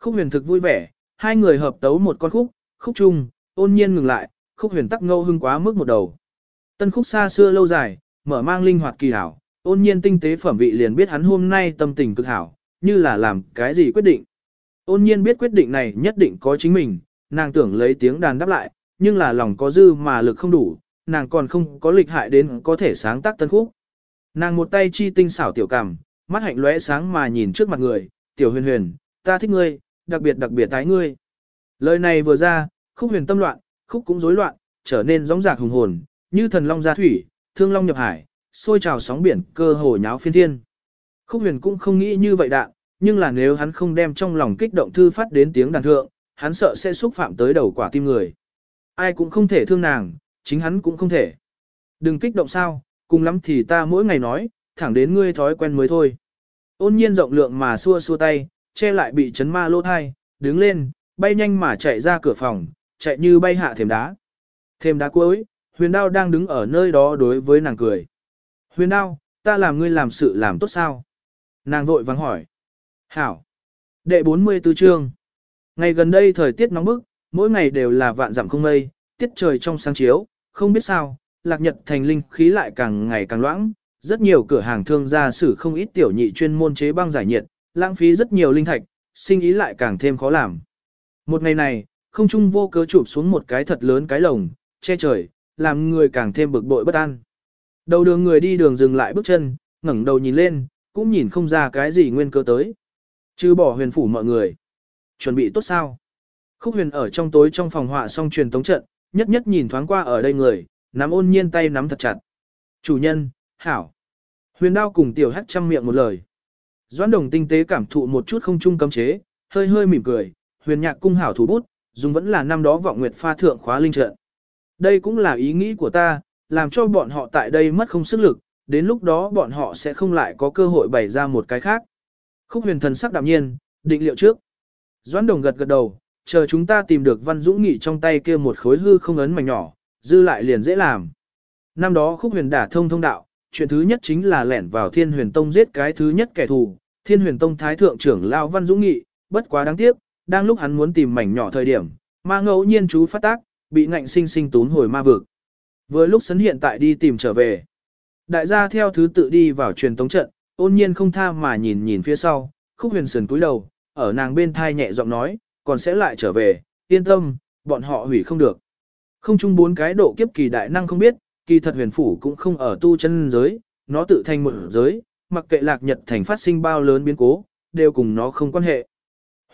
Khúc huyền thực vui vẻ, hai người hợp tấu một con khúc, khúc chung, ôn nhiên ngừng lại, khúc huyền tắc ngâu hưng quá mức một đầu. Tân khúc xa xưa lâu dài, mở mang linh hoạt kỳ hảo, ôn nhiên tinh tế phẩm vị liền biết hắn hôm nay tâm tình cực hảo, như là làm cái gì quyết định. Ôn nhiên biết quyết định này nhất định có chính mình, nàng tưởng lấy tiếng đàn đáp lại, nhưng là lòng có dư mà lực không đủ, nàng còn không có lịch hại đến có thể sáng tác tân khúc. Nàng một tay chi tinh xảo tiểu cảm, mắt hạnh lóe sáng mà nhìn trước mặt người, tiểu huyền huyền, ta thích ngươi, đặc biệt đặc biệt tái ngươi. Lời này vừa ra, khúc huyền tâm loạn, khúc cũng rối loạn, trở nên giống rạc hùng hồn, như thần long ra thủy, thương long nhập hải, sôi trào sóng biển, cơ hồ nháo phiên thiên. Khúc huyền cũng không nghĩ như vậy đạn, nhưng là nếu hắn không đem trong lòng kích động thư phát đến tiếng đàn thượng, hắn sợ sẽ xúc phạm tới đầu quả tim người. Ai cũng không thể thương nàng, chính hắn cũng không thể. Đừng kích động sao, cùng lắm thì ta mỗi ngày nói, thẳng đến ngươi thói quen mới thôi. Ôn nhiên rộng lượng mà xua xua tay, che lại bị chấn ma lỗ thai, đứng lên, bay nhanh mà chạy ra cửa phòng, chạy như bay hạ thềm đá. Thềm đá cuối, huyền đao đang đứng ở nơi đó đối với nàng cười. Huyền đao, ta làm ngươi làm sự làm tốt sao? Nàng vội vắng hỏi. Hảo. Đệ 44 chương. Ngày gần đây thời tiết nóng bức, mỗi ngày đều là vạn dặm không mây, tiết trời trong sáng chiếu, không biết sao, lạc nhật thành linh khí lại càng ngày càng loãng, rất nhiều cửa hàng thương gia sử không ít tiểu nhị chuyên môn chế băng giải nhiệt, lãng phí rất nhiều linh thạch, sinh ý lại càng thêm khó làm. Một ngày này, không trung vô cớ chụp xuống một cái thật lớn cái lồng, che trời, làm người càng thêm bực bội bất an. Đầu đường người đi đường dừng lại bước chân, ngẩng đầu nhìn lên, cũng nhìn không ra cái gì nguyên cơ tới. Chứ bỏ huyền phủ mọi người. Chuẩn bị tốt sao? Khúc huyền ở trong tối trong phòng họa xong truyền tống trận, nhất nhất nhìn thoáng qua ở đây người, nắm ôn nhiên tay nắm thật chặt. Chủ nhân, hảo. Huyền đao cùng tiểu hắc chăm miệng một lời. Doãn đồng tinh tế cảm thụ một chút không trung cấm chế, hơi hơi mỉm cười, huyền nhạc cung hảo thủ bút, dùng vẫn là năm đó vọng nguyệt pha thượng khóa linh trận. Đây cũng là ý nghĩ của ta, làm cho bọn họ tại đây mất không sức lực, đến lúc đó bọn họ sẽ không lại có cơ hội bày ra một cái khác. Khúc huyền thần sắc đạm nhiên, định liệu trước. Doãn đồng gật gật đầu, chờ chúng ta tìm được văn dũng nghị trong tay kia một khối hư không ấn mảnh nhỏ, dư lại liền dễ làm. Năm đó khúc huyền đả thông thông đạo, chuyện thứ nhất chính là lẻn vào thiên huyền tông giết cái thứ nhất kẻ thù, thiên huyền tông thái thượng trưởng lao văn dũng nghị, bất quá đáng tiếc, đang lúc hắn muốn tìm mảnh nhỏ thời điểm, ma ngẫu nhiên chú phát tác, bị ngạnh sinh sinh tún hồi ma vực. Vừa lúc sấn hiện tại đi tìm trở về. Đại gia theo thứ tự đi vào truyền tống trận, ôn nhiên không tha mà nhìn nhìn phía sau, khúc huyền sườn cúi đầu, ở nàng bên thai nhẹ giọng nói, còn sẽ lại trở về, yên tâm, bọn họ hủy không được. Không chung bốn cái độ kiếp kỳ đại năng không biết, kỳ thật huyền phủ cũng không ở tu chân giới, nó tự thành một giới, mặc kệ lạc nhật thành phát sinh bao lớn biến cố, đều cùng nó không quan hệ.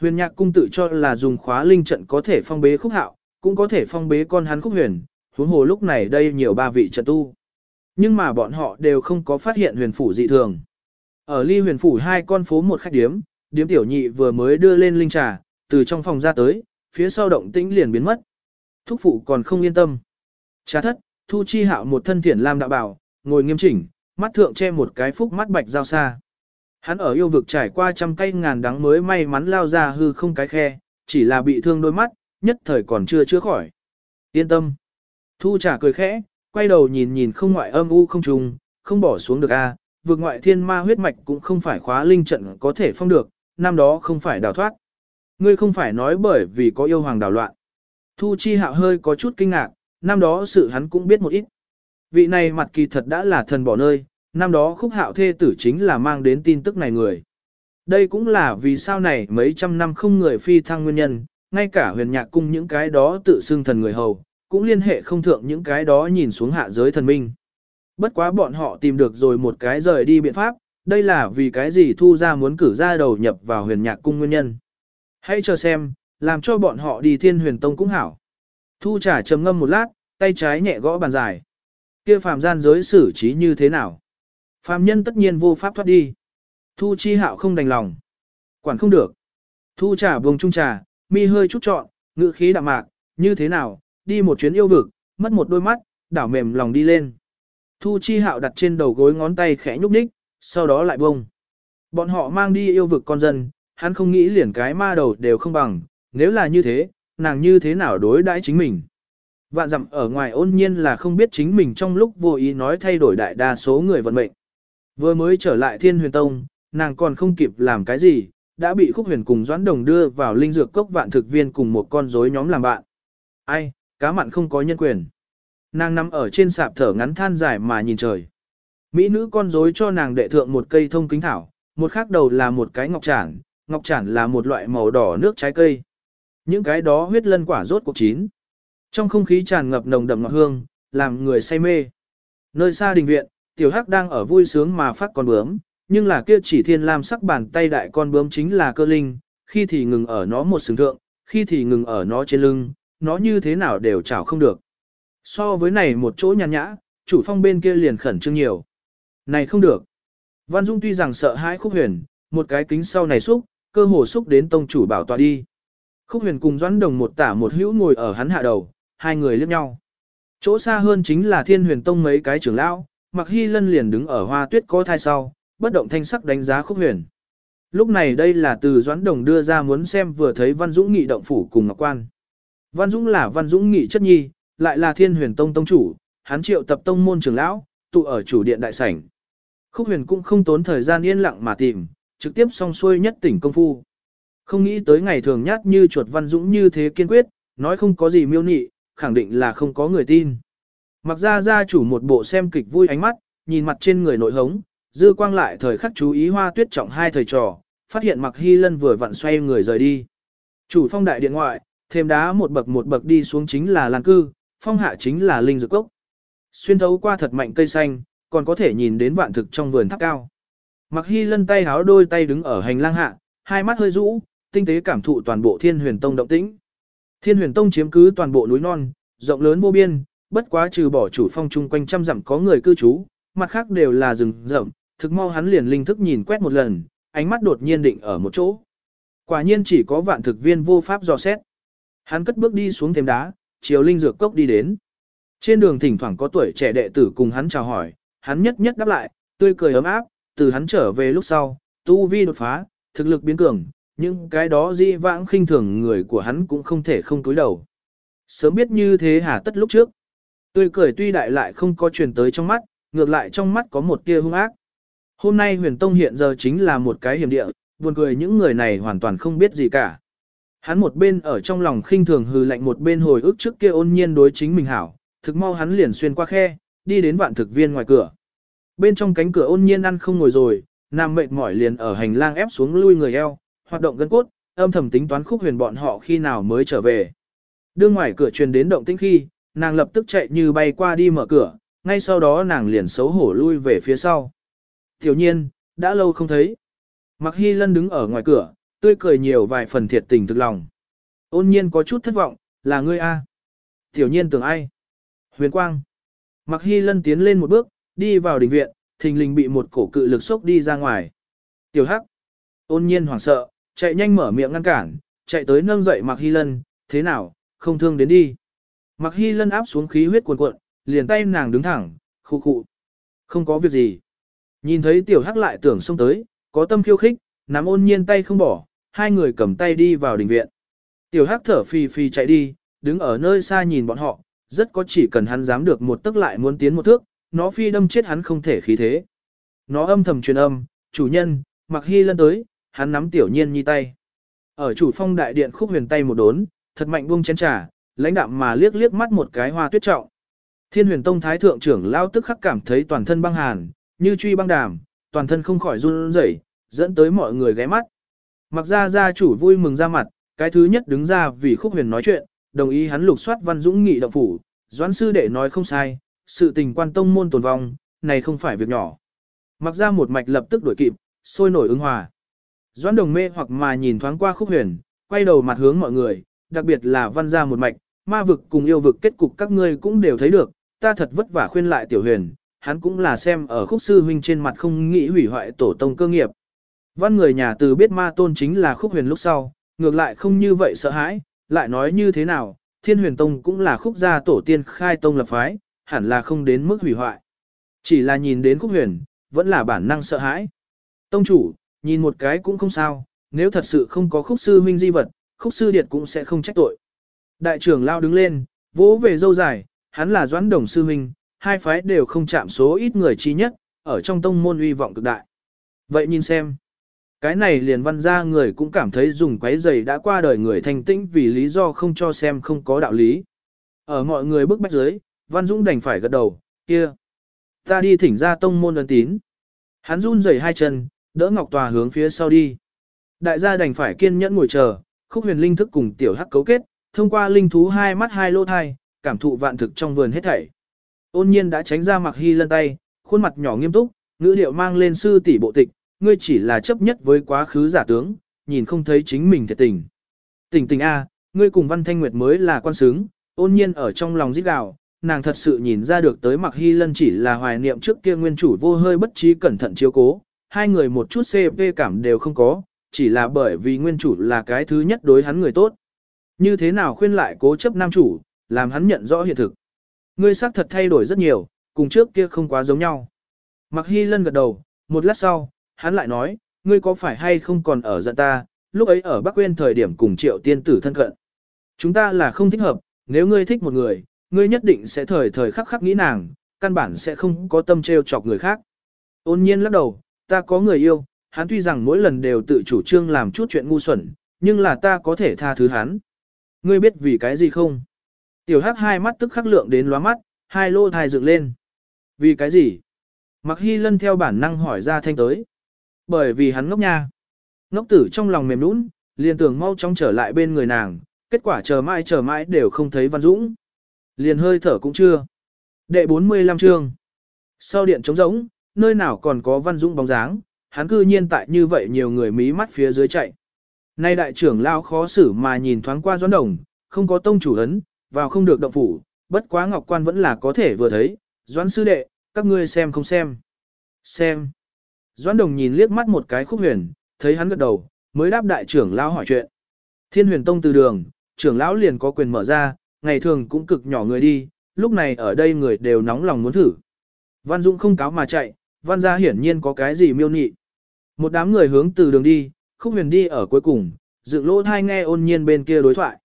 Huyền nhạc cung tự cho là dùng khóa linh trận có thể phong bế khúc hạo, cũng có thể phong bế con hắn khúc huyền, huống hồ lúc này đây nhiều ba vị trận tu. Nhưng mà bọn họ đều không có phát hiện huyền phủ dị thường. Ở ly huyền phủ hai con phố một khách điếm, điếm tiểu nhị vừa mới đưa lên linh trà, từ trong phòng ra tới, phía sau động tĩnh liền biến mất. Thúc phụ còn không yên tâm. Trà thất, thu chi hạo một thân thiển lam đạo bảo, ngồi nghiêm chỉnh, mắt thượng che một cái phúc mắt bạch giao xa. Hắn ở yêu vực trải qua trăm cây ngàn đắng mới may mắn lao ra hư không cái khe, chỉ là bị thương đôi mắt, nhất thời còn chưa chữa khỏi. Yên tâm. Thu trả cười khẽ, quay đầu nhìn nhìn không ngoại âm u không trùng, không bỏ xuống được a. Vượt ngoại thiên ma huyết mạch cũng không phải khóa linh trận có thể phong được, năm đó không phải đào thoát. Ngươi không phải nói bởi vì có yêu hoàng đảo loạn. Thu chi hạo hơi có chút kinh ngạc, năm đó sự hắn cũng biết một ít. Vị này mặt kỳ thật đã là thần bỏ nơi, năm đó khúc hạo thê tử chính là mang đến tin tức này người. Đây cũng là vì sao này mấy trăm năm không người phi thăng nguyên nhân, ngay cả huyền nhạc cung những cái đó tự xưng thần người hầu, cũng liên hệ không thượng những cái đó nhìn xuống hạ giới thần minh. Bất quá bọn họ tìm được rồi một cái rời đi biện pháp, đây là vì cái gì thu ra muốn cử ra đầu nhập vào huyền nhạc cung nguyên nhân. Hãy chờ xem, làm cho bọn họ đi thiên huyền tông cũng hảo. Thu trả trầm ngâm một lát, tay trái nhẹ gõ bàn dài. Kia phàm gian giới xử trí như thế nào? Phàm nhân tất nhiên vô pháp thoát đi. Thu chi hạo không đành lòng. Quản không được. Thu trả buông trung trà, mi hơi chút trọn, ngữ khí đạm mạc, như thế nào, đi một chuyến yêu vực, mất một đôi mắt, đảo mềm lòng đi lên. Thu chi hạo đặt trên đầu gối ngón tay khẽ nhúc nhích, sau đó lại bông. Bọn họ mang đi yêu vực con dân, hắn không nghĩ liền cái ma đầu đều không bằng, nếu là như thế, nàng như thế nào đối đãi chính mình. Vạn dặm ở ngoài ôn nhiên là không biết chính mình trong lúc vô ý nói thay đổi đại đa số người vận mệnh. Vừa mới trở lại thiên huyền tông, nàng còn không kịp làm cái gì, đã bị khúc huyền cùng doãn đồng đưa vào linh dược cốc vạn thực viên cùng một con rối nhóm làm bạn. Ai, cá mặn không có nhân quyền. Nàng nằm ở trên sạp thở ngắn than dài mà nhìn trời. Mỹ nữ con rối cho nàng đệ thượng một cây thông kính thảo, một khác đầu là một cái ngọc trản, ngọc trản là một loại màu đỏ nước trái cây. Những cái đó huyết lân quả rốt cuộc chín. Trong không khí tràn ngập nồng đậm ngọt hương, làm người say mê. Nơi xa đình viện, tiểu hắc đang ở vui sướng mà phát con bướm, nhưng là kia chỉ thiên lam sắc bàn tay đại con bướm chính là cơ linh, khi thì ngừng ở nó một sừng thượng, khi thì ngừng ở nó trên lưng, nó như thế nào đều chảo không được. So với này một chỗ nhàn nhã, chủ phong bên kia liền khẩn trương nhiều. Này không được. Văn Dung tuy rằng sợ hãi khúc huyền, một cái kính sau này xúc, cơ hồ xúc đến tông chủ bảo tọa đi. Khúc huyền cùng doãn đồng một tả một hữu ngồi ở hắn hạ đầu, hai người liếc nhau. Chỗ xa hơn chính là thiên huyền tông mấy cái trưởng lão, mặc hy lân liền đứng ở hoa tuyết có thai sau, bất động thanh sắc đánh giá khúc huyền. Lúc này đây là từ doãn đồng đưa ra muốn xem vừa thấy Văn Dũng nghị động phủ cùng Ngọc Quan. Văn Dũng là Văn Dũng nghị chất nhi, lại là thiên huyền tông tông chủ, hắn triệu tập tông môn trưởng lão, tụ ở chủ điện đại sảnh. Khúc huyền cũng không tốn thời gian yên lặng mà tìm, trực tiếp song xuôi nhất tỉnh công phu. Không nghĩ tới ngày thường nhát như chuột Văn Dũng như thế kiên quyết, nói không có gì miêu nị, khẳng định là không có người tin. Mặc ra gia chủ một bộ xem kịch vui ánh mắt, nhìn mặt trên người nội hống, dư quang lại thời khắc chú ý hoa tuyết trọng hai thời trò, phát hiện mặc hy lân vừa vặn xoay người rời đi. Chủ phong đại điện ngoại, thêm đá một bậc một bậc đi xuống chính là lan cư, phong hạ chính là linh dược cốc. Xuyên thấu qua thật mạnh cây xanh, còn có thể nhìn đến vạn thực trong vườn tháp cao. Mặc hy lân tay háo đôi tay đứng ở hành lang hạ, hai mắt hơi rũ, tinh tế cảm thụ toàn bộ thiên huyền tông động tĩnh. Thiên huyền tông chiếm cứ toàn bộ núi non, rộng lớn vô biên, bất quá trừ bỏ chủ phong chung quanh trăm dặm có người cư trú, mặt khác đều là rừng rậm, thực mau hắn liền linh thức nhìn quét một lần, ánh mắt đột nhiên định ở một chỗ. Quả nhiên chỉ có vạn thực viên vô pháp dò xét. Hắn cất bước đi xuống thềm đá, chiều linh dược cốc đi đến. Trên đường thỉnh thoảng có tuổi trẻ đệ tử cùng hắn chào hỏi, hắn nhất nhất đáp lại, tươi cười ấm áp, từ hắn trở về lúc sau, tu vi đột phá, thực lực biến cường, nhưng cái đó di vãng khinh thường người của hắn cũng không thể không cúi đầu. Sớm biết như thế hả tất lúc trước. Tươi cười tuy đại lại không có truyền tới trong mắt, ngược lại trong mắt có một tia hung ác. Hôm nay huyền tông hiện giờ chính là một cái hiểm địa, buồn cười những người này hoàn toàn không biết gì cả. Hắn một bên ở trong lòng khinh thường hừ lạnh một bên hồi ức trước kia ôn nhiên đối chính mình hảo, thực mau hắn liền xuyên qua khe, đi đến vạn thực viên ngoài cửa. Bên trong cánh cửa ôn nhiên ăn không ngồi rồi, nam mệt mỏi liền ở hành lang ép xuống lui người eo, hoạt động gân cốt, âm thầm tính toán khúc huyền bọn họ khi nào mới trở về. Đưa ngoài cửa truyền đến động tĩnh khi, nàng lập tức chạy như bay qua đi mở cửa, ngay sau đó nàng liền xấu hổ lui về phía sau. Tiểu nhiên, đã lâu không thấy. Mặc hy lân đứng ở ngoài cửa, tươi cười nhiều vài phần thiệt tình thực lòng. Ôn nhiên có chút thất vọng, là ngươi a. Tiểu nhiên tưởng ai? Huyền quang. Mặc hy lân tiến lên một bước, đi vào đình viện, thình lình bị một cổ cự lực sốc đi ra ngoài. Tiểu hắc. Ôn nhiên hoảng sợ, chạy nhanh mở miệng ngăn cản, chạy tới nâng dậy Mặc hy lân, thế nào, không thương đến đi. Mặc hy lân áp xuống khí huyết cuồn cuộn, liền tay nàng đứng thẳng, khu khụ. Không có việc gì. Nhìn thấy tiểu hắc lại tưởng xông tới, có tâm khiêu khích, nắm ôn nhiên tay không bỏ, hai người cầm tay đi vào đình viện. Tiểu hắc thở phì phì chạy đi, đứng ở nơi xa nhìn bọn họ, rất có chỉ cần hắn dám được một tức lại muốn tiến một thước, nó phi đâm chết hắn không thể khí thế. Nó âm thầm truyền âm, chủ nhân, mặc hy lân tới, hắn nắm tiểu nhiên nhi tay. Ở chủ phong đại điện khúc huyền tay một đốn, thật mạnh buông chén trà, lãnh đạm mà liếc liếc mắt một cái hoa tuyết trọng. Thiên huyền tông thái thượng trưởng lao tức khắc cảm thấy toàn thân băng hàn, như truy băng đàm, toàn thân không khỏi run rẩy, dẫn tới mọi người ghé mắt. Mặc ra gia chủ vui mừng ra mặt, cái thứ nhất đứng ra vì khúc huyền nói chuyện, đồng ý hắn lục soát văn dũng nghị động phủ, doãn sư đệ nói không sai, sự tình quan tông môn tồn vong, này không phải việc nhỏ. Mặc ra một mạch lập tức đuổi kịp, sôi nổi ứng hòa. Doãn đồng mê hoặc mà nhìn thoáng qua khúc huyền, quay đầu mặt hướng mọi người, đặc biệt là văn gia một mạch, ma vực cùng yêu vực kết cục các ngươi cũng đều thấy được, ta thật vất vả khuyên lại tiểu huyền, hắn cũng là xem ở khúc sư huynh trên mặt không nghĩ hủy hoại tổ tông cơ nghiệp. Văn người nhà từ biết ma tôn chính là khúc huyền lúc sau, ngược lại không như vậy sợ hãi, lại nói như thế nào, thiên huyền tông cũng là khúc gia tổ tiên khai tông lập phái, hẳn là không đến mức hủy hoại. Chỉ là nhìn đến khúc huyền, vẫn là bản năng sợ hãi. Tông chủ, nhìn một cái cũng không sao, nếu thật sự không có khúc sư huynh di vật, khúc sư điệt cũng sẽ không trách tội. Đại trưởng lao đứng lên, vỗ về dâu dài, hắn là doãn đồng sư huynh, hai phái đều không chạm số ít người chi nhất, ở trong tông môn uy vọng cực đại. Vậy nhìn xem, Cái này liền văn ra người cũng cảm thấy dùng quấy giày đã qua đời người thành tĩnh vì lý do không cho xem không có đạo lý. Ở mọi người bức bách dưới, Văn Dũng đành phải gật đầu, kia. Ta đi thỉnh ra tông môn ấn tín. Hắn run rẩy hai chân, đỡ Ngọc Tòa hướng phía sau đi. Đại gia đành phải kiên nhẫn ngồi chờ, khúc huyền linh thức cùng tiểu hắc cấu kết, thông qua linh thú hai mắt hai lô thai, cảm thụ vạn thực trong vườn hết thảy. Ôn nhiên đã tránh ra mặc hy lân tay, khuôn mặt nhỏ nghiêm túc, ngữ điệu mang lên sư tỷ bộ tịch, ngươi chỉ là chấp nhất với quá khứ giả tướng, nhìn không thấy chính mình thiệt tình. Tình tình A, ngươi cùng Văn Thanh Nguyệt mới là quan sướng, ôn nhiên ở trong lòng giết gào, nàng thật sự nhìn ra được tới mặc hy lân chỉ là hoài niệm trước kia nguyên chủ vô hơi bất trí cẩn thận chiếu cố, hai người một chút CP cảm đều không có, chỉ là bởi vì nguyên chủ là cái thứ nhất đối hắn người tốt. Như thế nào khuyên lại cố chấp nam chủ, làm hắn nhận rõ hiện thực. Ngươi xác thật thay đổi rất nhiều, cùng trước kia không quá giống nhau. Mặc hy lân gật đầu, một lát sau, hắn lại nói, ngươi có phải hay không còn ở giận ta, lúc ấy ở Bắc Quyên thời điểm cùng triệu tiên tử thân cận. Chúng ta là không thích hợp, nếu ngươi thích một người, ngươi nhất định sẽ thời thời khắc khắc nghĩ nàng, căn bản sẽ không có tâm treo chọc người khác. Ôn nhiên lắc đầu, ta có người yêu, hắn tuy rằng mỗi lần đều tự chủ trương làm chút chuyện ngu xuẩn, nhưng là ta có thể tha thứ hắn. Ngươi biết vì cái gì không? Tiểu hắc hai mắt tức khắc lượng đến lóa mắt, hai lô thai dựng lên. Vì cái gì? Mặc hy lân theo bản năng hỏi ra thanh tới. Bởi vì hắn ngốc nha. Ngốc tử trong lòng mềm nũng, liền tưởng mau chóng trở lại bên người nàng, kết quả chờ mãi chờ mãi đều không thấy Văn Dũng. Liền hơi thở cũng chưa. Đệ 45 chương. Sau điện trống rỗng, nơi nào còn có Văn Dũng bóng dáng, hắn cư nhiên tại như vậy nhiều người mí mắt phía dưới chạy. Nay đại trưởng lao khó xử mà nhìn thoáng qua doãn đồng, không có tông chủ ấn, vào không được động phủ, bất quá ngọc quan vẫn là có thể vừa thấy, doãn sư đệ, các ngươi xem không xem. Xem. Doãn đồng nhìn liếc mắt một cái khúc huyền, thấy hắn gật đầu, mới đáp đại trưởng lão hỏi chuyện. Thiên huyền tông từ đường, trưởng lão liền có quyền mở ra, ngày thường cũng cực nhỏ người đi, lúc này ở đây người đều nóng lòng muốn thử. Văn Dũng không cáo mà chạy, văn gia hiển nhiên có cái gì miêu nhị. Một đám người hướng từ đường đi, khúc huyền đi ở cuối cùng, dựng lỗ thai nghe ôn nhiên bên kia đối thoại.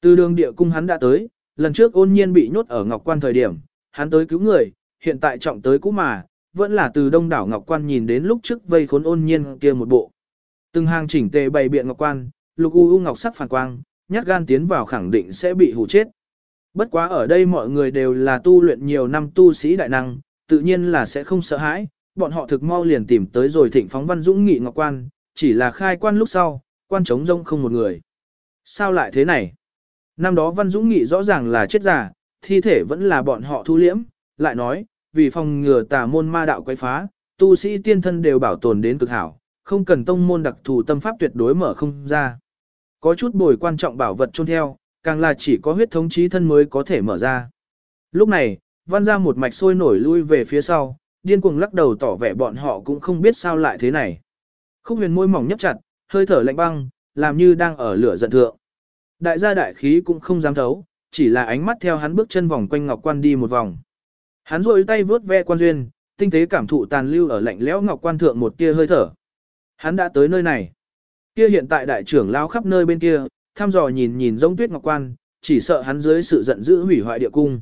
Từ đường địa cung hắn đã tới, lần trước ôn nhiên bị nhốt ở Ngọc Quan thời điểm, hắn tới cứu người, hiện tại trọng tới cũ mà, vẫn là từ đông đảo Ngọc Quan nhìn đến lúc trước vây khốn ôn nhiên kia một bộ. Từng hàng chỉnh tề bày biện Ngọc Quan, lục u u ngọc sắc phản quang, nhát gan tiến vào khẳng định sẽ bị hù chết. Bất quá ở đây mọi người đều là tu luyện nhiều năm tu sĩ đại năng, tự nhiên là sẽ không sợ hãi, bọn họ thực mau liền tìm tới rồi thịnh phóng văn dũng nghị ngọc quan, chỉ là khai quan lúc sau, quan trống rông không một người. Sao lại thế này? Năm đó văn dũng nghị rõ ràng là chết giả, thi thể vẫn là bọn họ thu liễm, lại nói, vì phòng ngừa tà môn ma đạo quấy phá, tu sĩ tiên thân đều bảo tồn đến cực hảo, không cần tông môn đặc thù tâm pháp tuyệt đối mở không ra. Có chút bồi quan trọng bảo vật chôn theo, càng là chỉ có huyết thống trí thân mới có thể mở ra. Lúc này, văn ra một mạch sôi nổi lui về phía sau, điên cuồng lắc đầu tỏ vẻ bọn họ cũng không biết sao lại thế này. Khúc huyền môi mỏng nhấp chặt, hơi thở lạnh băng, làm như đang ở lửa giận thượng. Đại gia đại khí cũng không dám thấu, chỉ là ánh mắt theo hắn bước chân vòng quanh ngọc quan đi một vòng. Hắn rôi tay vướt ve quan duyên, tinh tế cảm thụ tàn lưu ở lạnh lẽo ngọc quan thượng một tia hơi thở. Hắn đã tới nơi này. Kia hiện tại đại trưởng lao khắp nơi bên kia, thăm dò nhìn nhìn giống tuyết ngọc quan, chỉ sợ hắn dưới sự giận dữ hủy hoại địa cung.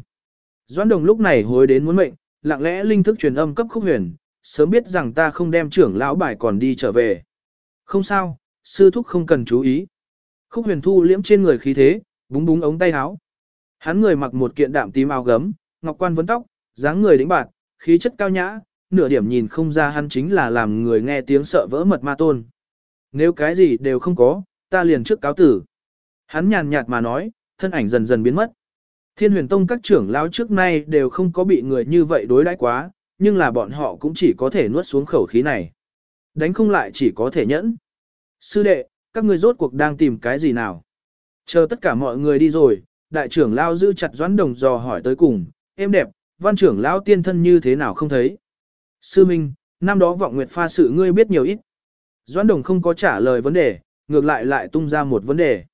Doãn đồng lúc này hối đến muốn mệnh, lặng lẽ linh thức truyền âm cấp khúc huyền, sớm biết rằng ta không đem trưởng lão bài còn đi trở về. Không sao, sư thúc không cần chú ý. Khúc huyền thu liễm trên người khí thế, búng búng ống tay áo. Hắn người mặc một kiện đạm tím áo gấm, ngọc quan vấn tóc, dáng người đĩnh bạt, khí chất cao nhã, nửa điểm nhìn không ra hắn chính là làm người nghe tiếng sợ vỡ mật ma tôn. Nếu cái gì đều không có, ta liền trước cáo tử. Hắn nhàn nhạt mà nói, thân ảnh dần dần biến mất. Thiên huyền tông các trưởng lão trước nay đều không có bị người như vậy đối đãi quá, nhưng là bọn họ cũng chỉ có thể nuốt xuống khẩu khí này. Đánh không lại chỉ có thể nhẫn. Sư đệ, các ngươi rốt cuộc đang tìm cái gì nào? Chờ tất cả mọi người đi rồi, đại trưởng lão giữ chặt doãn đồng dò hỏi tới cùng, em đẹp, văn trưởng lão tiên thân như thế nào không thấy? Sư Minh, năm đó vọng nguyệt pha sự ngươi biết nhiều ít. Doãn đồng không có trả lời vấn đề, ngược lại lại tung ra một vấn đề.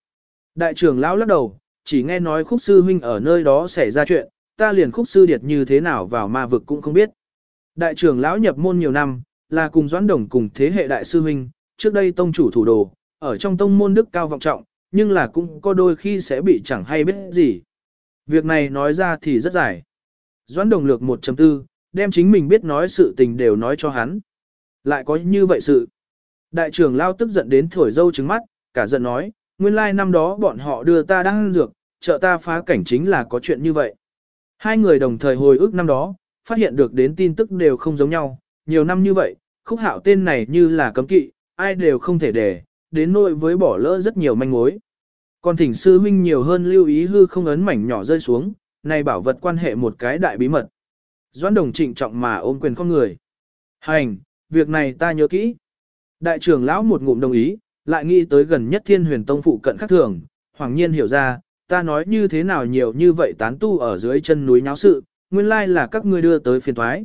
Đại trưởng lão lắc đầu, chỉ nghe nói khúc sư huynh ở nơi đó xảy ra chuyện, ta liền khúc sư điệt như thế nào vào ma vực cũng không biết. Đại trưởng lão nhập môn nhiều năm, là cùng doãn đồng cùng thế hệ đại sư huynh, trước đây tông chủ thủ đồ, ở trong tông môn đức cao vọng trọng, nhưng là cũng có đôi khi sẽ bị chẳng hay biết gì. Việc này nói ra thì rất dài. Doãn đồng lược 1.4, đem chính mình biết nói sự tình đều nói cho hắn. Lại có như vậy sự. Đại trưởng lao tức giận đến thổi dâu trứng mắt, cả giận nói, nguyên lai năm đó bọn họ đưa ta đang ăn dược, trợ ta phá cảnh chính là có chuyện như vậy. Hai người đồng thời hồi ức năm đó, phát hiện được đến tin tức đều không giống nhau, nhiều năm như vậy, khúc hạo tên này như là cấm kỵ, ai đều không thể để, đến nỗi với bỏ lỡ rất nhiều manh mối. Còn thỉnh sư huynh nhiều hơn lưu ý hư không ấn mảnh nhỏ rơi xuống, này bảo vật quan hệ một cái đại bí mật. Doãn đồng trịnh trọng mà ôm quyền con người. Hành, việc này ta nhớ kỹ. Đại trưởng lão một ngụm đồng ý, lại nghĩ tới gần nhất thiên huyền tông phụ cận khắc thường, hoàng nhiên hiểu ra, ta nói như thế nào nhiều như vậy tán tu ở dưới chân núi nháo sự, nguyên lai là các ngươi đưa tới phiền thoái.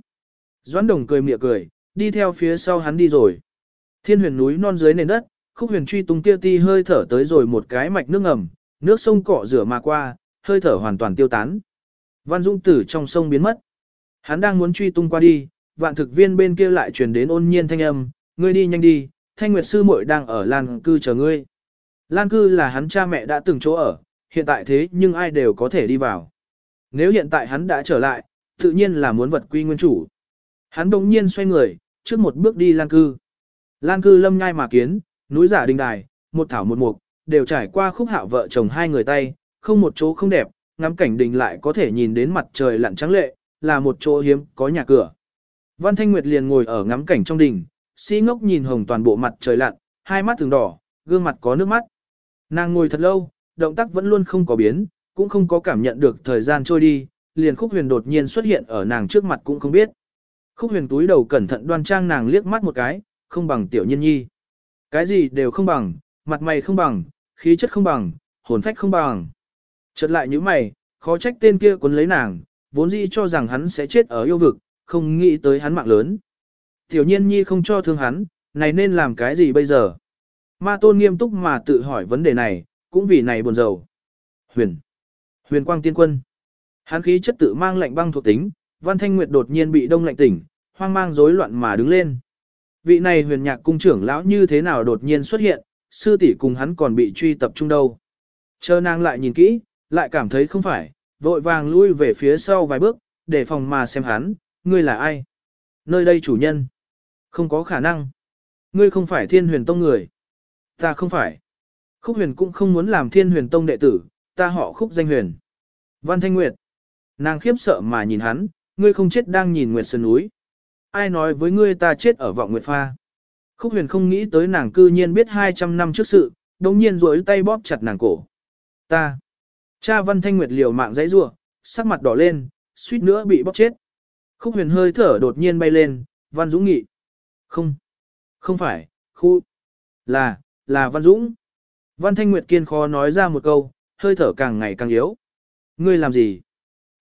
Doãn đồng cười mỉa cười, đi theo phía sau hắn đi rồi. Thiên huyền núi non dưới nền đất, khúc huyền truy tung kia ti hơi thở tới rồi một cái mạch nước ngầm, nước sông cọ rửa mà qua, hơi thở hoàn toàn tiêu tán. Văn Dung tử trong sông biến mất. Hắn đang muốn truy tung qua đi, vạn thực viên bên kia lại truyền đến ôn nhiên thanh âm, ngươi đi nhanh đi, thanh nguyệt sư muội đang ở Lan cư chờ ngươi. Lan cư là hắn cha mẹ đã từng chỗ ở, hiện tại thế nhưng ai đều có thể đi vào. Nếu hiện tại hắn đã trở lại, tự nhiên là muốn vật quy nguyên chủ. Hắn đồng nhiên xoay người, trước một bước đi Lan cư. Lan cư lâm nhai mà kiến, núi giả đình đài, một thảo một mục, đều trải qua khúc hạo vợ chồng hai người tay, không một chỗ không đẹp, ngắm cảnh đình lại có thể nhìn đến mặt trời lặn trắng lệ, là một chỗ hiếm có nhà cửa. Văn Thanh Nguyệt liền ngồi ở ngắm cảnh trong đình, si ngốc nhìn hồng toàn bộ mặt trời lặn, hai mắt thường đỏ, gương mặt có nước mắt. Nàng ngồi thật lâu, động tác vẫn luôn không có biến, cũng không có cảm nhận được thời gian trôi đi, liền khúc huyền đột nhiên xuất hiện ở nàng trước mặt cũng không biết. Khúc huyền túi đầu cẩn thận đoan trang nàng liếc mắt một cái, không bằng tiểu nhân nhi. Cái gì đều không bằng, mặt mày không bằng, khí chất không bằng, hồn phách không bằng. Chợt lại như mày, khó trách tên kia cuốn lấy nàng, vốn dĩ cho rằng hắn sẽ chết ở yêu vực, không nghĩ tới hắn mạng lớn. Tiểu nhiên nhi không cho thương hắn, này nên làm cái gì bây giờ? Ma tôn nghiêm túc mà tự hỏi vấn đề này, cũng vì này buồn rầu. Huyền. Huyền quang tiên quân. hán khí chất tự mang lạnh băng thuộc tính, Văn Thanh Nguyệt đột nhiên bị đông lạnh tỉnh, hoang mang rối loạn mà đứng lên. Vị này huyền nhạc cung trưởng lão như thế nào đột nhiên xuất hiện, sư tỷ cùng hắn còn bị truy tập trung đâu. Chờ nàng lại nhìn kỹ, lại cảm thấy không phải, vội vàng lui về phía sau vài bước, để phòng mà xem hắn, ngươi là ai? Nơi đây chủ nhân. Không có khả năng. Ngươi không phải thiên huyền tông người. Ta không phải. Khúc huyền cũng không muốn làm thiên huyền tông đệ tử, ta họ khúc danh huyền. Văn Thanh Nguyệt. Nàng khiếp sợ mà nhìn hắn, ngươi không chết đang nhìn Nguyệt Sơn núi. Ai nói với ngươi ta chết ở vọng Nguyệt Pha. Khúc huyền không nghĩ tới nàng cư nhiên biết 200 năm trước sự, đồng nhiên rối tay bóp chặt nàng cổ. Ta. Cha Văn Thanh Nguyệt liều mạng dãy rủa, sắc mặt đỏ lên, suýt nữa bị bóp chết. Khúc huyền hơi thở đột nhiên bay lên, Văn Dũng nghị. Không. Không phải, khu. Là, là Văn Dũng. Văn Thanh Nguyệt kiên khó nói ra một câu, hơi thở càng ngày càng yếu. Ngươi làm gì?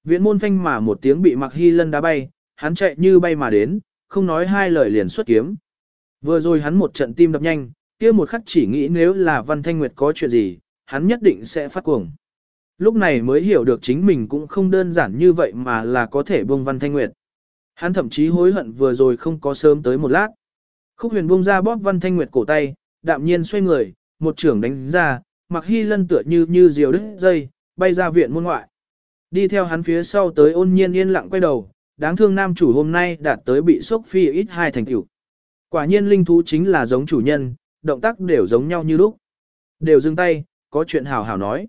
Viện môn phanh mà một tiếng bị mặc hy lân đá bay, hắn chạy như bay mà đến, không nói hai lời liền xuất kiếm. Vừa rồi hắn một trận tim đập nhanh, kia một khắc chỉ nghĩ nếu là Văn Thanh Nguyệt có chuyện gì, hắn nhất định sẽ phát cuồng. Lúc này mới hiểu được chính mình cũng không đơn giản như vậy mà là có thể buông Văn Thanh Nguyệt. Hắn thậm chí hối hận vừa rồi không có sớm tới một lát. Khúc huyền buông ra bóp Văn Thanh Nguyệt cổ tay, đạm nhiên xoay người, một trưởng đánh ra, mặc hy lân tựa như như diều đứt dây, bay ra viện môn ngoại. Đi theo hắn phía sau tới ôn nhiên yên lặng quay đầu, đáng thương nam chủ hôm nay đạt tới bị sốc phi ít hai thành tiểu. Quả nhiên linh thú chính là giống chủ nhân, động tác đều giống nhau như lúc. Đều dừng tay, có chuyện hào hào nói.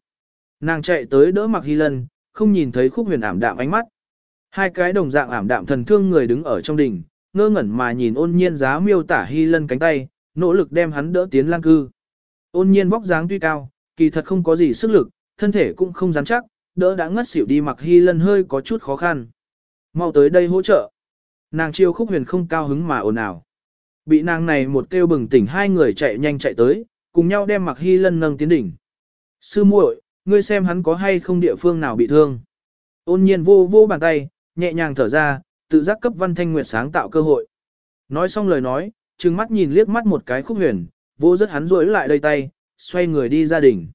Nàng chạy tới đỡ mặc hy lân, không nhìn thấy khúc huyền ảm đạm ánh mắt. Hai cái đồng dạng ảm đạm thần thương người đứng ở trong đỉnh, ngơ ngẩn mà nhìn ôn nhiên giá miêu tả hy lân cánh tay, nỗ lực đem hắn đỡ tiến lang cư. Ôn nhiên vóc dáng tuy cao, kỳ thật không có gì sức lực, thân thể cũng không rắn chắc, đỡ đã ngất xỉu đi mặc hy lân hơi có chút khó khăn. Mau tới đây hỗ trợ. Nàng chiêu khúc huyền không cao hứng mà ồn ào. Bị nàng này một kêu bừng tỉnh hai người chạy nhanh chạy tới, cùng nhau đem mặc hy lân nâng tiến đỉnh. Sư muội, ngươi xem hắn có hay không địa phương nào bị thương. Ôn nhiên vô vô bàn tay, nhẹ nhàng thở ra, tự giác cấp văn thanh nguyệt sáng tạo cơ hội. Nói xong lời nói, trừng mắt nhìn liếc mắt một cái khúc huyền, vô rất hắn rối lại đây tay, xoay người đi gia đình.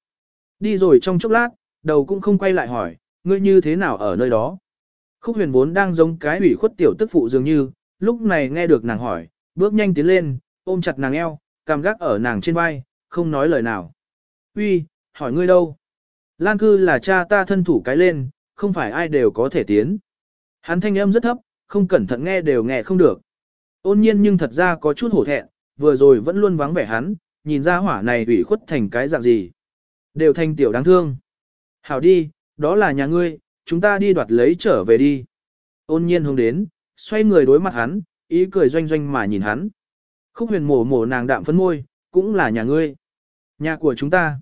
Đi rồi trong chốc lát, đầu cũng không quay lại hỏi, ngươi như thế nào ở nơi đó. Khúc huyền vốn đang giống cái ủy khuất tiểu tức phụ dường như, lúc này nghe được nàng hỏi, bước nhanh tiến lên, ôm chặt nàng eo, cảm gác ở nàng trên vai, không nói lời nào. Uy, hỏi ngươi đâu? Lan cư là cha ta thân thủ cái lên, không phải ai đều có thể tiến. Hắn thanh âm rất thấp, không cẩn thận nghe đều nghe không được. Ôn nhiên nhưng thật ra có chút hổ thẹn, vừa rồi vẫn luôn vắng vẻ hắn, nhìn ra hỏa này ủy khuất thành cái dạng gì. Đều thành tiểu đáng thương. Hảo đi, đó là nhà ngươi, chúng ta đi đoạt lấy trở về đi. Ôn nhiên hướng đến, xoay người đối mặt hắn, ý cười doanh doanh mà nhìn hắn. Khúc huyền mổ mổ nàng đạm phấn môi, cũng là nhà ngươi. Nhà của chúng ta.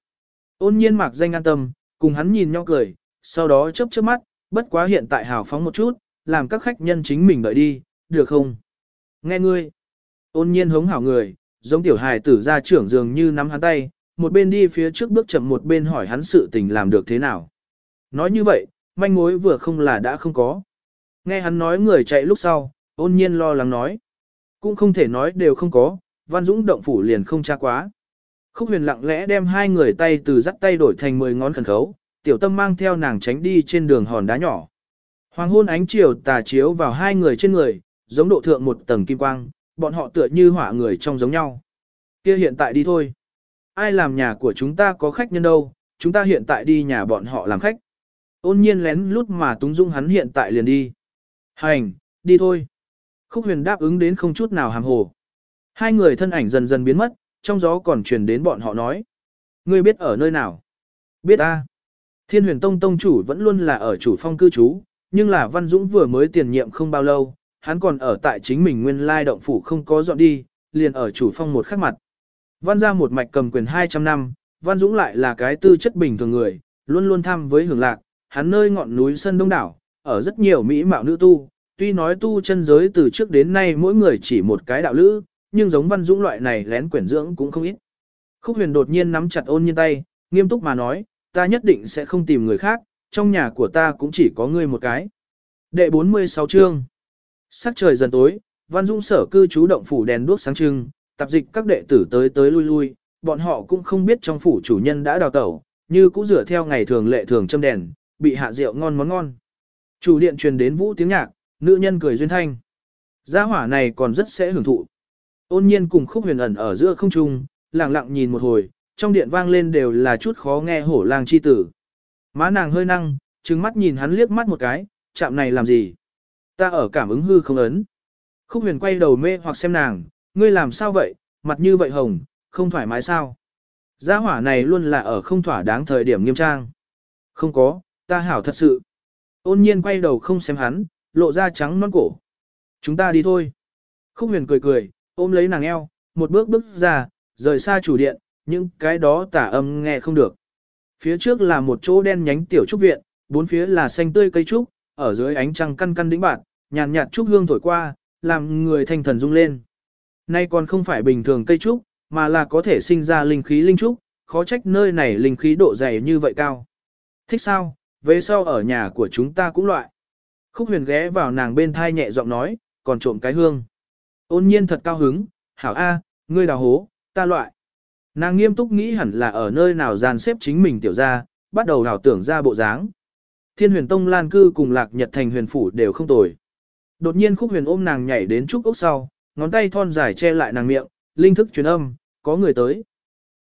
Ôn nhiên mặc danh an tâm, cùng hắn nhìn nhau cười, sau đó chớp chớp mắt, bất quá hiện tại hào phóng một chút, làm các khách nhân chính mình đợi đi, được không? Nghe ngươi. Ôn nhiên hống hảo người, giống tiểu hài tử ra trưởng dường như nắm hắn tay, một bên đi phía trước bước chậm một bên hỏi hắn sự tình làm được thế nào. Nói như vậy, manh mối vừa không là đã không có. Nghe hắn nói người chạy lúc sau, ôn nhiên lo lắng nói. Cũng không thể nói đều không có, Văn Dũng động phủ liền không tra quá. Khúc huyền lặng lẽ đem hai người tay từ dắt tay đổi thành 10 ngón khẩn khấu, tiểu tâm mang theo nàng tránh đi trên đường hòn đá nhỏ. Hoàng hôn ánh chiều tà chiếu vào hai người trên người, giống độ thượng một tầng kim quang, bọn họ tựa như hỏa người trong giống nhau. Kia hiện tại đi thôi. Ai làm nhà của chúng ta có khách nhân đâu, chúng ta hiện tại đi nhà bọn họ làm khách. Ôn nhiên lén lút mà túng dung hắn hiện tại liền đi. Hành, đi thôi. Khúc huyền đáp ứng đến không chút nào hàm hồ. Hai người thân ảnh dần dần biến mất, trong gió còn truyền đến bọn họ nói. Ngươi biết ở nơi nào? Biết a. Thiên huyền tông tông chủ vẫn luôn là ở chủ phong cư trú, nhưng là Văn Dũng vừa mới tiền nhiệm không bao lâu, hắn còn ở tại chính mình nguyên lai động phủ không có dọn đi, liền ở chủ phong một khắc mặt. Văn ra một mạch cầm quyền 200 năm, Văn Dũng lại là cái tư chất bình thường người, luôn luôn tham với hưởng lạc, hắn nơi ngọn núi sân đông đảo, ở rất nhiều mỹ mạo nữ tu, tuy nói tu chân giới từ trước đến nay mỗi người chỉ một cái đạo lữ, nhưng giống Văn Dũng loại này lén quyển dưỡng cũng không ít. Khúc huyền đột nhiên nắm chặt ôn nhiên tay, nghiêm túc mà nói, ta nhất định sẽ không tìm người khác, trong nhà của ta cũng chỉ có ngươi một cái. Đệ 46 chương Sắc trời dần tối, Văn Dũng sở cư trú động phủ đèn đuốc sáng trưng, tạp dịch các đệ tử tới tới lui lui, bọn họ cũng không biết trong phủ chủ nhân đã đào tẩu, như cũng rửa theo ngày thường lệ thường châm đèn, bị hạ rượu ngon món ngon. Chủ điện truyền đến vũ tiếng nhạc, nữ nhân cười duyên thanh. Gia hỏa này còn rất sẽ hưởng thụ. Ôn nhiên cùng khúc huyền ẩn ở giữa không trung, lặng lặng nhìn một hồi, trong điện vang lên đều là chút khó nghe hổ lang chi tử. Má nàng hơi năng, trừng mắt nhìn hắn liếc mắt một cái, chạm này làm gì? Ta ở cảm ứng hư không ấn. Khúc huyền quay đầu mê hoặc xem nàng, ngươi làm sao vậy, mặt như vậy hồng, không thoải mái sao? Gia hỏa này luôn là ở không thỏa đáng thời điểm nghiêm trang. Không có, ta hảo thật sự. Ôn nhiên quay đầu không xem hắn, lộ ra trắng non cổ. Chúng ta đi thôi. Khúc huyền cười cười, ôm lấy nàng eo, một bước bước ra, rời xa chủ điện, những cái đó tả âm nghe không được. Phía trước là một chỗ đen nhánh tiểu trúc viện, bốn phía là xanh tươi cây trúc, ở dưới ánh trăng căn căn đĩnh bạn, nhàn nhạt trúc hương thổi qua, làm người thanh thần rung lên. Nay còn không phải bình thường cây trúc, mà là có thể sinh ra linh khí linh trúc, khó trách nơi này linh khí độ dày như vậy cao. Thích sao, về sau ở nhà của chúng ta cũng loại. Khúc huyền ghé vào nàng bên thai nhẹ giọng nói, còn trộm cái hương. Ôn nhiên thật cao hứng, hảo A, ngươi đào hố, ta loại. Nàng nghiêm túc nghĩ hẳn là ở nơi nào dàn xếp chính mình tiểu ra, bắt đầu đào tưởng ra bộ dáng. Thiên huyền tông lan cư cùng lạc nhật thành huyền phủ đều không tồi. Đột nhiên khúc huyền ôm nàng nhảy đến trúc ốc sau, ngón tay thon dài che lại nàng miệng, linh thức truyền âm, có người tới.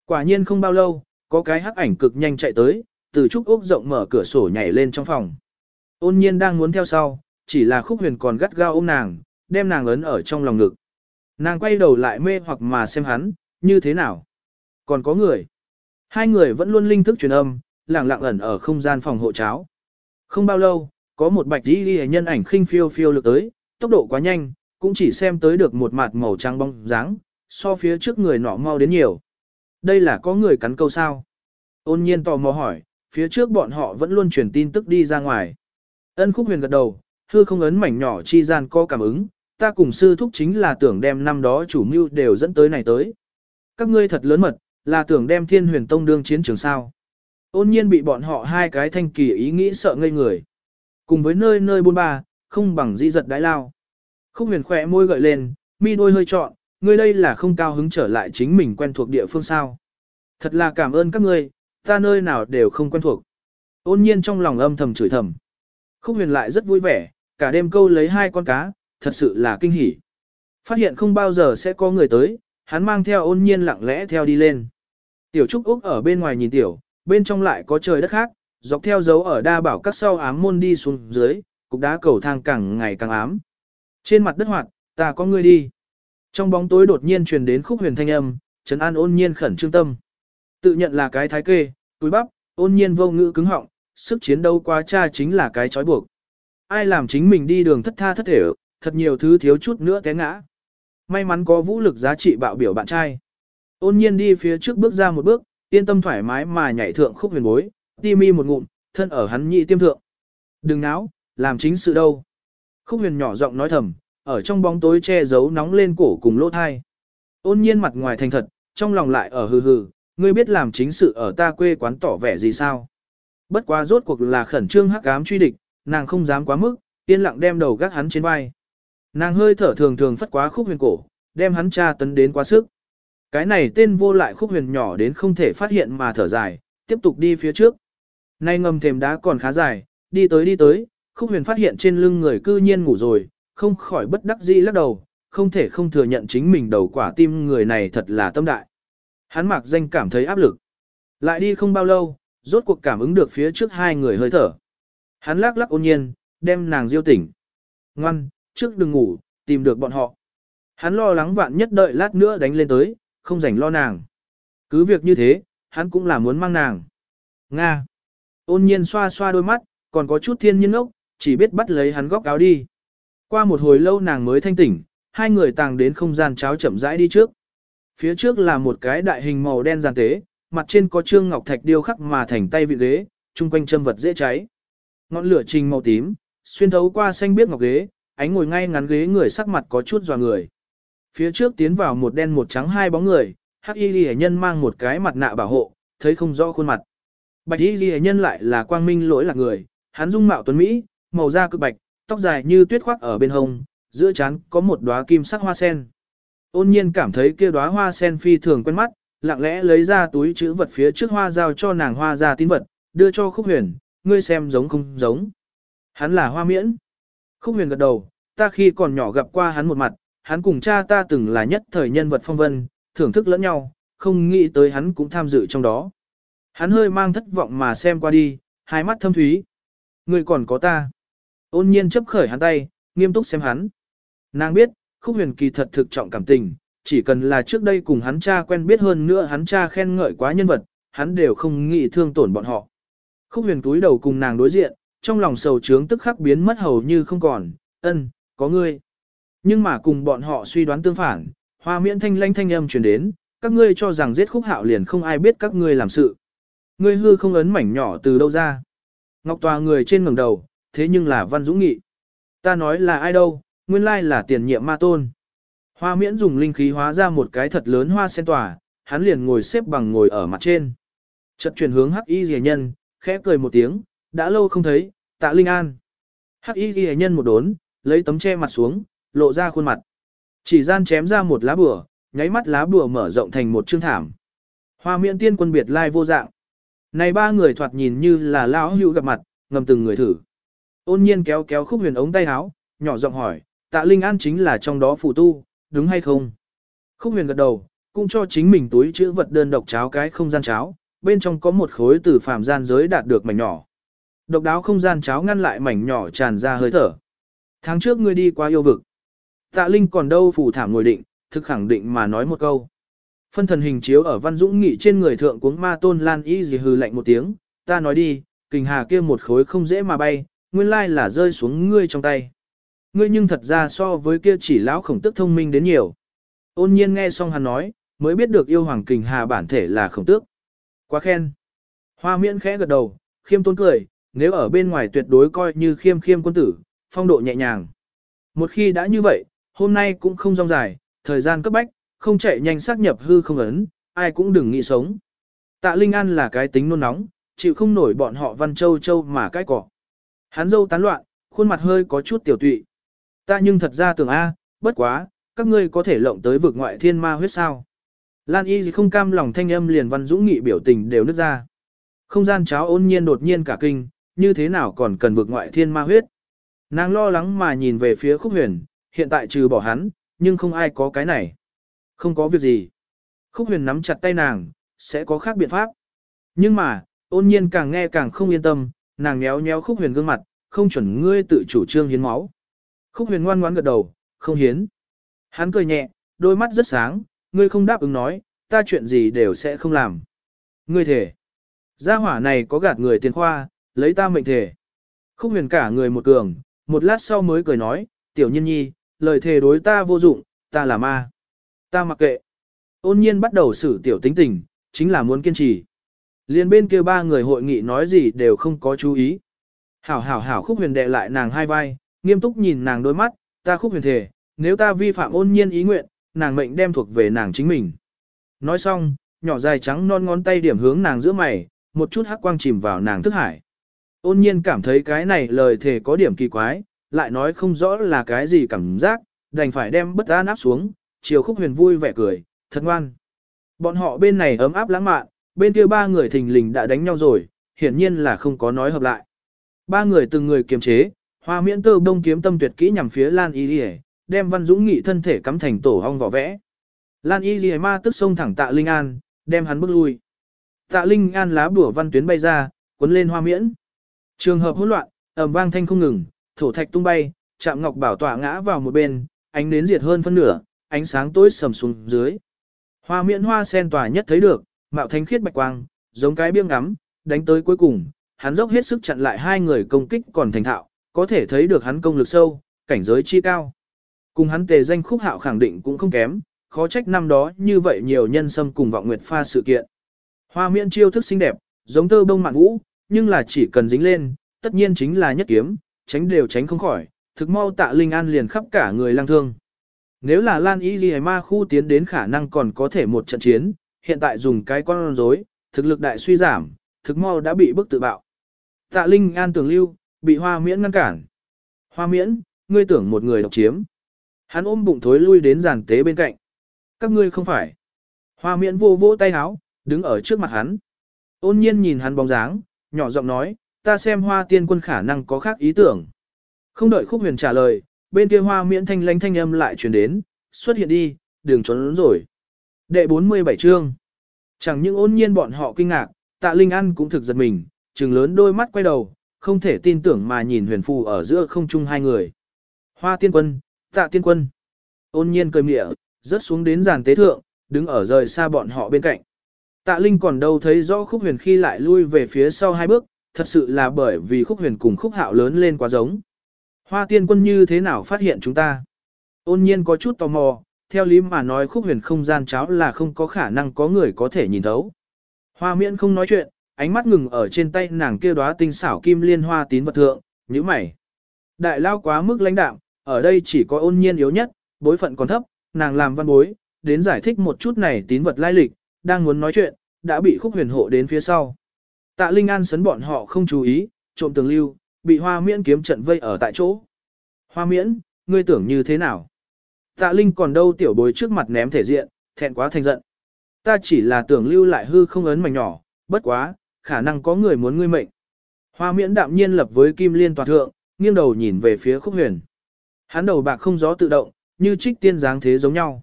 Quả nhiên không bao lâu, có cái hắc ảnh cực nhanh chạy tới, từ trúc ốc rộng mở cửa sổ nhảy lên trong phòng. Ôn nhiên đang muốn theo sau, chỉ là khúc huyền còn gắt gao ôm nàng, đem nàng ấn ở trong lòng ngực. Nàng quay đầu lại mê hoặc mà xem hắn, như thế nào? Còn có người. Hai người vẫn luôn linh thức truyền âm, lặng lặng ẩn ở không gian phòng hộ cháo. Không bao lâu, có một bạch y đi nhân ảnh khinh phiêu phiêu lực tới, tốc độ quá nhanh, cũng chỉ xem tới được một mặt màu trắng bóng dáng, so phía trước người nọ mau đến nhiều. Đây là có người cắn câu sao? Ôn nhiên tò mò hỏi, phía trước bọn họ vẫn luôn truyền tin tức đi ra ngoài. Ân khúc huyền gật đầu, hư không ấn mảnh nhỏ chi gian có cảm ứng, ta cùng sư thúc chính là tưởng đem năm đó chủ mưu đều dẫn tới này tới. Các ngươi thật lớn mật, là tưởng đem thiên huyền tông đương chiến trường sao. Ôn nhiên bị bọn họ hai cái thanh kỳ ý nghĩ sợ ngây người. Cùng với nơi nơi buôn ba, không bằng di giật đái lao. Khúc huyền khỏe môi gợi lên, mi đôi hơi trọn, ngươi đây là không cao hứng trở lại chính mình quen thuộc địa phương sao. Thật là cảm ơn các ngươi, ta nơi nào đều không quen thuộc. Ôn nhiên trong lòng âm thầm chửi thầm. Khúc huyền lại rất vui vẻ, cả đêm câu lấy hai con cá, thật sự là kinh hỉ. Phát hiện không bao giờ sẽ có người tới, hắn mang theo ôn nhiên lặng lẽ theo đi lên. Tiểu Trúc Úc ở bên ngoài nhìn tiểu, bên trong lại có trời đất khác, dọc theo dấu ở đa bảo các sau ám môn đi xuống dưới, cục đá cầu thang càng ngày càng ám. Trên mặt đất hoạt, ta có người đi. Trong bóng tối đột nhiên truyền đến khúc huyền thanh âm, trấn an ôn nhiên khẩn trương tâm. Tự nhận là cái thái kê, túi bắp, ôn nhiên vô ngữ cứng họng, sức chiến đấu quá cha chính là cái trói buộc. Ai làm chính mình đi đường thất tha thất thể, thật nhiều thứ thiếu chút nữa té ngã. May mắn có vũ lực giá trị bạo biểu bạn trai. Ôn nhiên đi phía trước bước ra một bước, yên tâm thoải mái mà nhảy thượng khúc huyền bối, ti mi một ngụm, thân ở hắn nhị tiêm thượng. Đừng náo, làm chính sự đâu. Khúc huyền nhỏ giọng nói thầm, ở trong bóng tối che giấu nóng lên cổ cùng lỗ thai. Ôn nhiên mặt ngoài thành thật, trong lòng lại ở hừ hừ, ngươi biết làm chính sự ở ta quê quán tỏ vẻ gì sao. Bất quá rốt cuộc là khẩn trương hắc ám truy địch, nàng không dám quá mức, yên lặng đem đầu gác hắn trên vai. Nàng hơi thở thường thường phất quá khúc huyền cổ, đem hắn tra tấn đến quá sức. Cái này tên vô lại khúc huyền nhỏ đến không thể phát hiện mà thở dài, tiếp tục đi phía trước. Nay ngầm thềm đá còn khá dài, đi tới đi tới, khúc huyền phát hiện trên lưng người cư nhiên ngủ rồi, không khỏi bất đắc dĩ lắc đầu, không thể không thừa nhận chính mình đầu quả tim người này thật là tâm đại. Hắn mặc danh cảm thấy áp lực. Lại đi không bao lâu, rốt cuộc cảm ứng được phía trước hai người hơi thở. Hắn lắc lắc ôn nhiên, đem nàng diêu tỉnh. Ngoan, trước đừng ngủ, tìm được bọn họ. Hắn lo lắng vạn nhất đợi lát nữa đánh lên tới, không rảnh lo nàng. Cứ việc như thế, hắn cũng là muốn mang nàng. Nga. Ôn nhiên xoa xoa đôi mắt, còn có chút thiên nhiên ốc, chỉ biết bắt lấy hắn góc áo đi. Qua một hồi lâu nàng mới thanh tỉnh, hai người tàng đến không gian cháo chậm rãi đi trước. Phía trước là một cái đại hình màu đen giàn tế, mặt trên có trương ngọc thạch điêu khắc mà thành tay vị ghế, chung quanh châm vật dễ cháy. Ngọn lửa trình màu tím, xuyên thấu qua xanh biếc ngọc ghế, ánh ngồi ngay ngắn ghế người sắc mặt có chút dò người. Phía trước tiến vào một đen một trắng hai bóng người, hắc y ghi nhân mang một cái mặt nạ bảo hộ, thấy không rõ khuôn mặt. Bạch y ghi nhân lại là quang minh lỗi là người, hắn dung mạo tuấn Mỹ, màu da cực bạch, tóc dài như tuyết khoác ở bên hông, giữa trán có một đóa kim sắc hoa sen. Ôn nhiên cảm thấy kia đóa hoa sen phi thường quen mắt, lặng lẽ lấy ra túi chữ vật phía trước hoa giao cho nàng hoa ra tín vật, đưa cho khúc huyền, ngươi xem giống không giống. Hắn là hoa miễn. Khúc huyền gật đầu, ta khi còn nhỏ gặp qua hắn một mặt, hắn cùng cha ta từng là nhất thời nhân vật phong vân, thưởng thức lẫn nhau, không nghĩ tới hắn cũng tham dự trong đó. Hắn hơi mang thất vọng mà xem qua đi, hai mắt thâm thúy. người còn có ta. Ôn nhiên chấp khởi hắn tay, nghiêm túc xem hắn. Nàng biết, khúc huyền kỳ thật thực trọng cảm tình, chỉ cần là trước đây cùng hắn cha quen biết hơn nữa hắn cha khen ngợi quá nhân vật, hắn đều không nghĩ thương tổn bọn họ. Khúc huyền túi đầu cùng nàng đối diện, trong lòng sầu trướng tức khắc biến mất hầu như không còn, ân, có ngươi. Nhưng mà cùng bọn họ suy đoán tương phản, hoa miễn thanh lanh thanh âm truyền đến, các ngươi cho rằng giết khúc hạo liền không ai biết các ngươi làm sự. Ngươi hư không ấn mảnh nhỏ từ đâu ra. Ngọc tòa người trên ngẩng đầu, thế nhưng là Văn Dũng Nghị. Ta nói là ai đâu, nguyên lai là tiền nhiệm ma tôn. Hoa miễn dùng linh khí hóa ra một cái thật lớn hoa sen tòa, hắn liền ngồi xếp bằng ngồi ở mặt trên. Chợt chuyển hướng hắc y rìa nhân, khẽ cười một tiếng, đã lâu không thấy, tạ linh an. Hắc y rìa nhân một đốn, lấy tấm che mặt xuống, lộ ra khuôn mặt. Chỉ gian chém ra một lá bùa, nháy mắt lá bùa mở rộng thành một chương thảm. Hoa miễn tiên quân biệt lai vô dạng. Này ba người thoạt nhìn như là lão hữu gặp mặt, ngầm từng người thử. Ôn nhiên kéo kéo khúc huyền ống tay áo, nhỏ giọng hỏi, tạ Linh An chính là trong đó phù tu, đúng hay không? Khúc huyền gật đầu, cũng cho chính mình túi chữ vật đơn độc cháo cái không gian cháo, bên trong có một khối từ phàm gian giới đạt được mảnh nhỏ. Độc đáo không gian cháo ngăn lại mảnh nhỏ tràn ra hơi thở. Tháng trước ngươi đi qua yêu vực. Tạ Linh còn đâu phủ thảm ngồi định, thực khẳng định mà nói một câu. Phân thần hình chiếu ở Văn Dũng Nghị trên người thượng cuống ma tôn lan y gì hừ lạnh một tiếng, ta nói đi, kình hà kia một khối không dễ mà bay, nguyên lai là rơi xuống ngươi trong tay. Ngươi nhưng thật ra so với kia chỉ lão khổng tức thông minh đến nhiều. Ôn nhiên nghe xong hắn nói, mới biết được yêu hoàng kình hà bản thể là khổng tước. Quá khen. Hoa miễn khẽ gật đầu, khiêm tôn cười, nếu ở bên ngoài tuyệt đối coi như khiêm khiêm quân tử, phong độ nhẹ nhàng. Một khi đã như vậy, hôm nay cũng không rong dài, thời gian cấp bách, không chạy nhanh xác nhập hư không ấn, ai cũng đừng nghĩ sống. Tạ Linh An là cái tính nôn nóng, chịu không nổi bọn họ văn châu châu mà cái cỏ. Hắn dâu tán loạn, khuôn mặt hơi có chút tiểu tụy. Ta nhưng thật ra tưởng A, bất quá, các ngươi có thể lộng tới vực ngoại thiên ma huyết sao. Lan y gì không cam lòng thanh âm liền văn dũng nghị biểu tình đều nứt ra. Không gian cháo ôn nhiên đột nhiên cả kinh, như thế nào còn cần vực ngoại thiên ma huyết. Nàng lo lắng mà nhìn về phía khúc huyền, hiện tại trừ bỏ hắn, nhưng không ai có cái này. Không có việc gì. Khúc huyền nắm chặt tay nàng, sẽ có khác biện pháp. Nhưng mà, ôn nhiên càng nghe càng không yên tâm, nàng nhéo nhéo khúc huyền gương mặt, không chuẩn ngươi tự chủ trương hiến máu. Khúc huyền ngoan ngoãn gật đầu, không hiến. Hắn cười nhẹ, đôi mắt rất sáng, ngươi không đáp ứng nói, ta chuyện gì đều sẽ không làm. Ngươi thể, gia hỏa này có gạt người tiền khoa, lấy ta mệnh thể. Khúc huyền cả người một cường, một lát sau mới cười nói, tiểu nhân nhi, lời thề đối ta vô dụng, ta là ma. Ta mặc kệ. Ôn nhiên bắt đầu xử tiểu tính tình, chính là muốn kiên trì. Liên bên kia ba người hội nghị nói gì đều không có chú ý. Hảo hảo hảo khúc huyền đệ lại nàng hai vai, nghiêm túc nhìn nàng đôi mắt, ta khúc huyền thể, nếu ta vi phạm ôn nhiên ý nguyện, nàng mệnh đem thuộc về nàng chính mình. Nói xong, nhỏ dài trắng non ngón tay điểm hướng nàng giữa mày, một chút hắc quang chìm vào nàng thức hải. Ôn nhiên cảm thấy cái này lời thề có điểm kỳ quái, lại nói không rõ là cái gì cảm giác, đành phải đem bất an áp xuống, chiều khúc huyền vui vẻ cười, thật ngoan. Bọn họ bên này ấm áp lãng mạn, bên kia ba người thình lình đã đánh nhau rồi, hiển nhiên là không có nói hợp lại. Ba người từng người kiềm chế, hoa miễn tơ bông kiếm tâm tuyệt kỹ nhằm phía Lan Y Lì đem Văn Dũng nghị thân thể cắm thành tổ hong vỏ vẽ. Lan Y Lì ma tức xông thẳng tạ Linh An, đem hắn bước lui. Tạ Linh An lá bùa văn tuyến bay ra, cuốn lên hoa miễn. Trường hợp hỗn loạn, ầm vang thanh không ngừng, thổ thạch tung bay, chạm ngọc bảo tỏa ngã vào một bên, ánh nến diệt hơn phân nửa, ánh sáng tối sầm xuống dưới. Hoa miễn hoa sen tỏa nhất thấy được, mạo thanh khiết bạch quang, giống cái biêng ngắm, đánh tới cuối cùng, hắn dốc hết sức chặn lại hai người công kích còn thành thạo, có thể thấy được hắn công lực sâu, cảnh giới chi cao. Cùng hắn tề danh khúc hạo khẳng định cũng không kém, khó trách năm đó như vậy nhiều nhân xâm cùng vọng nguyệt pha sự kiện. Hoa miễn chiêu thức xinh đẹp, giống tơ bông mạn vũ, nhưng là chỉ cần dính lên, tất nhiên chính là nhất kiếm, tránh đều tránh không khỏi, thực mau tạ Linh An liền khắp cả người lang thương. Nếu là Lan Y Ghi Ma khu tiến đến khả năng còn có thể một trận chiến, hiện tại dùng cái con rối, thực lực đại suy giảm, thực mau đã bị bức tự bạo. Tạ Linh An tưởng lưu, bị hoa miễn ngăn cản. Hoa miễn, ngươi tưởng một người độc chiếm. Hắn ôm bụng thối lui đến giàn tế bên cạnh. Các ngươi không phải. Hoa miễn vô vỗ tay háo, đứng ở trước mặt hắn. Ôn nhiên nhìn hắn bóng dáng, nhỏ giọng nói, ta xem hoa tiên quân khả năng có khác ý tưởng. Không đợi khúc huyền trả lời, bên kia hoa miễn thanh lánh thanh âm lại truyền đến, xuất hiện đi, đường trốn rồi. Đệ 47 chương. Chẳng những ôn nhiên bọn họ kinh ngạc, tạ Linh An cũng thực giật mình, trừng lớn đôi mắt quay đầu, không thể tin tưởng mà nhìn huyền phù ở giữa không chung hai người. Hoa tiên quân, tạ tiên quân. Ôn nhiên cười mịa, rớt xuống đến giàn tế thượng, đứng ở rời xa bọn họ bên cạnh. Tạ Linh còn đâu thấy rõ khúc huyền khi lại lui về phía sau hai bước, thật sự là bởi vì khúc huyền cùng khúc hạo lớn lên quá giống. Hoa tiên quân như thế nào phát hiện chúng ta? Ôn nhiên có chút tò mò, theo lý mà nói khúc huyền không gian cháo là không có khả năng có người có thể nhìn thấu. Hoa miễn không nói chuyện, ánh mắt ngừng ở trên tay nàng kia đóa tinh xảo kim liên hoa tín vật thượng, như mày. Đại lao quá mức lãnh đạm, ở đây chỉ có ôn nhiên yếu nhất, bối phận còn thấp, nàng làm văn bối, đến giải thích một chút này tín vật lai lịch, đang muốn nói chuyện, đã bị khúc huyền hộ đến phía sau. Tạ Linh An sấn bọn họ không chú ý, trộm tường lưu, bị hoa miễn kiếm trận vây ở tại chỗ. Hoa miễn, ngươi tưởng như thế nào? Tạ Linh còn đâu tiểu bối trước mặt ném thể diện, thẹn quá thành giận. Ta chỉ là tưởng lưu lại hư không ấn mảnh nhỏ, bất quá, khả năng có người muốn ngươi mệnh. Hoa miễn đạm nhiên lập với kim liên toàn thượng, nghiêng đầu nhìn về phía khúc huyền. Hắn đầu bạc không gió tự động, như trích tiên dáng thế giống nhau.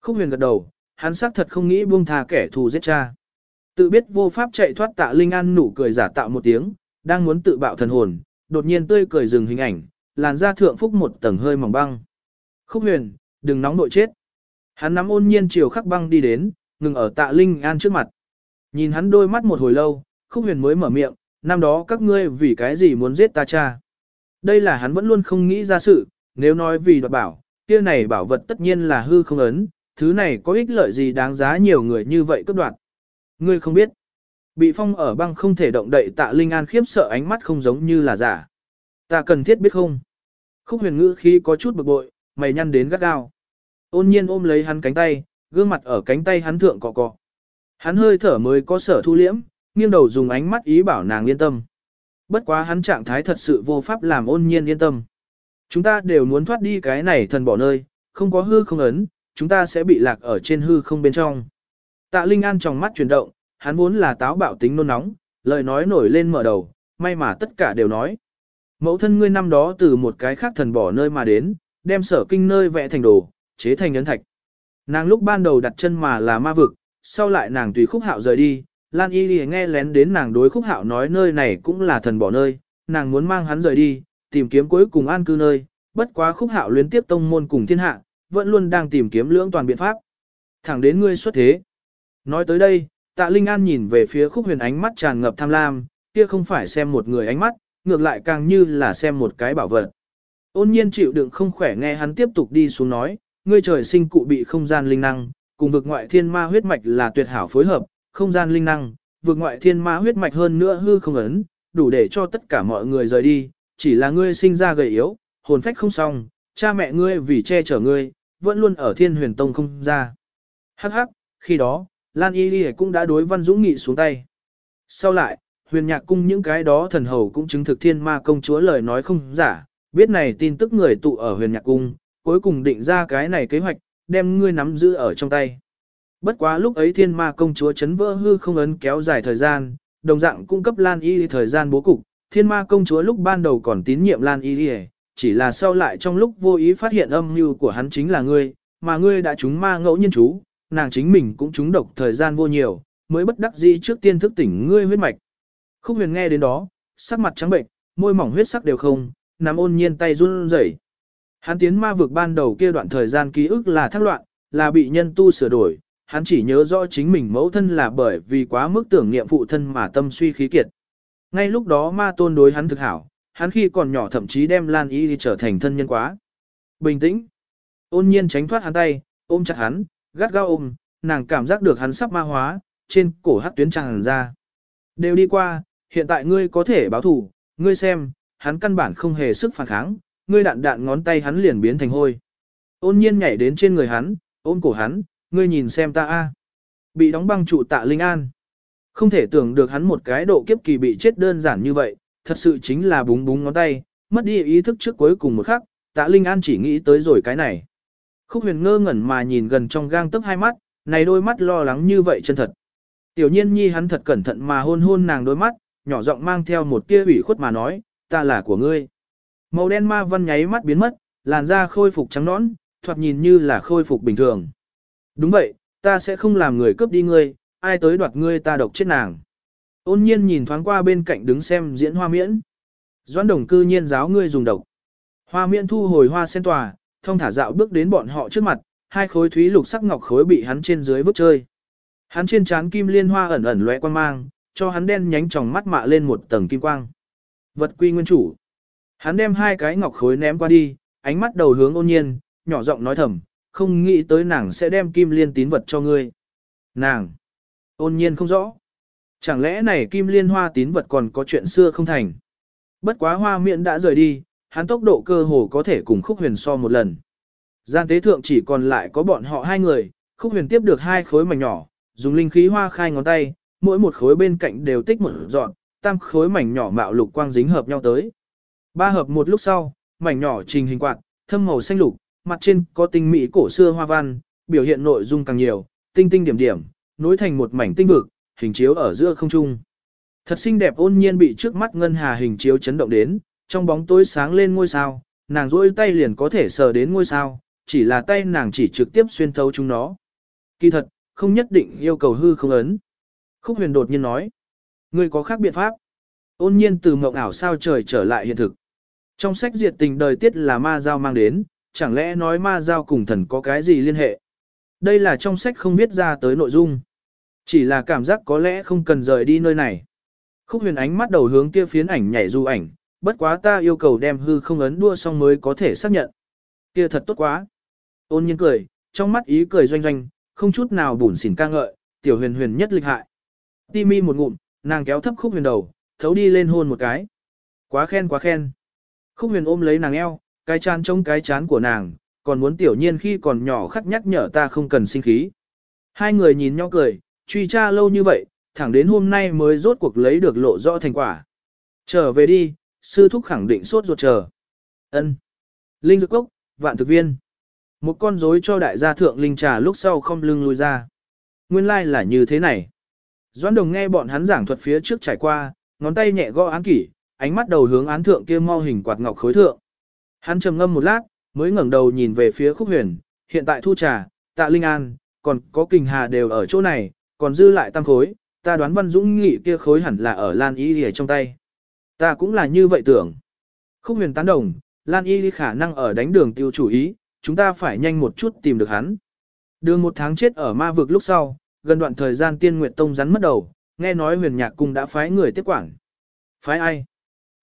Khúc huyền gật đầu, hắn xác thật không nghĩ buông tha kẻ thù giết cha. Tự biết vô pháp chạy thoát tạ Linh An nụ cười giả tạo một tiếng, đang muốn tự bạo thần hồn, đột nhiên tươi cười dừng hình ảnh, làn da thượng phúc một tầng hơi mỏng băng. Khúc huyền, đừng nóng nội chết. Hắn nắm ôn nhiên chiều khắc băng đi đến, ngừng ở tạ Linh An trước mặt. Nhìn hắn đôi mắt một hồi lâu, khúc huyền mới mở miệng, năm đó các ngươi vì cái gì muốn giết ta cha. Đây là hắn vẫn luôn không nghĩ ra sự, nếu nói vì đoạt bảo, kia này bảo vật tất nhiên là hư không ấn, thứ này có ích lợi gì đáng giá nhiều người như vậy cướp đoạt. Ngươi không biết. Bị phong ở băng không thể động đậy tạ Linh An khiếp sợ ánh mắt không giống như là giả. Ta cần thiết biết không? Khúc huyền ngữ khi có chút bực bội, mày nhăn đến gắt gao. Ôn nhiên ôm lấy hắn cánh tay, gương mặt ở cánh tay hắn thượng cọ cọ. Hắn hơi thở mới có sở thu liễm, nghiêng đầu dùng ánh mắt ý bảo nàng yên tâm. Bất quá hắn trạng thái thật sự vô pháp làm ôn nhiên yên tâm. Chúng ta đều muốn thoát đi cái này thần bỏ nơi, không có hư không ấn, chúng ta sẽ bị lạc ở trên hư không bên trong. Tạ Linh An trong mắt chuyển động, hắn vốn là táo bạo tính nôn nóng, lời nói nổi lên mở đầu, may mà tất cả đều nói. Mẫu thân ngươi năm đó từ một cái khác thần bỏ nơi mà đến, đem sở kinh nơi vẽ thành đồ, chế thành ấn thạch. Nàng lúc ban đầu đặt chân mà là ma vực, sau lại nàng tùy khúc hạo rời đi, Lan Y Lì nghe lén đến nàng đối khúc hạo nói nơi này cũng là thần bỏ nơi, nàng muốn mang hắn rời đi, tìm kiếm cuối cùng an cư nơi, bất quá khúc hạo luyến tiếp tông môn cùng thiên hạ, vẫn luôn đang tìm kiếm lưỡng toàn biện pháp. Thẳng đến ngươi xuất thế. Nói tới đây, tạ Linh An nhìn về phía khúc huyền ánh mắt tràn ngập tham lam, kia không phải xem một người ánh mắt, ngược lại càng như là xem một cái bảo vật. Ôn nhiên chịu đựng không khỏe nghe hắn tiếp tục đi xuống nói, ngươi trời sinh cụ bị không gian linh năng, cùng vực ngoại thiên ma huyết mạch là tuyệt hảo phối hợp, không gian linh năng, vực ngoại thiên ma huyết mạch hơn nữa hư không ấn, đủ để cho tất cả mọi người rời đi, chỉ là ngươi sinh ra gầy yếu, hồn phách không xong, cha mẹ ngươi vì che chở ngươi, vẫn luôn ở thiên huyền tông không ra. Hắc hắc, khi đó, Lan Y Ghi cũng đã đối Văn Dũng Nghị xuống tay. Sau lại, huyền nhạc cung những cái đó thần hầu cũng chứng thực thiên ma công chúa lời nói không giả, biết này tin tức người tụ ở huyền nhạc cung, cuối cùng định ra cái này kế hoạch, đem ngươi nắm giữ ở trong tay. Bất quá lúc ấy thiên ma công chúa chấn vỡ hư không ấn kéo dài thời gian, đồng dạng cung cấp Lan Y thời gian bố cục, thiên ma công chúa lúc ban đầu còn tín nhiệm Lan Y chỉ là sau lại trong lúc vô ý phát hiện âm mưu của hắn chính là ngươi, mà ngươi đã trúng ma ngẫu nhiên chú, nàng chính mình cũng trúng độc thời gian vô nhiều, mới bất đắc dĩ trước tiên thức tỉnh ngươi huyết mạch. Khúc huyền nghe đến đó, sắc mặt trắng bệnh, môi mỏng huyết sắc đều không, nắm ôn nhiên tay run rẩy. Hắn tiến ma vực ban đầu kia đoạn thời gian ký ức là thác loạn, là bị nhân tu sửa đổi, hắn chỉ nhớ rõ chính mình mẫu thân là bởi vì quá mức tưởng niệm phụ thân mà tâm suy khí kiệt. Ngay lúc đó ma tôn đối hắn thực hảo, hắn khi còn nhỏ thậm chí đem Lan Y trở thành thân nhân quá. Bình tĩnh. Ôn nhiên tránh thoát hắn tay, ôm chặt hắn, gắt gao ôm, nàng cảm giác được hắn sắp ma hóa, trên cổ hắc tuyến tràn ra. Đều đi qua, hiện tại ngươi có thể báo thủ, ngươi xem, hắn căn bản không hề sức phản kháng, ngươi đạn đạn ngón tay hắn liền biến thành hôi. Ôn nhiên nhảy đến trên người hắn, ôm cổ hắn, ngươi nhìn xem ta a. Bị đóng băng trụ tạ Linh An. Không thể tưởng được hắn một cái độ kiếp kỳ bị chết đơn giản như vậy, thật sự chính là búng búng ngón tay, mất đi ý thức trước cuối cùng một khắc, tạ Linh An chỉ nghĩ tới rồi cái này. Khúc huyền ngơ ngẩn mà nhìn gần trong gang tấc hai mắt, này đôi mắt lo lắng như vậy chân thật. Tiểu nhiên nhi hắn thật cẩn thận mà hôn hôn nàng đôi mắt, nhỏ giọng mang theo một tia ủy khuất mà nói, ta là của ngươi. Màu đen ma văn nháy mắt biến mất, làn da khôi phục trắng nõn, thoạt nhìn như là khôi phục bình thường. Đúng vậy, ta sẽ không làm người cướp đi ngươi, ai tới đoạt ngươi ta độc chết nàng. Ôn nhiên nhìn thoáng qua bên cạnh đứng xem diễn hoa miễn. Doãn đồng cư nhiên giáo ngươi dùng độc. Hoa miễn thu hồi hoa sen tòa, thông thả dạo bước đến bọn họ trước mặt, hai khối thúy lục sắc ngọc khối bị hắn trên dưới vứt chơi. Hắn trên trán kim liên hoa ẩn ẩn lóe quang mang, cho hắn đen nhánh tròng mắt mạ lên một tầng kim quang. Vật quy nguyên chủ. Hắn đem hai cái ngọc khối ném qua đi, ánh mắt đầu hướng ôn nhiên, nhỏ giọng nói thầm, không nghĩ tới nàng sẽ đem kim liên tín vật cho ngươi. Nàng. Ôn nhiên không rõ. Chẳng lẽ này kim liên hoa tín vật còn có chuyện xưa không thành? Bất quá hoa miệng đã rời đi, hắn tốc độ cơ hồ có thể cùng khúc huyền so một lần. Gian tế thượng chỉ còn lại có bọn họ hai người, khúc huyền tiếp được hai khối mảnh nhỏ, dùng linh khí hoa khai ngón tay, mỗi một khối bên cạnh đều tích một dọn, tam khối mảnh nhỏ mạo lục quang dính hợp nhau tới. Ba hợp một lúc sau, mảnh nhỏ trình hình quạt, thâm màu xanh lục, mặt trên có tinh mỹ cổ xưa hoa văn, biểu hiện nội dung càng nhiều, tinh tinh điểm điểm, nối thành một mảnh tinh vực, hình chiếu ở giữa không trung. Thật xinh đẹp ôn nhiên bị trước mắt ngân hà hình chiếu chấn động đến, trong bóng tối sáng lên ngôi sao, nàng rỗi tay liền có thể sờ đến ngôi sao, chỉ là tay nàng chỉ trực tiếp xuyên thấu chúng nó. Kỳ thật, không nhất định yêu cầu hư không ấn. Khúc huyền đột nhiên nói, ngươi có khác biện pháp. Ôn nhiên từ mộng ảo sao trời trở lại hiện thực. Trong sách diệt tình đời tiết là ma giao mang đến, chẳng lẽ nói ma giao cùng thần có cái gì liên hệ? Đây là trong sách không viết ra tới nội dung. Chỉ là cảm giác có lẽ không cần rời đi nơi này. Khúc huyền ánh mắt đầu hướng kia phiến ảnh nhảy du ảnh, bất quá ta yêu cầu đem hư không ấn đua xong mới có thể xác nhận. Kia thật tốt quá. Ôn nhiên cười, trong mắt ý cười doanh doanh, không chút nào bủn xỉn ca ngợi, tiểu huyền huyền nhất lịch hại. Ti mi một ngụm, nàng kéo thấp khúc huyền đầu, thấu đi lên hôn một cái. Quá khen quá khen. Khúc huyền ôm lấy nàng eo, cái chán trong cái chán của nàng, còn muốn tiểu nhiên khi còn nhỏ khắc nhắc nhở ta không cần sinh khí. Hai người nhìn nhau cười, truy tra lâu như vậy, thẳng đến hôm nay mới rốt cuộc lấy được lộ rõ thành quả. Trở về đi, sư thúc khẳng định sốt ruột chờ. Ân. Linh dược cốc, vạn thực viên. Một con rối cho đại gia thượng linh trà lúc sau không lưng lùi ra. Nguyên lai like là như thế này. Doãn đồng nghe bọn hắn giảng thuật phía trước trải qua, ngón tay nhẹ gõ án kỷ, ánh mắt đầu hướng án thượng kia mau hình quạt ngọc khối thượng. Hắn trầm ngâm một lát, mới ngẩng đầu nhìn về phía khúc huyền, hiện tại thu trà, tạ linh an, còn có kình hà đều ở chỗ này, còn dư lại tam khối, ta đoán văn dũng nghị kia khối hẳn là ở lan ý ở trong tay. Ta cũng là như vậy tưởng. Khúc huyền tán đồng, lan y khả năng ở đánh đường tiêu chủ ý, chúng ta phải nhanh một chút tìm được hắn. Đường một tháng chết ở ma vực lúc sau, gần đoạn thời gian tiên nguyệt tông rắn mất đầu, nghe nói huyền nhạc cung đã phái người tiếp quản. Phái ai?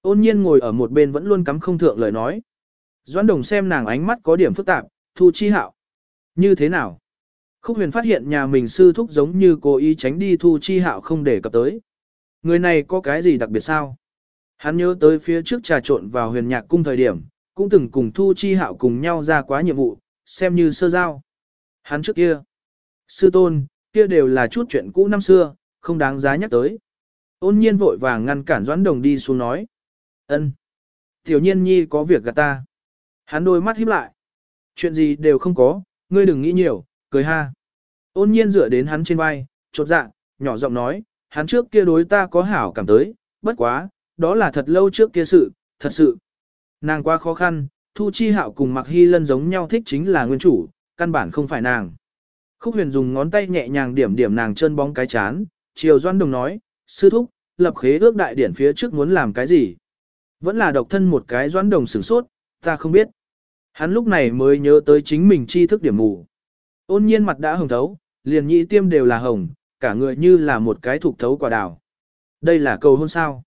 Ôn nhiên ngồi ở một bên vẫn luôn cắm không thượng lời nói. Doãn đồng xem nàng ánh mắt có điểm phức tạp, thu chi hạo. Như thế nào? Khúc huyền phát hiện nhà mình sư thúc giống như cố ý tránh đi thu chi hạo không để cập tới. Người này có cái gì đặc biệt sao? Hắn nhớ tới phía trước trà trộn vào huyền nhạc cung thời điểm, cũng từng cùng thu chi hạo cùng nhau ra quá nhiệm vụ, xem như sơ giao. Hắn trước kia, sư tôn, kia đều là chút chuyện cũ năm xưa, không đáng giá nhắc tới. Ôn nhiên vội vàng ngăn cản Doãn Đồng đi xuống nói. ân, Tiểu nhiên nhi có việc gặp ta. Hắn đôi mắt híp lại. Chuyện gì đều không có, ngươi đừng nghĩ nhiều, cười ha. Ôn nhiên dựa đến hắn trên vai, chột dạ, nhỏ giọng nói, hắn trước kia đối ta có hảo cảm tới, bất quá, đó là thật lâu trước kia sự, thật sự. Nàng quá khó khăn, Thu Chi Hạo cùng Mạc Hy Lân giống nhau thích chính là nguyên chủ, căn bản không phải nàng. Khúc huyền dùng ngón tay nhẹ nhàng điểm điểm nàng chân bóng cái chán, chiều doan đồng nói, sư thúc, lập khế ước đại điển phía trước muốn làm cái gì? Vẫn là độc thân một cái doãn đồng sửng sốt, ta không biết. Hắn lúc này mới nhớ tới chính mình tri thức điểm mù. Ôn nhiên mặt đã hồng thấu, liền nhị tiêm đều là hồng, cả người như là một cái thuộc thấu quả đào. Đây là cầu hôn sao?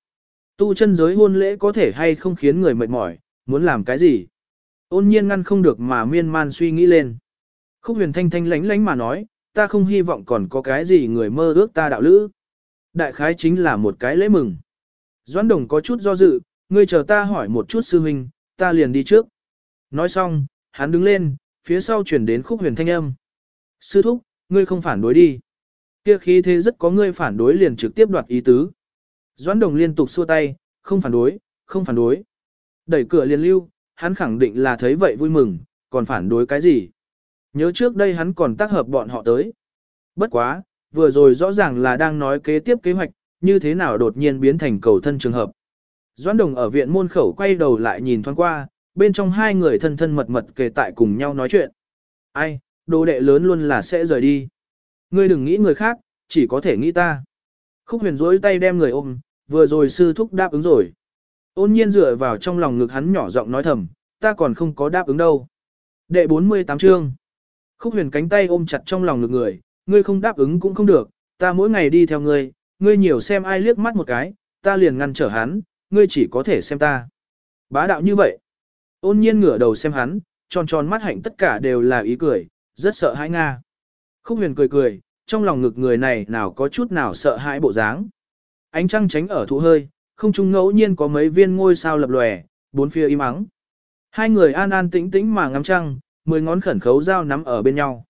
Tu chân giới hôn lễ có thể hay không khiến người mệt mỏi, muốn làm cái gì? Ôn nhiên ngăn không được mà miên man suy nghĩ lên. Khúc huyền thanh thanh lánh lánh mà nói, ta không hy vọng còn có cái gì người mơ ước ta đạo lữ. Đại khái chính là một cái lễ mừng. Doãn đồng có chút do dự, ngươi chờ ta hỏi một chút sư huynh, ta liền đi trước. Nói xong, hắn đứng lên, phía sau chuyển đến khúc huyền thanh âm. Sư thúc, ngươi không phản đối đi. Kia khí thế rất có ngươi phản đối liền trực tiếp đoạt ý tứ. Doãn đồng liên tục xua tay, không phản đối, không phản đối. Đẩy cửa liền lưu, hắn khẳng định là thấy vậy vui mừng, còn phản đối cái gì. Nhớ trước đây hắn còn tác hợp bọn họ tới. Bất quá, vừa rồi rõ ràng là đang nói kế tiếp kế hoạch, như thế nào đột nhiên biến thành cầu thân trường hợp. Doãn đồng ở viện môn khẩu quay đầu lại nhìn thoáng qua, bên trong hai người thân thân mật mật kề tại cùng nhau nói chuyện. Ai, đồ đệ lớn luôn là sẽ rời đi. Ngươi đừng nghĩ người khác, chỉ có thể nghĩ ta. Khúc huyền rỗi tay đem người ôm, vừa rồi sư thúc đáp ứng rồi. Ôn nhiên dựa vào trong lòng ngực hắn nhỏ giọng nói thầm, ta còn không có đáp ứng đâu. Đệ 48 chương. Khúc huyền cánh tay ôm chặt trong lòng ngực người, ngươi không đáp ứng cũng không được, ta mỗi ngày đi theo ngươi, ngươi nhiều xem ai liếc mắt một cái, ta liền ngăn trở hắn, ngươi chỉ có thể xem ta. Bá đạo như vậy. Ôn nhiên ngửa đầu xem hắn, tròn tròn mắt hạnh tất cả đều là ý cười, rất sợ hãi Nga. Khúc huyền cười cười, trong lòng ngực người này nào có chút nào sợ hãi bộ dáng. Ánh trăng tránh ở thụ hơi, không trung ngẫu nhiên có mấy viên ngôi sao lập lòe, bốn phía im ắng. Hai người an an tĩnh tĩnh mà ngắm trăng, mười ngón khẩn khấu dao nắm ở bên nhau.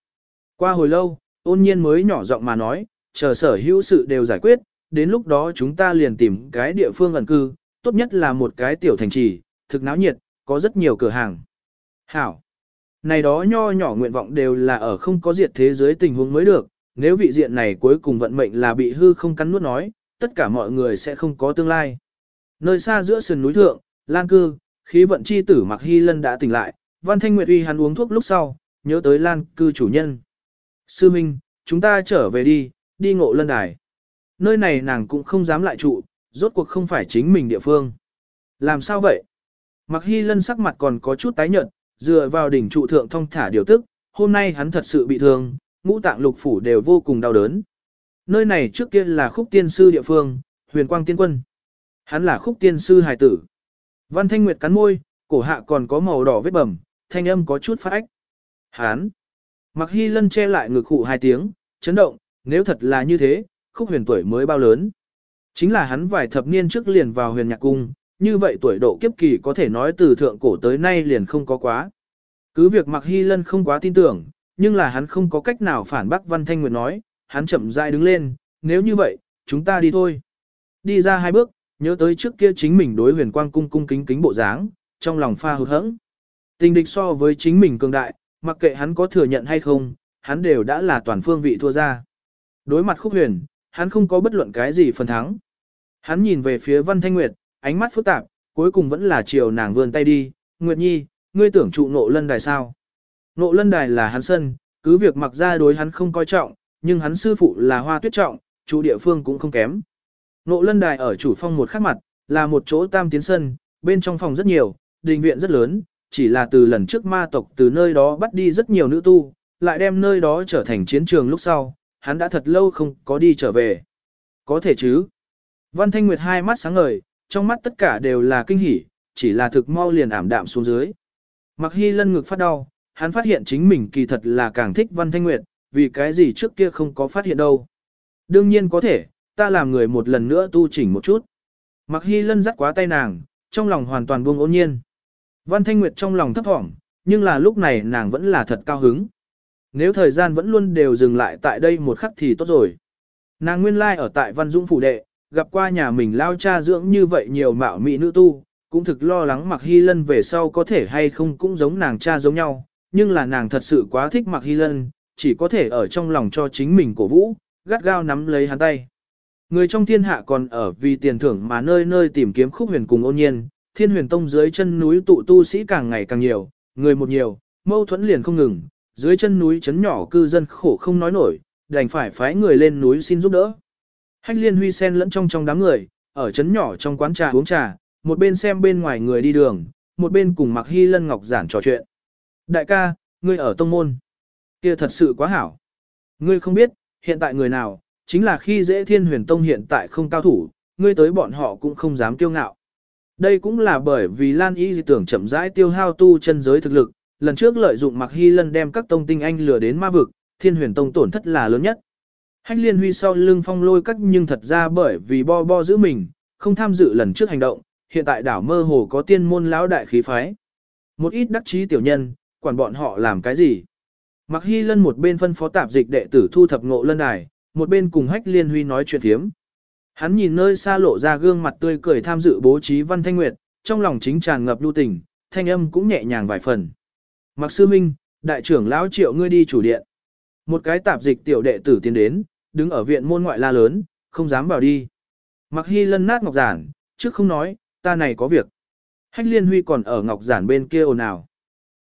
Qua hồi lâu, ôn nhiên mới nhỏ giọng mà nói, chờ sở hữu sự đều giải quyết, đến lúc đó chúng ta liền tìm cái địa phương ẩn cư, tốt nhất là một cái tiểu thành trì, thực náo nhiệt, có rất nhiều cửa hàng. Hảo! Này đó nho nhỏ nguyện vọng đều là ở không có diệt thế giới tình huống mới được, nếu vị diện này cuối cùng vận mệnh là bị hư không cắn nuốt nói, tất cả mọi người sẽ không có tương lai. Nơi xa giữa sườn núi thượng, Lan Cư, khí vận chi tử Mạc Hy Lân đã tỉnh lại, Văn Thanh Nguyệt uy hắn uống thuốc lúc sau, nhớ tới Lan Cư chủ nhân. Sư Minh, chúng ta trở về đi, đi ngộ lân đài. Nơi này nàng cũng không dám lại trụ, rốt cuộc không phải chính mình địa phương. Làm sao vậy? Mạc Hy Lân sắc mặt còn có chút tái nhợt, dựa vào đỉnh trụ thượng thông thả điều tức, hôm nay hắn thật sự bị thương, ngũ tạng lục phủ đều vô cùng đau đớn. Nơi này trước kia là khúc tiên sư địa phương, huyền quang tiên quân. Hắn là khúc tiên sư hài tử. Văn Thanh Nguyệt cắn môi, cổ hạ còn có màu đỏ vết bầm, thanh âm có chút phát ách. Hán. Mặc Hy Lân che lại ngực cụ hai tiếng, chấn động, nếu thật là như thế, khúc huyền tuổi mới bao lớn. Chính là hắn vài thập niên trước liền vào huyền nhạc cung, như vậy tuổi độ kiếp kỳ có thể nói từ thượng cổ tới nay liền không có quá. Cứ việc Mặc Hy Lân không quá tin tưởng, nhưng là hắn không có cách nào phản bác Văn Thanh Nguyệt nói, hắn chậm rãi đứng lên, nếu như vậy, chúng ta đi thôi. Đi ra hai bước, nhớ tới trước kia chính mình đối huyền quang cung cung kính kính bộ dáng, trong lòng pha hụt hẫng. Tình địch so với chính mình cường đại, mặc kệ hắn có thừa nhận hay không, hắn đều đã là toàn phương vị thua ra. Đối mặt khúc huyền, hắn không có bất luận cái gì phần thắng. Hắn nhìn về phía Văn Thanh Nguyệt, ánh mắt phức tạp, cuối cùng vẫn là chiều nàng vươn tay đi, Nguyệt Nhi, ngươi tưởng trụ nộ lân đài sao? Nộ lân đài là hắn sân, cứ việc mặc ra đối hắn không coi trọng, nhưng hắn sư phụ là hoa tuyết trọng, chủ địa phương cũng không kém. Nộ lân đài ở chủ phong một khắc mặt, là một chỗ tam tiến sân, bên trong phòng rất nhiều, đình viện rất lớn, chỉ là từ lần trước ma tộc từ nơi đó bắt đi rất nhiều nữ tu, lại đem nơi đó trở thành chiến trường lúc sau, hắn đã thật lâu không có đi trở về. Có thể chứ. Văn Thanh Nguyệt hai mắt sáng ngời, trong mắt tất cả đều là kinh hỉ, chỉ là thực mau liền ảm đạm xuống dưới. Mặc hy lân ngực phát đau, hắn phát hiện chính mình kỳ thật là càng thích Văn Thanh Nguyệt, vì cái gì trước kia không có phát hiện đâu. Đương nhiên có thể, ta làm người một lần nữa tu chỉnh một chút. Mặc hy lân dắt quá tay nàng, trong lòng hoàn toàn buông ôn nhiên. Văn Thanh Nguyệt trong lòng thấp thỏm, nhưng là lúc này nàng vẫn là thật cao hứng. Nếu thời gian vẫn luôn đều dừng lại tại đây một khắc thì tốt rồi. Nàng nguyên lai ở tại Văn Dũng Phủ Đệ, gặp qua nhà mình lao cha dưỡng như vậy nhiều mạo mỹ nữ tu, cũng thực lo lắng Mặc Hy Lân về sau có thể hay không cũng giống nàng cha giống nhau, nhưng là nàng thật sự quá thích Mạc Hy Lân, chỉ có thể ở trong lòng cho chính mình cổ vũ, gắt gao nắm lấy hắn tay. Người trong thiên hạ còn ở vì tiền thưởng mà nơi nơi tìm kiếm khúc huyền cùng ôn nhiên, thiên huyền tông dưới chân núi tụ tu sĩ càng ngày càng nhiều, người một nhiều, mâu thuẫn liền không ngừng, dưới chân núi chấn nhỏ cư dân khổ không nói nổi, đành phải phái người lên núi xin giúp đỡ. Hách liên huy sen lẫn trong trong đám người, ở chấn nhỏ trong quán trà uống trà, một bên xem bên ngoài người đi đường, một bên cùng mặc hy lân ngọc giản trò chuyện. Đại ca, ngươi ở tông môn. kia thật sự quá hảo. Ngươi không biết, hiện tại người nào, chính là khi dễ thiên huyền tông hiện tại không cao thủ, ngươi tới bọn họ cũng không dám kiêu ngạo. Đây cũng là bởi vì Lan Y tưởng chậm rãi tiêu hao tu chân giới thực lực, lần trước lợi dụng Mạc Hy Lân đem các tông tinh anh lừa đến ma vực, thiên huyền tông tổn thất là lớn nhất. Hách liên huy sau lưng phong lôi cắt nhưng thật ra bởi vì bo bo giữ mình, không tham dự lần trước hành động, hiện tại đảo mơ hồ có tiên môn lão đại khí phái. Một ít đắc chí tiểu nhân, quản bọn họ làm cái gì? Mặc Hy Lân một bên phân phó tạp dịch đệ tử thu thập ngộ lân đài, một bên cùng hách liên huy nói chuyện thiếm. Hắn nhìn nơi xa lộ ra gương mặt tươi cười tham dự bố trí văn thanh nguyệt, trong lòng chính tràn ngập lưu tình, thanh âm cũng nhẹ nhàng vài phần. Mặc sư minh, đại trưởng lão triệu ngươi đi chủ điện. Một cái tạp dịch tiểu đệ tử tiến đến, đứng ở viện môn ngoại la lớn, không dám vào đi. Mặc hy lân nát ngọc giản, trước không nói, ta này có việc. Hách liên huy còn ở ngọc giản bên kia ồn ào.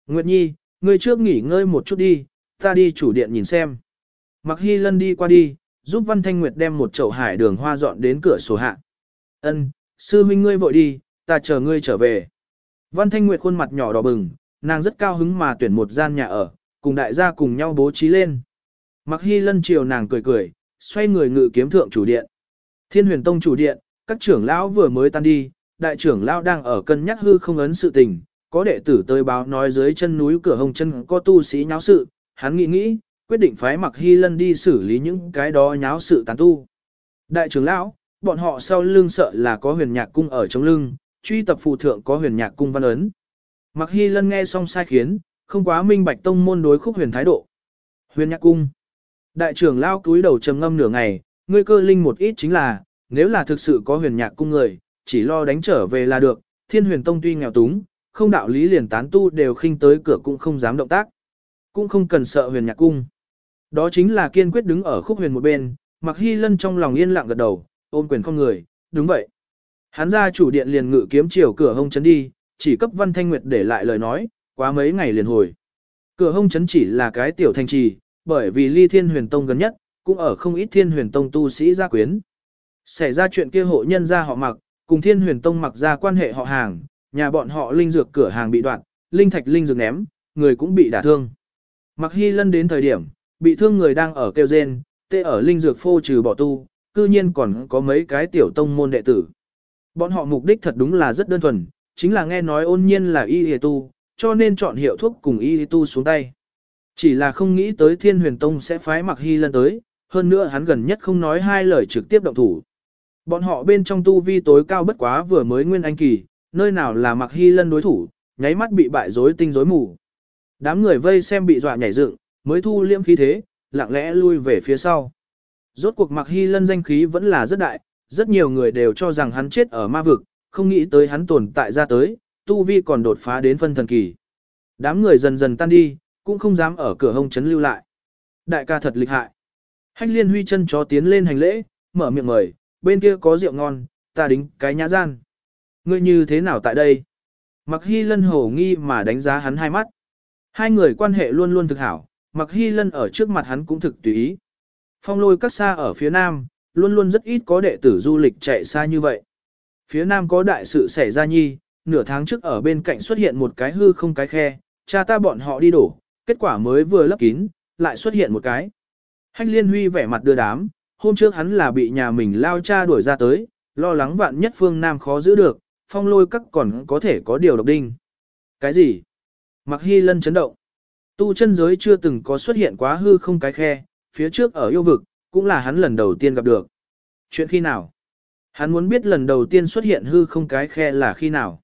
Nguyệt nhi, ngươi trước nghỉ ngơi một chút đi, ta đi chủ điện nhìn xem. Mặc hy lân đi qua đi, giúp Văn Thanh Nguyệt đem một chậu hải đường hoa dọn đến cửa sổ hạ. Ân, sư huynh ngươi vội đi, ta chờ ngươi trở về. Văn Thanh Nguyệt khuôn mặt nhỏ đỏ bừng, nàng rất cao hứng mà tuyển một gian nhà ở, cùng đại gia cùng nhau bố trí lên. Mặc hy lân chiều nàng cười cười, xoay người ngự kiếm thượng chủ điện. Thiên huyền tông chủ điện, các trưởng lão vừa mới tan đi, đại trưởng lão đang ở cân nhắc hư không ấn sự tình, có đệ tử tới báo nói dưới chân núi cửa hồng chân có tu sĩ nháo sự, hắn nghĩ nghĩ, quyết định phái mặc hy lân đi xử lý những cái đó nháo sự tán tu. Đại trưởng lão, bọn họ sau lưng sợ là có huyền nhạc cung ở trong lưng, truy tập phụ thượng có huyền nhạc cung văn ấn. Mặc hy lân nghe xong sai khiến, không quá minh bạch tông môn đối khúc huyền thái độ. Huyền nhạc cung. Đại trưởng lão cúi đầu trầm ngâm nửa ngày, ngươi cơ linh một ít chính là, nếu là thực sự có huyền nhạc cung người, chỉ lo đánh trở về là được, thiên huyền tông tuy nghèo túng, không đạo lý liền tán tu đều khinh tới cửa cũng không dám động tác. Cũng không cần sợ huyền nhạc cung. Đó chính là kiên quyết đứng ở khúc huyền một bên, mặc hy lân trong lòng yên lặng gật đầu, ôm quyền không người, đúng vậy. Hắn ra chủ điện liền ngự kiếm chiều cửa hông chấn đi, chỉ cấp văn thanh nguyệt để lại lời nói, quá mấy ngày liền hồi. Cửa hông chấn chỉ là cái tiểu thanh trì, bởi vì ly thiên huyền tông gần nhất, cũng ở không ít thiên huyền tông tu sĩ gia quyến. Xảy ra chuyện kia hộ nhân ra họ mặc, cùng thiên huyền tông mặc ra quan hệ họ hàng, nhà bọn họ linh dược cửa hàng bị đoạn, linh thạch linh dược ném, người cũng bị đả thương. Mặc hy lân đến thời điểm, bị thương người đang ở kêu rên, tê ở linh dược phô trừ bỏ tu, cư nhiên còn có mấy cái tiểu tông môn đệ tử. Bọn họ mục đích thật đúng là rất đơn thuần, chính là nghe nói ôn nhiên là y y tu, cho nên chọn hiệu thuốc cùng y y tu xuống tay. Chỉ là không nghĩ tới thiên huyền tông sẽ phái mặc hy lân tới, hơn nữa hắn gần nhất không nói hai lời trực tiếp động thủ. Bọn họ bên trong tu vi tối cao bất quá vừa mới nguyên anh kỳ, nơi nào là mặc hy lân đối thủ, nháy mắt bị bại rối tinh rối mù. Đám người vây xem bị dọa nhảy dựng, mới thu liễm khí thế, lặng lẽ lui về phía sau. Rốt cuộc mặc hy lân danh khí vẫn là rất đại, rất nhiều người đều cho rằng hắn chết ở ma vực, không nghĩ tới hắn tồn tại ra tới, tu vi còn đột phá đến phân thần kỳ. Đám người dần dần tan đi, cũng không dám ở cửa hông chấn lưu lại. Đại ca thật lịch hại. Hách liên huy chân chó tiến lên hành lễ, mở miệng mời, bên kia có rượu ngon, ta đính cái nhã gian. Ngươi như thế nào tại đây? Mặc hy lân hổ nghi mà đánh giá hắn hai mắt. Hai người quan hệ luôn luôn thực hảo, mặc hy lân ở trước mặt hắn cũng thực tùy ý. Phong lôi các xa ở phía nam, luôn luôn rất ít có đệ tử du lịch chạy xa như vậy. Phía nam có đại sự xảy ra nhi, nửa tháng trước ở bên cạnh xuất hiện một cái hư không cái khe, cha ta bọn họ đi đổ, kết quả mới vừa lấp kín, lại xuất hiện một cái. Hách liên huy vẻ mặt đưa đám, hôm trước hắn là bị nhà mình lao cha đuổi ra tới, lo lắng vạn nhất phương Nam khó giữ được, phong lôi các còn có thể có điều độc đinh. Cái gì? Mặc hy lân chấn động. Tu chân giới chưa từng có xuất hiện quá hư không cái khe, phía trước ở yêu vực, cũng là hắn lần đầu tiên gặp được. Chuyện khi nào? Hắn muốn biết lần đầu tiên xuất hiện hư không cái khe là khi nào.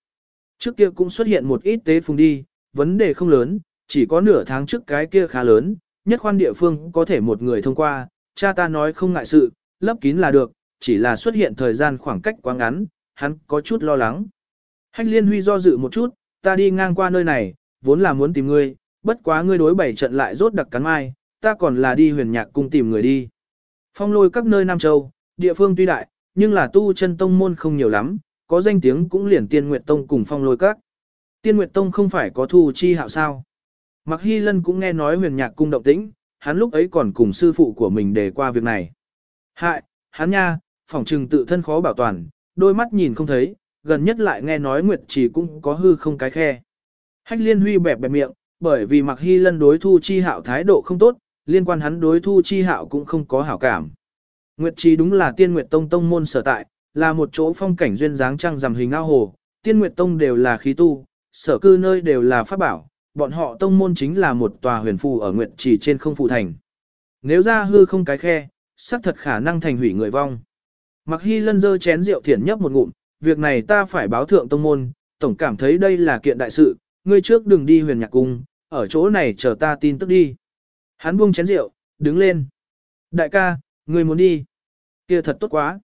Trước kia cũng xuất hiện một ít tế phùng đi, vấn đề không lớn, chỉ có nửa tháng trước cái kia khá lớn, nhất khoan địa phương có thể một người thông qua, cha ta nói không ngại sự, lấp kín là được, chỉ là xuất hiện thời gian khoảng cách quá ngắn, hắn có chút lo lắng. Hách liên huy do dự một chút, ta đi ngang qua nơi này, vốn là muốn tìm ngươi, bất quá ngươi đối bảy trận lại rốt đặc cắn mai, ta còn là đi huyền nhạc cung tìm người đi. Phong lôi các nơi Nam Châu, địa phương tuy đại, nhưng là tu chân tông môn không nhiều lắm, có danh tiếng cũng liền tiên nguyệt tông cùng phong lôi các. Tiên nguyệt tông không phải có thu chi hạo sao. Mặc hy lân cũng nghe nói huyền nhạc cung động tĩnh, hắn lúc ấy còn cùng sư phụ của mình đề qua việc này. Hại, hắn nha, phỏng trừng tự thân khó bảo toàn, đôi mắt nhìn không thấy, gần nhất lại nghe nói Nguyệt Trì cũng có hư không cái khe. Hách liên huy bẹp bẹp miệng, bởi vì mặc hy lân đối thu chi hạo thái độ không tốt, liên quan hắn đối thu chi hạo cũng không có hảo cảm. Nguyệt Trì đúng là tiên Nguyệt Tông tông môn sở tại, là một chỗ phong cảnh duyên dáng trăng rằm hình ao hồ, tiên Nguyệt Tông đều là khí tu, sở cư nơi đều là pháp bảo, bọn họ tông môn chính là một tòa huyền phù ở Nguyệt Trì trên không phụ thành. Nếu ra hư không cái khe, xác thật khả năng thành hủy người vong. Mặc hy lân dơ chén rượu thiển nhấp một ngụm, việc này ta phải báo thượng tông môn, tổng cảm thấy đây là kiện đại sự, ngươi trước đừng đi huyền nhạc cung, ở chỗ này chờ ta tin tức đi. Hắn buông chén rượu, đứng lên. Đại ca, ngươi muốn đi. kia thật tốt quá.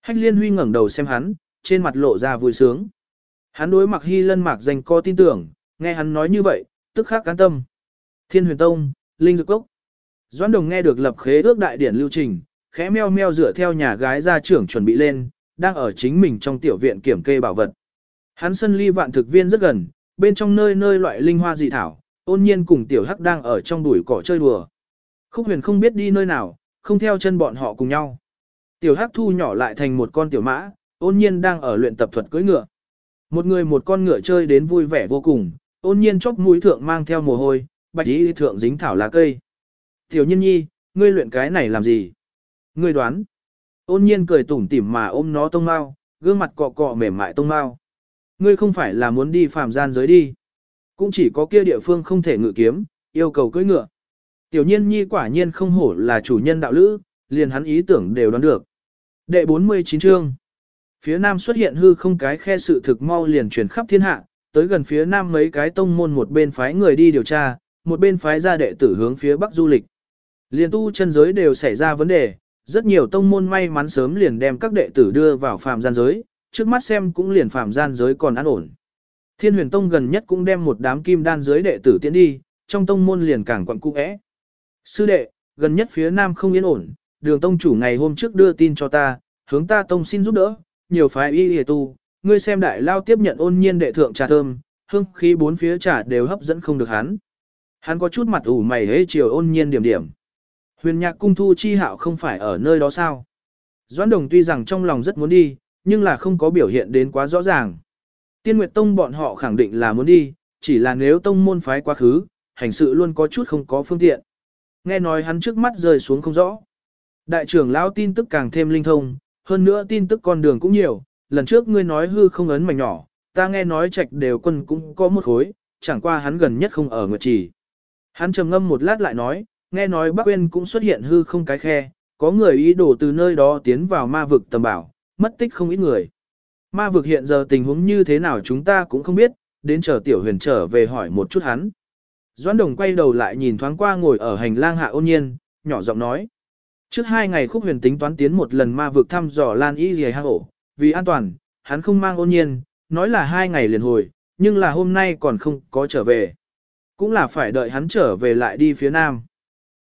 Hách liên huy ngẩng đầu xem hắn, trên mặt lộ ra vui sướng. Hắn đối mặc hy lân mạc dành co tin tưởng, nghe hắn nói như vậy, tức khắc cán tâm. Thiên huyền tông, linh dược cốc. Doãn đồng nghe được lập khế ước đại điển lưu trình, khẽ meo meo dựa theo nhà gái ra trưởng chuẩn bị lên, đang ở chính mình trong tiểu viện kiểm kê bảo vật. Hắn sân ly vạn thực viên rất gần, bên trong nơi nơi loại linh hoa dị thảo, ôn nhiên cùng tiểu hắc đang ở trong bụi cỏ chơi đùa. Khúc huyền không biết đi nơi nào, không theo chân bọn họ cùng nhau. Tiểu hắc thu nhỏ lại thành một con tiểu mã, ôn nhiên đang ở luyện tập thuật cưỡi ngựa. Một người một con ngựa chơi đến vui vẻ vô cùng, ôn nhiên chóc mũi thượng mang theo mồ hôi, bạch y thượng dính thảo lá cây. Tiểu nhiên nhi, ngươi luyện cái này làm gì? Ngươi đoán. Ôn nhiên cười tủm tỉm mà ôm nó tông mau, gương mặt cọ cọ mềm mại tông mau. Ngươi không phải là muốn đi phàm gian giới đi. Cũng chỉ có kia địa phương không thể ngự kiếm, yêu cầu cưỡi ngựa. Tiểu nhiên nhi quả nhiên không hổ là chủ nhân đạo lữ, liền hắn ý tưởng đều đoán được. Đệ 49 chương. Phía nam xuất hiện hư không cái khe sự thực mau liền truyền khắp thiên hạ, tới gần phía nam mấy cái tông môn một bên phái người đi điều tra, một bên phái ra đệ tử hướng phía bắc du lịch. Liền tu chân giới đều xảy ra vấn đề, rất nhiều tông môn may mắn sớm liền đem các đệ tử đưa vào phàm gian giới, trước mắt xem cũng liền phàm gian giới còn an ổn. Thiên huyền tông gần nhất cũng đem một đám kim đan giới đệ tử tiến đi, trong tông môn liền càng quặn cung ẽ. Sư đệ, gần nhất phía nam không yên ổn, đường tông chủ ngày hôm trước đưa tin cho ta, hướng ta tông xin giúp đỡ, nhiều phái y hề tu, ngươi xem đại lao tiếp nhận ôn nhiên đệ thượng trà thơm, hương khí bốn phía trà đều hấp dẫn không được hắn. Hắn có chút mặt ủ mày hế chiều ôn nhiên điểm điểm. Huyền nhạc cung thu chi hạo không phải ở nơi đó sao? Doãn đồng tuy rằng trong lòng rất muốn đi, nhưng là không có biểu hiện đến quá rõ ràng. Tiên Nguyệt Tông bọn họ khẳng định là muốn đi, chỉ là nếu tông môn phái quá khứ, hành sự luôn có chút không có phương tiện. Nghe nói hắn trước mắt rơi xuống không rõ. Đại trưởng lão tin tức càng thêm linh thông, hơn nữa tin tức con đường cũng nhiều, lần trước ngươi nói hư không ấn mảnh nhỏ, ta nghe nói trạch đều quân cũng có một khối, chẳng qua hắn gần nhất không ở Nguyệt Trì. Hắn trầm ngâm một lát lại nói, nghe nói Bắc Uyên cũng xuất hiện hư không cái khe, có người ý đồ từ nơi đó tiến vào ma vực tầm bảo, mất tích không ít người. Ma vực hiện giờ tình huống như thế nào chúng ta cũng không biết, đến chờ tiểu huyền trở về hỏi một chút hắn. Doãn đồng quay đầu lại nhìn thoáng qua ngồi ở hành lang hạ ôn nhiên, nhỏ giọng nói. Trước hai ngày khúc huyền tính toán tiến một lần ma vực thăm dò lan y dì hạ ổ, vì an toàn, hắn không mang ôn nhiên, nói là hai ngày liền hồi, nhưng là hôm nay còn không có trở về. Cũng là phải đợi hắn trở về lại đi phía nam.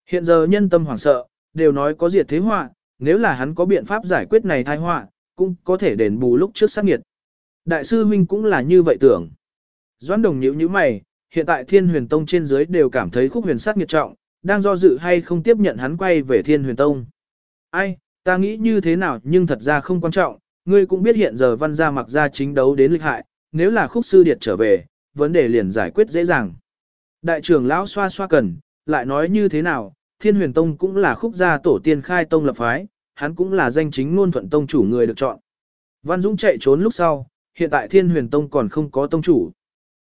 Hiện giờ nhân tâm hoảng sợ, đều nói có diệt thế họa, nếu là hắn có biện pháp giải quyết này tai họa, cũng có thể đền bù lúc trước sát nghiệt. Đại sư huynh cũng là như vậy tưởng. Doãn đồng nhíu như mày, hiện tại thiên huyền tông trên dưới đều cảm thấy khúc huyền sát nghiệt trọng, đang do dự hay không tiếp nhận hắn quay về thiên huyền tông. Ai, ta nghĩ như thế nào nhưng thật ra không quan trọng, ngươi cũng biết hiện giờ văn gia mặc gia chính đấu đến lịch hại, nếu là khúc sư điệt trở về, vấn đề liền giải quyết dễ dàng. Đại trưởng lão xoa xoa cần, lại nói như thế nào, Thiên Huyền Tông cũng là khúc gia tổ tiên khai tông lập phái, hắn cũng là danh chính ngôn thuận tông chủ người được chọn. Văn Dũng chạy trốn lúc sau, hiện tại Thiên Huyền Tông còn không có tông chủ.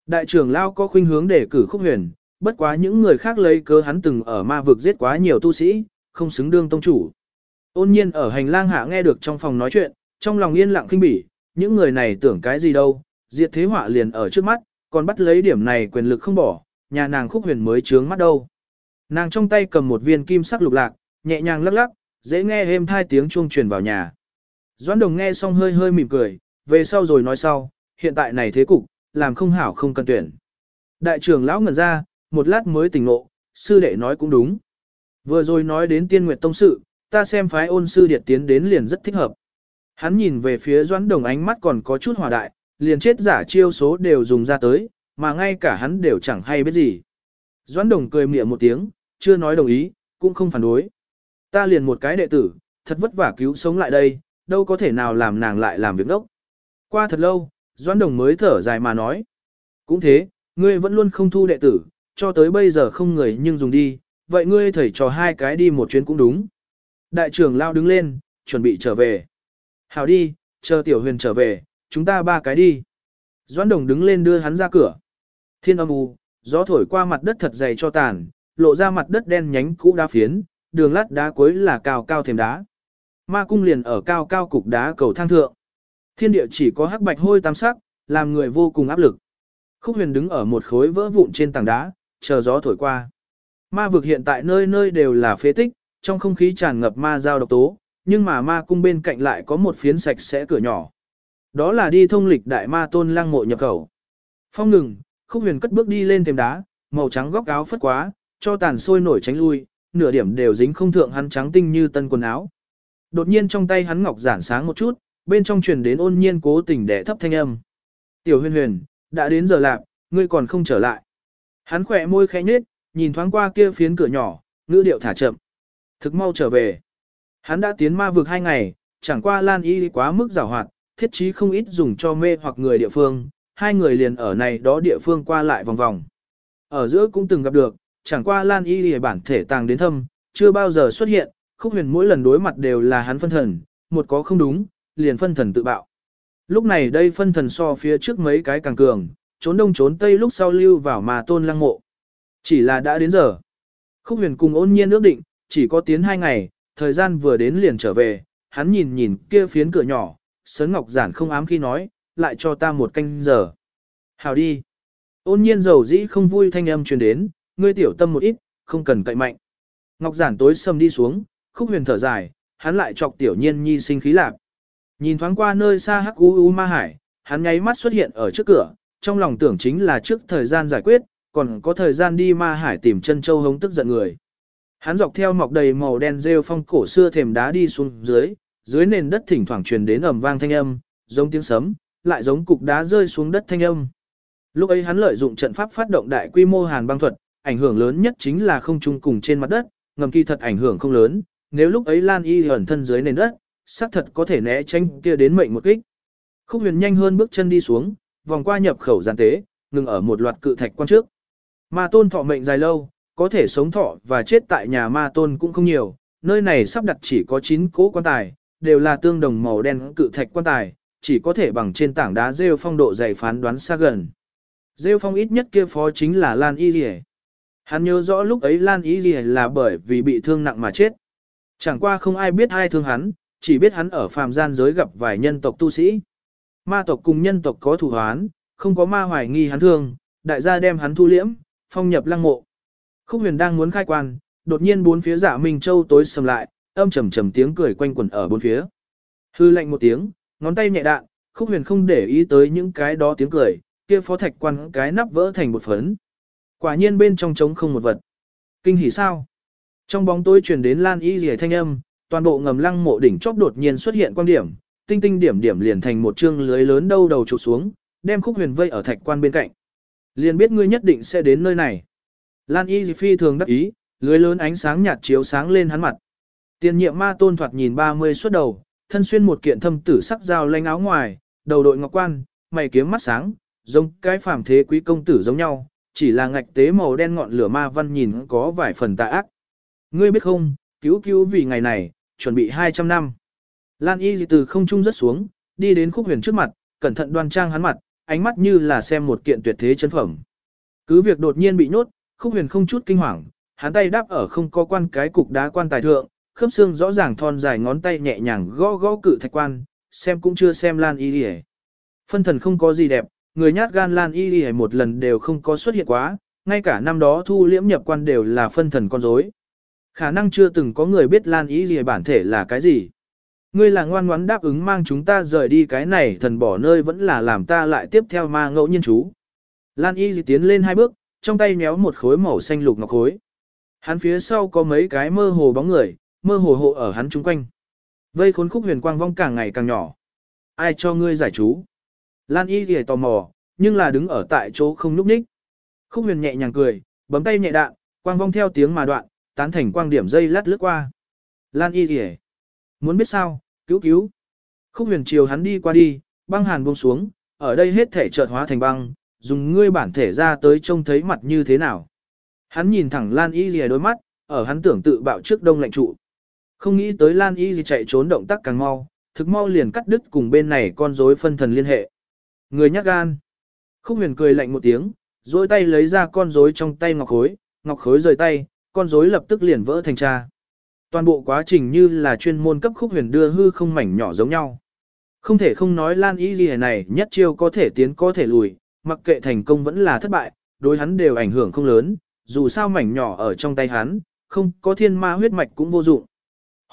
Đại trưởng lao có khuynh hướng để cử khúc huyền, bất quá những người khác lấy cớ hắn từng ở ma vực giết quá nhiều tu sĩ, không xứng đương tông chủ. Ôn nhiên ở hành lang hạ nghe được trong phòng nói chuyện, trong lòng yên lặng kinh bỉ, những người này tưởng cái gì đâu, diệt thế họa liền ở trước mắt, còn bắt lấy điểm này quyền lực không bỏ, nhà nàng khúc huyền mới trướng mắt đâu. Nàng trong tay cầm một viên kim sắc lục lạc, nhẹ nhàng lắc lắc, dễ nghe êm thai tiếng chuông truyền vào nhà. Doãn đồng nghe xong hơi hơi mỉm cười, về sau rồi nói sau, hiện tại này thế cục, làm không hảo không cần tuyển. Đại trưởng lão ngẩn ra, một lát mới tỉnh ngộ, sư đệ nói cũng đúng. Vừa rồi nói đến tiên nguyệt tông sự, ta xem phái ôn sư điệt tiến đến liền rất thích hợp. Hắn nhìn về phía doãn đồng ánh mắt còn có chút hòa đại, liền chết giả chiêu số đều dùng ra tới, mà ngay cả hắn đều chẳng hay biết gì. Doãn đồng cười mỉa một tiếng, chưa nói đồng ý, cũng không phản đối. Ta liền một cái đệ tử, thật vất vả cứu sống lại đây, đâu có thể nào làm nàng lại làm việc đốc. Qua thật lâu, Doãn đồng mới thở dài mà nói. Cũng thế, ngươi vẫn luôn không thu đệ tử, cho tới bây giờ không người nhưng dùng đi, vậy ngươi thầy trò hai cái đi một chuyến cũng đúng. Đại trưởng lao đứng lên, chuẩn bị trở về. Hào đi, chờ tiểu huyền trở về, chúng ta ba cái đi. Doãn đồng đứng lên đưa hắn ra cửa. Thiên âm u, gió thổi qua mặt đất thật dày cho tàn, lộ ra mặt đất đen nhánh cũ đá phiến, đường lát đá cuối là cao cao thềm đá. Ma cung liền ở cao cao cục đá cầu thang thượng. Thiên địa chỉ có hắc bạch hôi tam sắc, làm người vô cùng áp lực. Khúc huyền đứng ở một khối vỡ vụn trên tảng đá, chờ gió thổi qua. Ma vực hiện tại nơi nơi đều là phế tích, trong không khí tràn ngập ma giao độc tố, nhưng mà ma cung bên cạnh lại có một phiến sạch sẽ cửa nhỏ. Đó là đi thông lịch đại ma tôn lăng mộ nhập khẩu. Phong ngừng, khúc huyền cất bước đi lên thềm đá, màu trắng góc áo phất quá, cho tàn sôi nổi tránh lui, nửa điểm đều dính không thượng hắn trắng tinh như tân quần áo. Đột nhiên trong tay hắn ngọc giản sáng một chút, bên trong truyền đến ôn nhiên cố tình đẻ thấp thanh âm. Tiểu huyền huyền, đã đến giờ lạc, ngươi còn không trở lại. Hắn khỏe môi khẽ nhếch, nhìn thoáng qua kia phiến cửa nhỏ, ngữ điệu thả chậm. Thực mau trở về. Hắn đã tiến ma vực hai ngày, chẳng qua Lan Y quá mức giảo hoạt, thiết trí không ít dùng cho mê hoặc người địa phương, hai người liền ở này đó địa phương qua lại vòng vòng. Ở giữa cũng từng gặp được, chẳng qua Lan Y lìa bản thể tàng đến thâm, chưa bao giờ xuất hiện, khúc huyền mỗi lần đối mặt đều là hắn phân thần, một có không đúng, liền phân thần tự bạo. Lúc này đây phân thần so phía trước mấy cái càng cường, trốn đông trốn tây lúc sau lưu vào mà tôn lăng mộ. Chỉ là đã đến giờ. Khúc huyền cùng ôn nhiên ước định, chỉ có tiến hai ngày, thời gian vừa đến liền trở về, hắn nhìn nhìn kia phiến cửa nhỏ, sớn ngọc giản không ám khi nói, lại cho ta một canh giờ. Hào đi. Ôn nhiên dầu dĩ không vui thanh âm truyền đến, ngươi tiểu tâm một ít, không cần cậy mạnh. Ngọc giản tối sầm đi xuống, khúc huyền thở dài, hắn lại chọc tiểu nhiên nhi sinh khí lạc. Nhìn thoáng qua nơi xa hắc u u ma hải, hắn nháy mắt xuất hiện ở trước cửa, trong lòng tưởng chính là trước thời gian giải quyết, còn có thời gian đi ma hải tìm chân châu hống tức giận người. Hắn dọc theo mọc đầy màu đen rêu phong cổ xưa thềm đá đi xuống dưới, dưới nền đất thỉnh thoảng truyền đến ầm vang thanh âm, giống tiếng sấm, lại giống cục đá rơi xuống đất thanh âm. Lúc ấy hắn lợi dụng trận pháp phát động đại quy mô hàn băng thuật, ảnh hưởng lớn nhất chính là không trung cùng trên mặt đất, ngầm kỳ thật ảnh hưởng không lớn, nếu lúc ấy Lan Y ẩn thân dưới nền đất, xác thật có thể né tránh kia đến mệnh một kích. Khúc huyền nhanh hơn bước chân đi xuống, vòng qua nhập khẩu giàn tế, ngừng ở một loạt cự thạch quan trước. Ma tôn thọ mệnh dài lâu, có thể sống thọ và chết tại nhà ma tôn cũng không nhiều, nơi này sắp đặt chỉ có 9 cố quan tài, đều là tương đồng màu đen cự thạch quan tài, chỉ có thể bằng trên tảng đá rêu phong độ dày phán đoán xa gần. Rêu phong ít nhất kia phó chính là Lan Y Lìa. Hắn nhớ rõ lúc ấy Lan Y Lìa là bởi vì bị thương nặng mà chết. Chẳng qua không ai biết ai thương hắn, chỉ biết hắn ở phàm gian giới gặp vài nhân tộc tu sĩ. Ma tộc cùng nhân tộc có thủ hoán, không có ma hoài nghi hắn thương, đại gia đem hắn thu liễm, phong nhập lăng mộ. Khúc huyền đang muốn khai quan, đột nhiên bốn phía giả Minh Châu tối sầm lại, âm trầm trầm tiếng cười quanh quẩn ở bốn phía. Hư lạnh một tiếng, ngón tay nhẹ đạn, khúc huyền không để ý tới những cái đó tiếng cười, kia phó thạch quan cái nắp vỡ thành một phấn. Quả nhiên bên trong trống không một vật. Kinh hỉ sao? Trong bóng tối truyền đến lan y rìa thanh âm, toàn bộ ngầm lăng mộ đỉnh chóp đột nhiên xuất hiện quan điểm, tinh tinh điểm điểm liền thành một chương lưới lớn đâu đầu trụ xuống, đem khúc huyền vây ở thạch quan bên cạnh. Liền biết ngươi nhất định sẽ đến nơi này. Lan y phi thường đắc ý, lưới lớn ánh sáng nhạt chiếu sáng lên hắn mặt. Tiền nhiệm ma tôn thoạt nhìn 30 suốt đầu, thân xuyên một kiện thâm tử sắc dao lanh áo ngoài, đầu đội ngọc quan, mày kiếm mắt sáng, giống cái phàm thế quý công tử giống nhau, chỉ là ngạch tế màu đen ngọn lửa ma văn nhìn có vài phần tà ác. Ngươi biết không, cứu cứu vì ngày này, chuẩn bị 200 năm. Lan y từ không trung rất xuống, đi đến khúc huyền trước mặt, cẩn thận đoan trang hắn mặt, ánh mắt như là xem một kiện tuyệt thế chân phẩm. Cứ việc đột nhiên bị nhốt, khúc huyền không chút kinh hoàng, hắn tay đáp ở không có quan cái cục đá quan tài thượng, khớp xương rõ ràng thon dài ngón tay nhẹ nhàng gõ gõ cự thạch quan, xem cũng chưa xem Lan Y Lì Phân thần không có gì đẹp, người nhát gan Lan Y Lì một lần đều không có xuất hiện quá, ngay cả năm đó thu liễm nhập quan đều là phân thần con rối. Khả năng chưa từng có người biết Lan Y Lì bản thể là cái gì. Ngươi là ngoan ngoãn đáp ứng mang chúng ta rời đi cái này thần bỏ nơi vẫn là làm ta lại tiếp theo ma ngẫu nhiên chú. Lan Y tiến lên hai bước, trong tay méo một khối màu xanh lục ngọc khối. Hắn phía sau có mấy cái mơ hồ bóng người, mơ hồ hộ ở hắn chung quanh. Vây khốn khúc huyền quang vong càng ngày càng nhỏ. Ai cho ngươi giải chú? Lan y thì tò mò, nhưng là đứng ở tại chỗ không núp ních. Khúc huyền nhẹ nhàng cười, bấm tay nhẹ đạn, quang vong theo tiếng mà đoạn, tán thành quang điểm dây lát lướt qua. Lan y thì muốn biết sao, cứu cứu. Khúc huyền chiều hắn đi qua đi, băng hàn buông xuống, ở đây hết thể chợt hóa thành băng, dùng ngươi bản thể ra tới trông thấy mặt như thế nào. Hắn nhìn thẳng Lan y thì đôi mắt, ở hắn tưởng tự bạo trước đông lạnh trụ. Không nghĩ tới Lan Y gì chạy trốn động tác càng mau, thực mau liền cắt đứt cùng bên này con rối phân thần liên hệ. Người nhát gan. Khúc huyền cười lạnh một tiếng, dối tay lấy ra con rối trong tay ngọc khối, ngọc khối rời tay, con rối lập tức liền vỡ thành cha. Toàn bộ quá trình như là chuyên môn cấp khúc huyền đưa hư không mảnh nhỏ giống nhau. Không thể không nói Lan Y gì này nhất chiêu có thể tiến có thể lùi, mặc kệ thành công vẫn là thất bại, đối hắn đều ảnh hưởng không lớn, dù sao mảnh nhỏ ở trong tay hắn, không có thiên ma huyết mạch cũng vô dụng.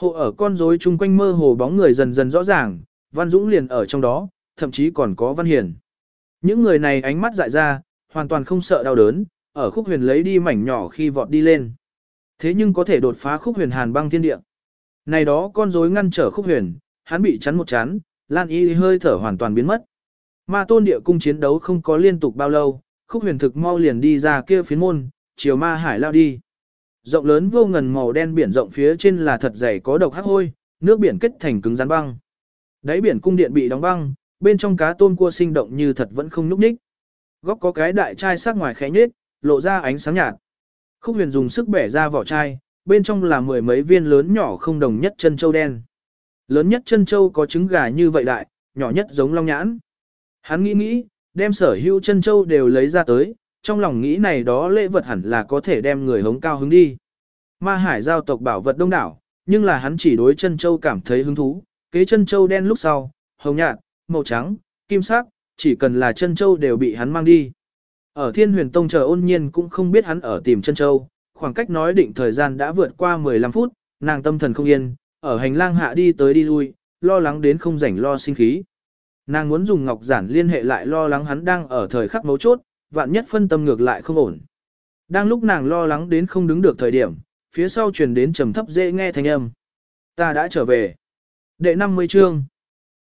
Hộ ở con rối chung quanh mơ hồ bóng người dần dần rõ ràng, Văn Dũng liền ở trong đó, thậm chí còn có Văn Hiền. Những người này ánh mắt dại ra, hoàn toàn không sợ đau đớn, ở khúc huyền lấy đi mảnh nhỏ khi vọt đi lên. Thế nhưng có thể đột phá khúc huyền hàn băng thiên địa. Này đó con rối ngăn trở khúc huyền, hắn bị chắn một chán, Lan Y hơi thở hoàn toàn biến mất. Ma tôn địa cung chiến đấu không có liên tục bao lâu, khúc huyền thực mau liền đi ra kia phiến môn, chiều ma hải lao đi. Rộng lớn vô ngần màu đen biển rộng phía trên là thật dày có độc hắc hôi, nước biển kết thành cứng rắn băng. Đáy biển cung điện bị đóng băng, bên trong cá tôm cua sinh động như thật vẫn không nhúc nhích. Góc có cái đại chai sắc ngoài khẽ nhếch, lộ ra ánh sáng nhạt. Khúc huyền dùng sức bẻ ra vỏ chai, bên trong là mười mấy viên lớn nhỏ không đồng nhất chân châu đen. Lớn nhất chân châu có trứng gà như vậy đại, nhỏ nhất giống long nhãn. Hắn nghĩ nghĩ, đem sở hữu chân châu đều lấy ra tới, trong lòng nghĩ này đó lễ vật hẳn là có thể đem người hống cao hứng đi. Ma hải giao tộc bảo vật đông đảo, nhưng là hắn chỉ đối chân châu cảm thấy hứng thú, kế chân châu đen lúc sau, hồng nhạt, màu trắng, kim sắc, chỉ cần là chân châu đều bị hắn mang đi. Ở thiên huyền tông chờ ôn nhiên cũng không biết hắn ở tìm chân châu, khoảng cách nói định thời gian đã vượt qua 15 phút, nàng tâm thần không yên, ở hành lang hạ đi tới đi lui, lo lắng đến không rảnh lo sinh khí. Nàng muốn dùng ngọc giản liên hệ lại lo lắng hắn đang ở thời khắc mấu chốt, vạn nhất phân tâm ngược lại không ổn. Đang lúc nàng lo lắng đến không đứng được thời điểm, phía sau truyền đến trầm thấp dễ nghe thanh âm. Ta đã trở về. Đệ 50 chương.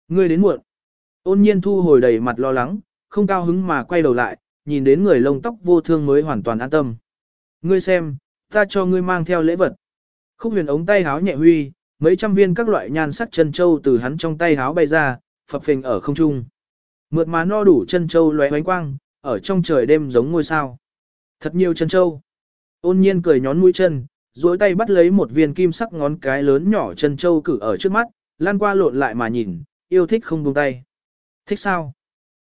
Ngươi đến muộn. Ôn nhiên thu hồi đầy mặt lo lắng, không cao hứng mà quay đầu lại, nhìn đến người lông tóc vô thương mới hoàn toàn an tâm. Ngươi xem, ta cho ngươi mang theo lễ vật. Khúc huyền ống tay háo nhẹ huy, mấy trăm viên các loại nhan sắc chân châu từ hắn trong tay háo bay ra, phập phình ở không trung. Mượt mà no đủ chân châu lóe ánh quang, ở trong trời đêm giống ngôi sao. Thật nhiều chân châu. Ôn nhiên cười nhón mũi chân, duỗi tay bắt lấy một viên kim sắc ngón cái lớn nhỏ chân châu cử ở trước mắt, lan qua lộn lại mà nhìn, yêu thích không buông tay. Thích sao?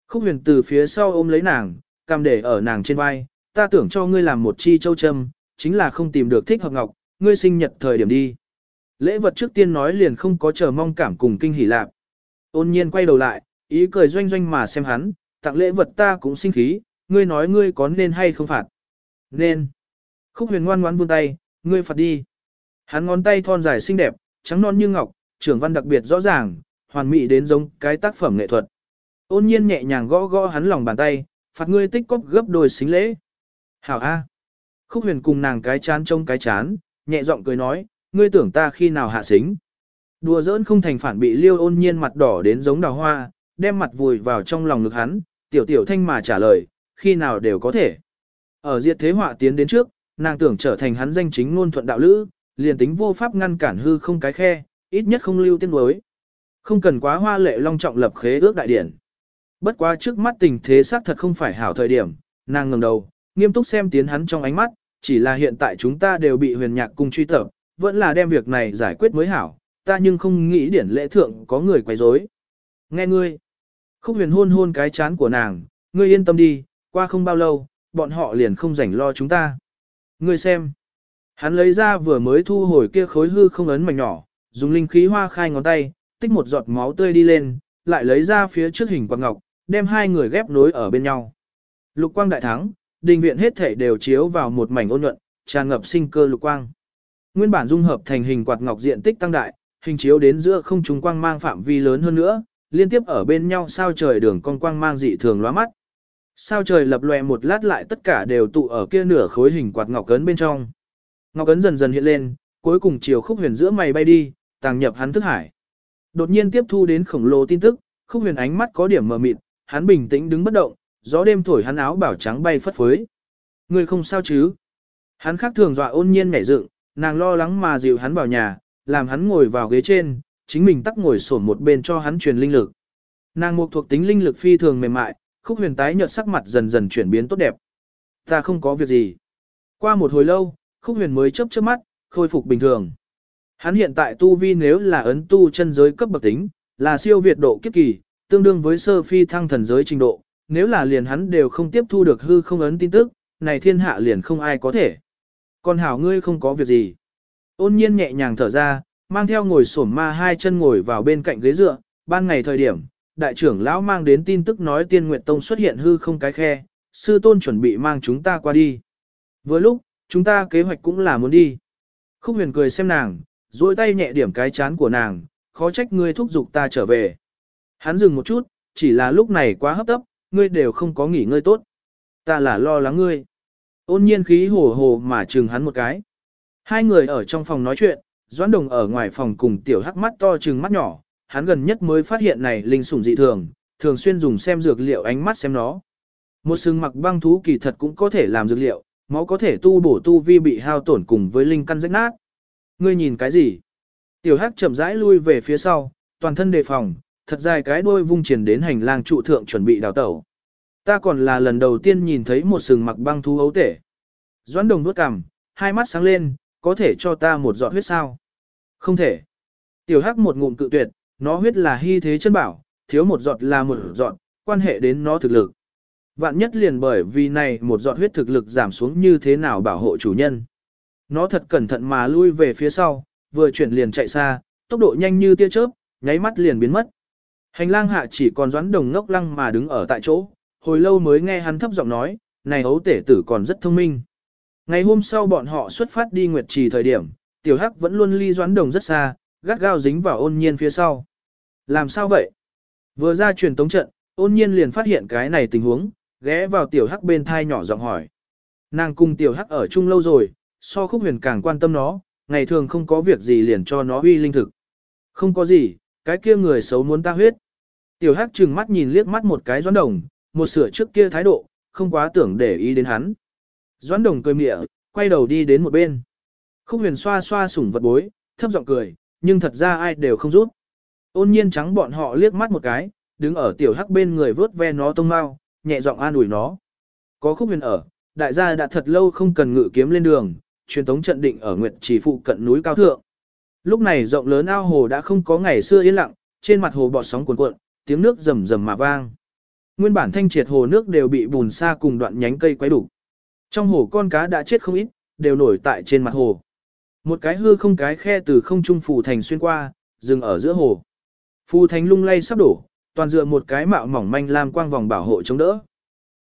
Khúc huyền từ phía sau ôm lấy nàng, cầm để ở nàng trên vai, ta tưởng cho ngươi làm một chi châu châm, chính là không tìm được thích hợp ngọc, ngươi sinh nhật thời điểm đi. Lễ vật trước tiên nói liền không có chờ mong cảm cùng kinh hỉ lạc. Ôn nhiên quay đầu lại, ý cười doanh doanh mà xem hắn, tặng lễ vật ta cũng sinh khí, ngươi nói ngươi có nên hay không phạt. Nên. Khúc huyền ngoan ngoãn vươn tay, ngươi phạt đi. Hắn ngón tay thon dài xinh đẹp, trắng non như ngọc, trưởng văn đặc biệt rõ ràng, hoàn mỹ đến giống cái tác phẩm nghệ thuật. Ôn nhiên nhẹ nhàng gõ gõ hắn lòng bàn tay, phạt ngươi tích cóp gấp đôi xính lễ. Hảo A. Khúc huyền cùng nàng cái chán trông cái chán, nhẹ giọng cười nói, ngươi tưởng ta khi nào hạ xính. Đùa giỡn không thành phản bị liêu ôn nhiên mặt đỏ đến giống đào hoa, đem mặt vùi vào trong lòng ngực hắn, tiểu tiểu thanh mà trả lời, khi nào đều có thể. Ở diệt thế họa tiến đến trước, nàng tưởng trở thành hắn danh chính ngôn thuận đạo lữ, liền tính vô pháp ngăn cản hư không cái khe, ít nhất không lưu tiên đối. Không cần quá hoa lệ long trọng lập khế ước đại điển. Bất quá trước mắt tình thế xác thật không phải hảo thời điểm, nàng ngẩng đầu, nghiêm túc xem tiến hắn trong ánh mắt, chỉ là hiện tại chúng ta đều bị huyền nhạc cung truy tập, vẫn là đem việc này giải quyết mới hảo, ta nhưng không nghĩ điển lễ thượng có người quấy rối. Nghe ngươi, khúc huyền hôn hôn cái chán của nàng, ngươi yên tâm đi, qua không bao lâu, bọn họ liền không rảnh lo chúng ta. Ngươi xem, hắn lấy ra vừa mới thu hồi kia khối hư không ấn mảnh nhỏ, dùng linh khí hoa khai ngón tay, tích một giọt máu tươi đi lên, lại lấy ra phía trước hình quạt ngọc, đem hai người ghép nối ở bên nhau. Lục quang đại thắng, đình viện hết thể đều chiếu vào một mảnh ôn nhuận, tràn ngập sinh cơ lục quang. Nguyên bản dung hợp thành hình quạt ngọc diện tích tăng đại, hình chiếu đến giữa không trung quang mang phạm vi lớn hơn nữa, liên tiếp ở bên nhau sao trời đường con quang mang dị thường lóa mắt. Sao trời lập lòe một lát lại tất cả đều tụ ở kia nửa khối hình quạt ngọc cấn bên trong. Ngọc cấn dần dần hiện lên, cuối cùng chiều khúc huyền giữa mày bay đi, tàng nhập hắn thức hải. Đột nhiên tiếp thu đến khổng lồ tin tức, khúc huyền ánh mắt có điểm mờ mịt, hắn bình tĩnh đứng bất động, gió đêm thổi hắn áo bảo trắng bay phất phới. Người không sao chứ? Hắn khác thường dọa ôn nhiên nhảy dựng, nàng lo lắng mà dịu hắn vào nhà, làm hắn ngồi vào ghế trên, chính mình tắc ngồi sổn một bên cho hắn truyền linh lực. Nàng mục thuộc tính linh lực phi thường mềm mại, khúc huyền tái nhợt sắc mặt dần dần chuyển biến tốt đẹp. Ta không có việc gì. Qua một hồi lâu, khúc huyền mới chớp chớp mắt, khôi phục bình thường. Hắn hiện tại tu vi nếu là ấn tu chân giới cấp bậc tính, là siêu việt độ kiếp kỳ, tương đương với sơ phi thăng thần giới trình độ, nếu là liền hắn đều không tiếp thu được hư không ấn tin tức, này thiên hạ liền không ai có thể. Còn hảo ngươi không có việc gì. Ôn nhiên nhẹ nhàng thở ra, mang theo ngồi sổm ma hai chân ngồi vào bên cạnh ghế dựa, ban ngày thời điểm, đại trưởng lão mang đến tin tức nói tiên nguyệt tông xuất hiện hư không cái khe, sư tôn chuẩn bị mang chúng ta qua đi. vừa lúc, chúng ta kế hoạch cũng là muốn đi. Khúc huyền cười xem nàng, duỗi tay nhẹ điểm cái chán của nàng, khó trách ngươi thúc giục ta trở về. Hắn dừng một chút, chỉ là lúc này quá hấp tấp, ngươi đều không có nghỉ ngơi tốt. Ta là lo lắng ngươi. Ôn nhiên khí hồ hồ mà chừng hắn một cái. Hai người ở trong phòng nói chuyện, Doãn Đồng ở ngoài phòng cùng tiểu hắc mắt to trừng mắt nhỏ, hắn gần nhất mới phát hiện này linh sủng dị thường, thường xuyên dùng xem dược liệu ánh mắt xem nó. Một sừng mặc băng thú kỳ thật cũng có thể làm dược liệu, máu có thể tu bổ tu vi bị hao tổn cùng với linh căn rách nát. Ngươi nhìn cái gì? Tiểu hắc chậm rãi lui về phía sau, toàn thân đề phòng, thật dài cái đuôi vung triển đến hành lang trụ thượng chuẩn bị đào tẩu. Ta còn là lần đầu tiên nhìn thấy một sừng mặc băng thú ấu tể. Doãn đồng vuốt cằm, hai mắt sáng lên, có thể cho ta một giọt huyết sao? Không thể. Tiểu hắc một ngụm cự tuyệt, nó huyết là hy thế chân bảo, thiếu một giọt là một giọt, quan hệ đến nó thực lực. Vạn nhất liền bởi vì này một giọt huyết thực lực giảm xuống như thế nào bảo hộ chủ nhân. Nó thật cẩn thận mà lui về phía sau, vừa chuyển liền chạy xa, tốc độ nhanh như tia chớp, nháy mắt liền biến mất. Hành lang hạ chỉ còn doãn đồng ngốc lăng mà đứng ở tại chỗ, hồi lâu mới nghe hắn thấp giọng nói, này hấu tể tử còn rất thông minh. Ngày hôm sau bọn họ xuất phát đi Nguyệt Trì thời điểm, tiểu hắc vẫn luôn ly doãn đồng rất xa, gắt gao dính vào ôn nhiên phía sau. Làm sao vậy? Vừa ra truyền tống trận, ôn nhiên liền phát hiện cái này tình huống, ghé vào tiểu hắc bên thai nhỏ giọng hỏi. Nàng cùng tiểu hắc ở chung lâu rồi, so khúc huyền càng quan tâm nó, ngày thường không có việc gì liền cho nó uy linh thực. Không có gì, cái kia người xấu muốn ta huyết. Tiểu hắc trừng mắt nhìn liếc mắt một cái doãn đồng, một sửa trước kia thái độ, không quá tưởng để ý đến hắn. Doãn đồng cười mỉa, quay đầu đi đến một bên. Khúc huyền xoa xoa sủng vật bối, thấp giọng cười, nhưng thật ra ai đều không rút. Ôn nhiên trắng bọn họ liếc mắt một cái, đứng ở tiểu hắc bên người vớt ve nó tông mau, nhẹ giọng an ủi nó. Có khúc huyền ở, đại gia đã thật lâu không cần ngự kiếm lên đường, truyền thống trận định ở Nguyệt Chỉ phụ cận núi cao thượng. Lúc này rộng lớn ao hồ đã không có ngày xưa yên lặng, trên mặt hồ bọt sóng cuồn cuộn, tiếng nước rầm rầm mà vang. Nguyên bản thanh triệt hồ nước đều bị bùn sa cùng đoạn nhánh cây quấy đủ. Trong hồ con cá đã chết không ít, đều nổi tại trên mặt hồ. Một cái hư không cái khe từ không trung phù thành xuyên qua, dừng ở giữa hồ. Phù thành lung lay sắp đổ, toàn dựa một cái mạo mỏng manh lam quang vòng bảo hộ chống đỡ.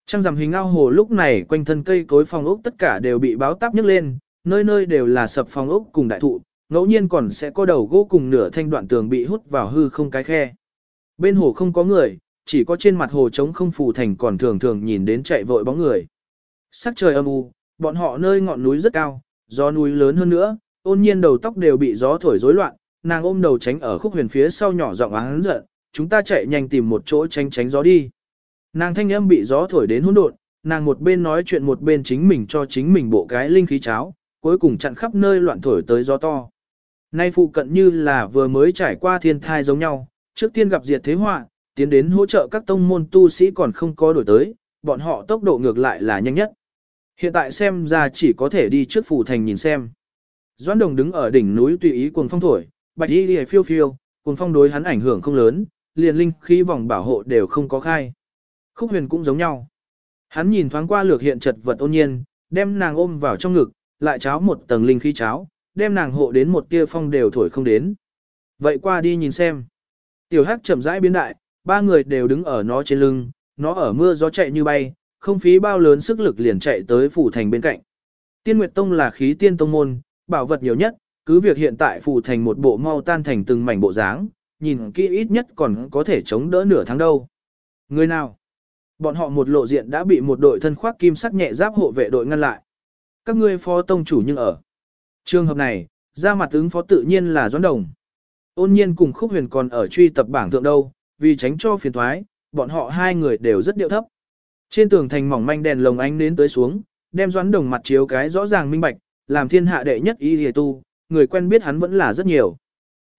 Trăng rằm hình ao hồ lúc này quanh thân cây cối phòng ốc tất cả đều bị báo táp nhấc lên, nơi nơi đều là sập phòng ốc cùng đại thụ, ngẫu nhiên còn sẽ có đầu gỗ cùng nửa thanh đoạn tường bị hút vào hư không cái khe. Bên hồ không có người, chỉ có trên mặt hồ trống không phù thành còn thường thường nhìn đến chạy vội bóng người. Sắc trời âm u, bọn họ nơi ngọn núi rất cao, gió núi lớn hơn nữa, ôn nhiên đầu tóc đều bị gió thổi rối loạn, nàng ôm đầu tránh ở khúc huyền phía sau nhỏ giọng án giận, chúng ta chạy nhanh tìm một chỗ tránh tránh gió đi. Nàng thanh âm bị gió thổi đến hỗn độn, nàng một bên nói chuyện một bên chính mình cho chính mình bộ cái linh khí cháo, cuối cùng chặn khắp nơi loạn thổi tới gió to. Nay phụ cận như là vừa mới trải qua thiên thai giống nhau, trước tiên gặp diệt thế họa, tiến đến hỗ trợ các tông môn tu sĩ còn không có đổi tới, bọn họ tốc độ ngược lại là nhanh nhất. Hiện tại xem ra chỉ có thể đi trước phủ thành nhìn xem. Doãn Đồng đứng ở đỉnh núi tùy ý cuồng phong thổi, bạch y liễu phiêu phiêu, cuồng phong đối hắn ảnh hưởng không lớn, liền linh khí vòng bảo hộ đều không có khai. Khúc Huyền cũng giống nhau. Hắn nhìn thoáng qua lược hiện chật vật ôn nhiên, đem nàng ôm vào trong ngực, lại cháo một tầng linh khí cháo, đem nàng hộ đến một tia phong đều thổi không đến. Vậy qua đi nhìn xem. Tiểu Hắc chậm rãi biến đại, ba người đều đứng ở nó trên lưng, nó ở mưa gió chạy như bay, không phí bao lớn sức lực liền chạy tới phủ thành bên cạnh. Tiên Nguyệt Tông là khí tiên tông môn, bảo vật nhiều nhất, cứ việc hiện tại phủ thành một bộ mau tan thành từng mảnh bộ dáng, nhìn kỹ ít nhất còn có thể chống đỡ nửa tháng đâu. Người nào? Bọn họ một lộ diện đã bị một đội thân khoác kim sắc nhẹ giáp hộ vệ đội ngăn lại. Các ngươi phó tông chủ nhưng ở. Trường hợp này, ra mặt ứng phó tự nhiên là Doãn Đồng. Ôn nhiên cùng khúc huyền còn ở truy tập bảng thượng đâu, vì tránh cho phiền thoái, bọn họ hai người đều rất điệu thấp. Trên tường thành mỏng manh đèn lồng ánh đến tới xuống, đem Doãn Đồng mặt chiếu cái rõ ràng minh bạch, làm thiên hạ đệ nhất y hề tu, người quen biết hắn vẫn là rất nhiều.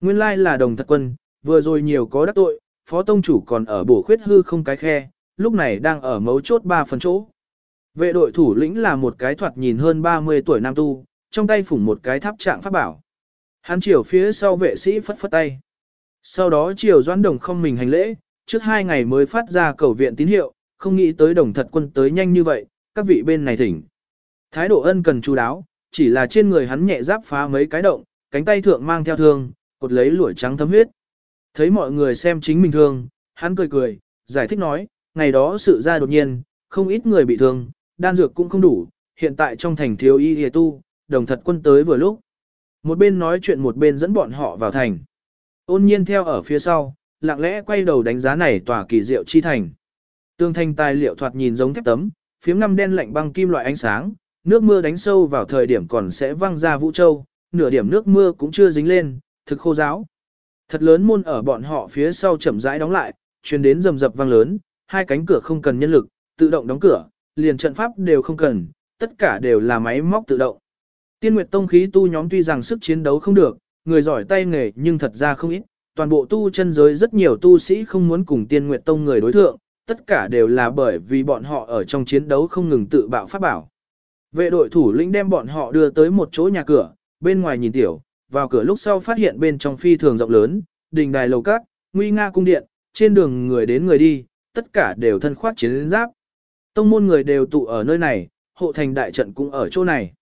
Nguyên lai là đồng thật quân, vừa rồi nhiều có đắc tội, phó tông chủ còn ở bổ khuyết hư không cái khe, lúc này đang ở mấu chốt ba phần chỗ. Vệ đội thủ lĩnh là một cái thoạt nhìn hơn 30 tuổi nam tu, trong tay phủng một cái tháp trạng pháp bảo. Hắn chiều phía sau vệ sĩ phất phất tay. Sau đó chiều doãn đồng không mình hành lễ, trước hai ngày mới phát ra cầu viện tín hiệu, không nghĩ tới đồng thật quân tới nhanh như vậy, các vị bên này thỉnh. Thái độ ân cần chú đáo, chỉ là trên người hắn nhẹ giáp phá mấy cái động, cánh tay thượng mang theo thương, cột lấy lũi trắng thấm huyết. Thấy mọi người xem chính mình thương, hắn cười cười, giải thích nói, ngày đó sự ra đột nhiên, không ít người bị thương, đan dược cũng không đủ, hiện tại trong thành thiếu y hề tu, đồng thật quân tới vừa lúc. Một bên nói chuyện một bên dẫn bọn họ vào thành. Ôn nhiên theo ở phía sau, lặng lẽ quay đầu đánh giá này tòa kỳ diệu chi thành. Tương thanh tài liệu thoạt nhìn giống thép tấm, phiếm ngăm đen lạnh băng kim loại ánh sáng, nước mưa đánh sâu vào thời điểm còn sẽ văng ra vũ châu, nửa điểm nước mưa cũng chưa dính lên, thực khô giáo. Thật lớn môn ở bọn họ phía sau chậm rãi đóng lại, truyền đến rầm rập vang lớn, hai cánh cửa không cần nhân lực, tự động đóng cửa, liền trận pháp đều không cần, tất cả đều là máy móc tự động. Tiên Nguyệt Tông khí tu nhóm tuy rằng sức chiến đấu không được, người giỏi tay nghề nhưng thật ra không ít, toàn bộ tu chân giới rất nhiều tu sĩ không muốn cùng Tiên Nguyệt Tông người đối thượng, tất cả đều là bởi vì bọn họ ở trong chiến đấu không ngừng tự bạo pháp bảo. Vệ đội thủ lĩnh đem bọn họ đưa tới một chỗ nhà cửa, bên ngoài nhìn tiểu, vào cửa lúc sau phát hiện bên trong phi thường rộng lớn, đình đài lầu cát, nguy nga cung điện, trên đường người đến người đi, tất cả đều thân khoát chiến giáp. Tông môn người đều tụ ở nơi này, hộ thành đại trận cũng ở chỗ này.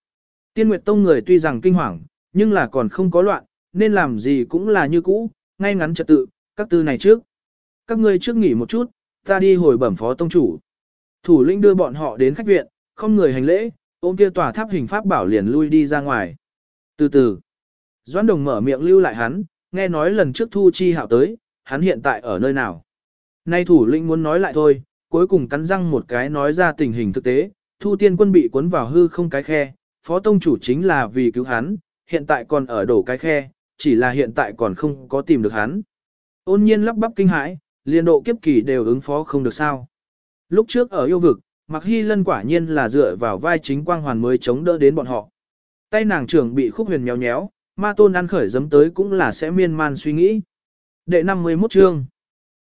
Tiên Nguyệt Tông người tuy rằng kinh hoàng, nhưng là còn không có loạn, nên làm gì cũng là như cũ, ngay ngắn trật tự, các tư này trước. Các ngươi trước nghỉ một chút, ta đi hồi bẩm phó tông chủ. Thủ lĩnh đưa bọn họ đến khách viện, không người hành lễ, ôm kia tòa tháp hình pháp bảo liền lui đi ra ngoài. Từ từ, Doãn Đồng mở miệng lưu lại hắn, nghe nói lần trước Thu Chi Hạo tới, hắn hiện tại ở nơi nào. Nay thủ lĩnh muốn nói lại thôi, cuối cùng cắn răng một cái nói ra tình hình thực tế, Thu Tiên quân bị cuốn vào hư không cái khe, phó tông chủ chính là vì cứu hắn, hiện tại còn ở đổ cái khe, chỉ là hiện tại còn không có tìm được hắn. Ôn nhiên lắp bắp kinh hãi, liên độ kiếp kỳ đều ứng phó không được sao. Lúc trước ở yêu vực, Mặc Hy Lân quả nhiên là dựa vào vai chính quang hoàn mới chống đỡ đến bọn họ. Tay nàng trưởng bị khúc huyền nhéo nhéo, ma tôn ăn khởi giấm tới cũng là sẽ miên man suy nghĩ. Đệ 51 chương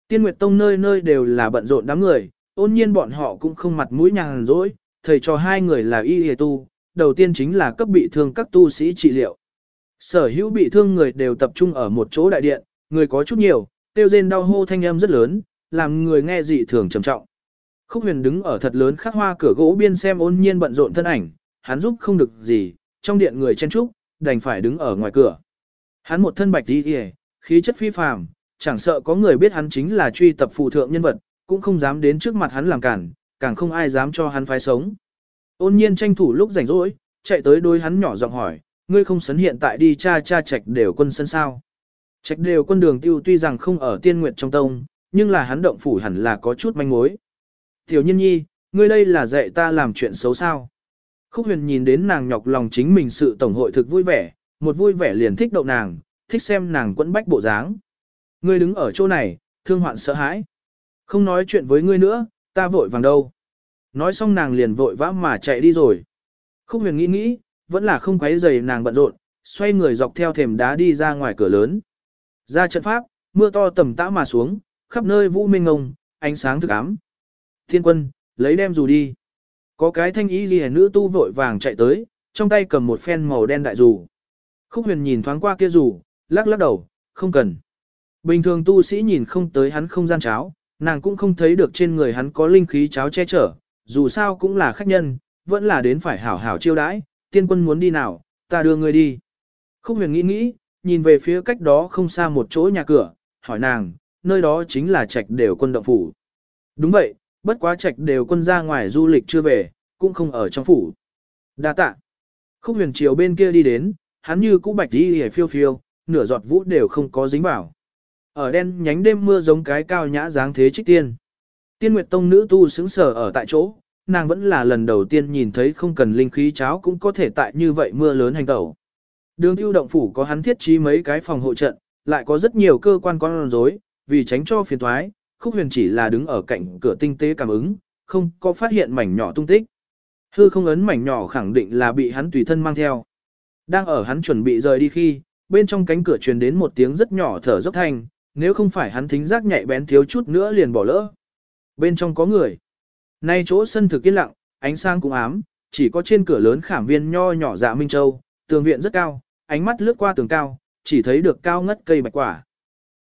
Tiên Nguyệt Tông nơi nơi đều là bận rộn đám người, ôn nhiên bọn họ cũng không mặt mũi nhàng rỗi, thầy cho hai người là y hề tu, đầu tiên chính là cấp bị thương các tu sĩ trị liệu. Sở hữu bị thương người đều tập trung ở một chỗ đại điện, người có chút nhiều, tiêu rên đau hô thanh âm rất lớn, làm người nghe dị thường trầm trọng. Khúc huyền đứng ở thật lớn khắc hoa cửa gỗ biên xem ôn nhiên bận rộn thân ảnh, hắn giúp không được gì, trong điện người chen trúc, đành phải đứng ở ngoài cửa. Hắn một thân bạch đi kìa, khí chất phi phàm, chẳng sợ có người biết hắn chính là truy tập phụ thượng nhân vật, cũng không dám đến trước mặt hắn làm cản, càng không ai dám cho hắn phái sống. Ôn nhiên tranh thủ lúc rảnh rỗi, chạy tới đôi hắn nhỏ giọng hỏi, ngươi không sấn hiện tại đi cha cha trạch đều quân sân sao. Trạch đều quân đường tiêu tuy rằng không ở tiên nguyệt trong tông, nhưng là hắn động phủ hẳn là có chút manh mối. Tiểu nhân nhi, ngươi đây là dạy ta làm chuyện xấu sao. Khúc huyền nhìn đến nàng nhọc lòng chính mình sự tổng hội thực vui vẻ, một vui vẻ liền thích đậu nàng, thích xem nàng quẫn bách bộ dáng. Ngươi đứng ở chỗ này, thương hoạn sợ hãi. Không nói chuyện với ngươi nữa, ta vội vàng đâu. Nói xong nàng liền vội vã mà chạy đi rồi. Khúc huyền nghĩ nghĩ, vẫn là không quấy giày nàng bận rộn, xoay người dọc theo thềm đá đi ra ngoài cửa lớn. Ra trận pháp, mưa to tầm tã mà xuống, khắp nơi vũ minh ngông, ánh sáng thực ám. Thiên quân, lấy đem dù đi. Có cái thanh ý gì nữ tu vội vàng chạy tới, trong tay cầm một phen màu đen đại dù. Khúc huyền nhìn thoáng qua kia dù, lắc lắc đầu, không cần. Bình thường tu sĩ nhìn không tới hắn không gian cháo, nàng cũng không thấy được trên người hắn có linh khí cháo che chở, dù sao cũng là khách nhân, vẫn là đến phải hảo hảo chiêu đãi, tiên quân muốn đi nào, ta đưa người đi. Khúc huyền nghĩ nghĩ, nhìn về phía cách đó không xa một chỗ nhà cửa, hỏi nàng, nơi đó chính là trạch đều quân động phủ. Đúng vậy, bất quá trạch đều quân ra ngoài du lịch chưa về, cũng không ở trong phủ. Đa tạ. Khúc huyền chiều bên kia đi đến, hắn như cũ bạch đi hề phiêu phiêu, nửa giọt vũ đều không có dính vào. Ở đen nhánh đêm mưa giống cái cao nhã dáng thế trích tiên. Tiên Nguyệt Tông nữ tu sững sờ ở tại chỗ, nàng vẫn là lần đầu tiên nhìn thấy không cần linh khí cháo cũng có thể tại như vậy mưa lớn hành tẩu. Đường tiêu động phủ có hắn thiết trí mấy cái phòng hộ trận, lại có rất nhiều cơ quan con rối, vì tránh cho phiền thoái, khúc huyền chỉ là đứng ở cạnh cửa tinh tế cảm ứng, không có phát hiện mảnh nhỏ tung tích. Hư không ấn mảnh nhỏ khẳng định là bị hắn tùy thân mang theo. Đang ở hắn chuẩn bị rời đi khi, bên trong cánh cửa truyền đến một tiếng rất nhỏ thở dốc thanh, nếu không phải hắn thính giác nhạy bén thiếu chút nữa liền bỏ lỡ. Bên trong có người. Nay chỗ sân thực yên lặng, ánh sáng cũng ám, chỉ có trên cửa lớn khảm viên nho nhỏ dạ Minh Châu, tường viện rất cao, ánh mắt lướt qua tường cao, chỉ thấy được cao ngất cây bạch quả.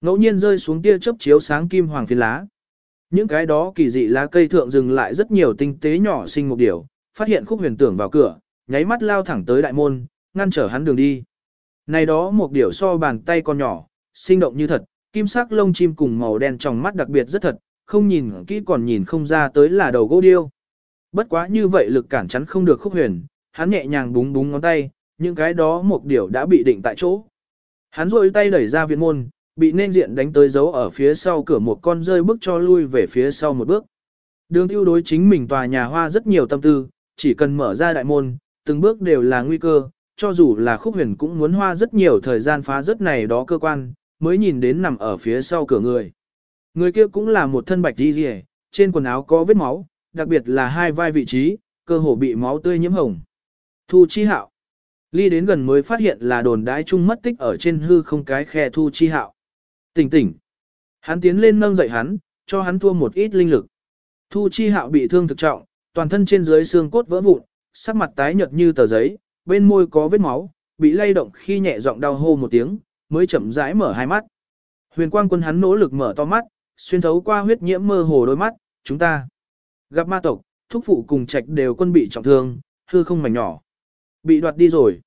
Ngẫu nhiên rơi xuống tia chớp chiếu sáng kim hoàng phiến lá. Những cái đó kỳ dị lá cây thượng dừng lại rất nhiều tinh tế nhỏ sinh một điều, phát hiện khúc huyền tưởng vào cửa, nháy mắt lao thẳng tới đại môn, ngăn trở hắn đường đi. Này đó một điều so bàn tay con nhỏ, sinh động như thật, kim sắc lông chim cùng màu đen trong mắt đặc biệt rất thật, không nhìn kỹ còn nhìn không ra tới là đầu gỗ điêu. Bất quá như vậy lực cản chắn không được khúc huyền, hắn nhẹ nhàng búng búng ngón tay, những cái đó một điều đã bị định tại chỗ. Hắn rôi tay đẩy ra viện môn, bị nên diện đánh tới dấu ở phía sau cửa một con rơi bước cho lui về phía sau một bước. Đường tiêu đối chính mình tòa nhà hoa rất nhiều tâm tư, chỉ cần mở ra đại môn, từng bước đều là nguy cơ, cho dù là khúc huyền cũng muốn hoa rất nhiều thời gian phá rất này đó cơ quan, mới nhìn đến nằm ở phía sau cửa người. Người kia cũng là một thân bạch đi rìa, trên quần áo có vết máu, đặc biệt là hai vai vị trí, cơ hồ bị máu tươi nhiễm hồng. Thu chi hạo. Ly đến gần mới phát hiện là đồn đái chung mất tích ở trên hư không cái khe thu chi hạo. Tỉnh tỉnh. Hắn tiến lên nâng dậy hắn, cho hắn thua một ít linh lực. Thu chi hạo bị thương thực trọng, toàn thân trên dưới xương cốt vỡ vụn, sắc mặt tái nhợt như tờ giấy, bên môi có vết máu, bị lay động khi nhẹ giọng đau hô một tiếng, mới chậm rãi mở hai mắt. Huyền quang quân hắn nỗ lực mở to mắt, xuyên thấu qua huyết nhiễm mơ hồ đôi mắt, chúng ta gặp ma tộc, thúc phụ cùng trạch đều quân bị trọng thương, hư không mảnh nhỏ. Bị đoạt đi rồi.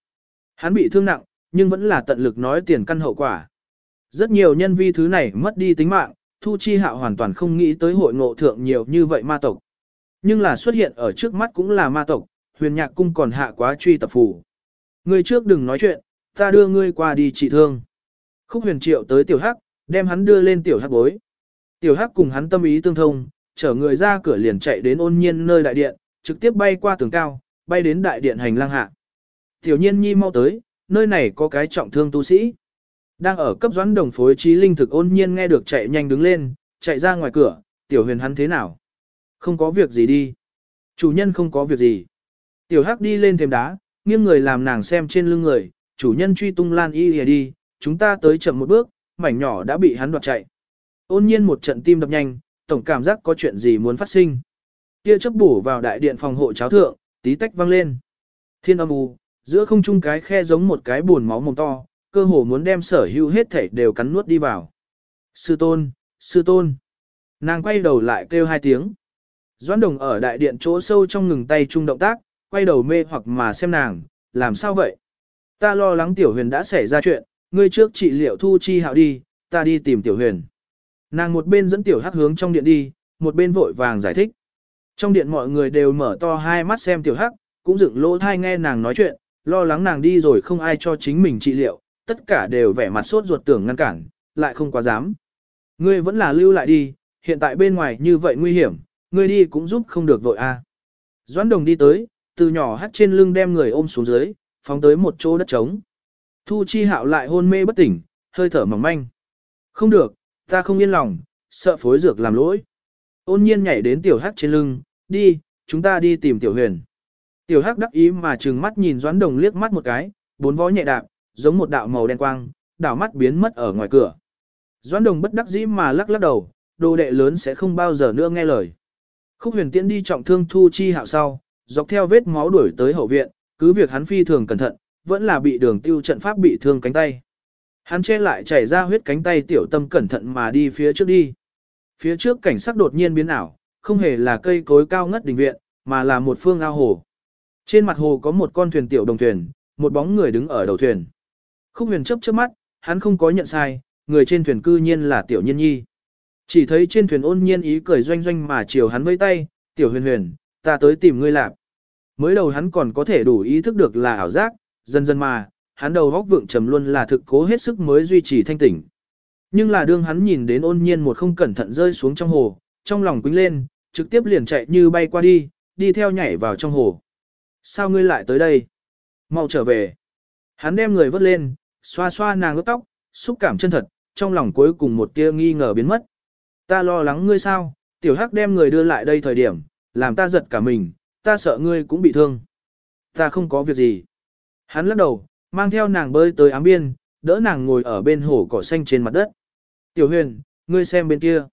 Hắn bị thương nặng, nhưng vẫn là tận lực nói tiền căn hậu quả. Rất nhiều nhân vi thứ này mất đi tính mạng, Thu Chi Hạo hoàn toàn không nghĩ tới hội ngộ thượng nhiều như vậy ma tộc. Nhưng là xuất hiện ở trước mắt cũng là ma tộc, huyền nhạc cung còn hạ quá truy tập phủ. Ngươi trước đừng nói chuyện, ta đưa ngươi qua đi trị thương. Khúc huyền triệu tới tiểu hắc, đem hắn đưa lên tiểu hắc bối. Tiểu hắc cùng hắn tâm ý tương thông, chở người ra cửa liền chạy đến ôn nhiên nơi đại điện, trực tiếp bay qua tường cao, bay đến đại điện hành lang hạ. Tiểu nhiên nhi mau tới, nơi này có cái trọng thương tu sĩ. Đang ở cấp doãn đồng phối trí linh thực ôn nhiên nghe được chạy nhanh đứng lên, chạy ra ngoài cửa, tiểu huyền hắn thế nào? Không có việc gì đi. Chủ nhân không có việc gì. Tiểu hắc đi lên thềm đá, nghiêng người làm nàng xem trên lưng người, chủ nhân truy tung lan y hề đi, chúng ta tới chậm một bước, mảnh nhỏ đã bị hắn đoạt chạy. Ôn nhiên một trận tim đập nhanh, tổng cảm giác có chuyện gì muốn phát sinh. Kia chấp bổ vào đại điện phòng hộ cháo thượng, tí tách vang lên. Thiên âm u, giữa không trung cái khe giống một cái buồn máu mồm to, cơ hồ muốn đem sở hữu hết thảy đều cắn nuốt đi vào. Sư tôn, sư tôn. Nàng quay đầu lại kêu hai tiếng. Doãn đồng ở đại điện chỗ sâu trong ngừng tay chung động tác, quay đầu mê hoặc mà xem nàng, làm sao vậy? Ta lo lắng tiểu huyền đã xảy ra chuyện, ngươi trước trị liệu thu chi hạo đi, ta đi tìm tiểu huyền. Nàng một bên dẫn tiểu hắc hướng trong điện đi, một bên vội vàng giải thích. Trong điện mọi người đều mở to hai mắt xem tiểu hắc, cũng dựng lỗ thai nghe nàng nói chuyện, lo lắng nàng đi rồi không ai cho chính mình trị liệu, tất cả đều vẻ mặt sốt ruột tưởng ngăn cản, lại không quá dám. Ngươi vẫn là lưu lại đi, hiện tại bên ngoài như vậy nguy hiểm, ngươi đi cũng giúp không được vội a. À. Doãn đồng đi tới, từ nhỏ hắt trên lưng đem người ôm xuống dưới, phóng tới một chỗ đất trống. Thu chi hạo lại hôn mê bất tỉnh, hơi thở mỏng manh. Không được, ta không yên lòng, sợ phối dược làm lỗi. Ôn nhiên nhảy đến tiểu hắc trên lưng, đi, chúng ta đi tìm tiểu huyền. Tiểu hắc đắc ý mà trừng mắt nhìn doãn đồng liếc mắt một cái, bốn vó nhẹ đạp, giống một đạo màu đen quang, đảo mắt biến mất ở ngoài cửa. Doãn đồng bất đắc dĩ mà lắc lắc đầu, đồ đệ lớn sẽ không bao giờ nữa nghe lời. Khúc huyền tiễn đi trọng thương thu chi hạo sau, dọc theo vết máu đuổi tới hậu viện, cứ việc hắn phi thường cẩn thận, vẫn là bị đường tiêu trận pháp bị thương cánh tay. Hắn che lại chảy ra huyết cánh tay tiểu tâm cẩn thận mà đi phía trước đi. Phía trước cảnh sắc đột nhiên biến ảo, không hề là cây cối cao ngất đình viện, mà là một phương ao hồ. Trên mặt hồ có một con thuyền tiểu đồng thuyền, một bóng người đứng ở đầu thuyền. Khúc huyền chấp trước mắt, hắn không có nhận sai, người trên thuyền cư nhiên là tiểu nhân nhi. Chỉ thấy trên thuyền ôn nhiên ý cười doanh doanh mà chiều hắn vây tay, tiểu huyền huyền, ta tới tìm ngươi lạp. Mới đầu hắn còn có thể đủ ý thức được là ảo giác, dần dần mà, hắn đầu góc vượng trầm luôn là thực cố hết sức mới duy trì thanh tỉnh. Nhưng là đương hắn nhìn đến ôn nhiên một không cẩn thận rơi xuống trong hồ, trong lòng quính lên, trực tiếp liền chạy như bay qua đi, đi theo nhảy vào trong hồ. Sao ngươi lại tới đây? Mau trở về. Hắn đem người vớt lên, xoa xoa nàng ướt tóc, xúc cảm chân thật, trong lòng cuối cùng một tia nghi ngờ biến mất. Ta lo lắng ngươi sao, tiểu hắc đem người đưa lại đây thời điểm, làm ta giật cả mình, ta sợ ngươi cũng bị thương. Ta không có việc gì. Hắn lắc đầu, mang theo nàng bơi tới ám biên, đỡ nàng ngồi ở bên hồ cỏ xanh trên mặt đất. Tiểu huyền, ngươi xem bên kia.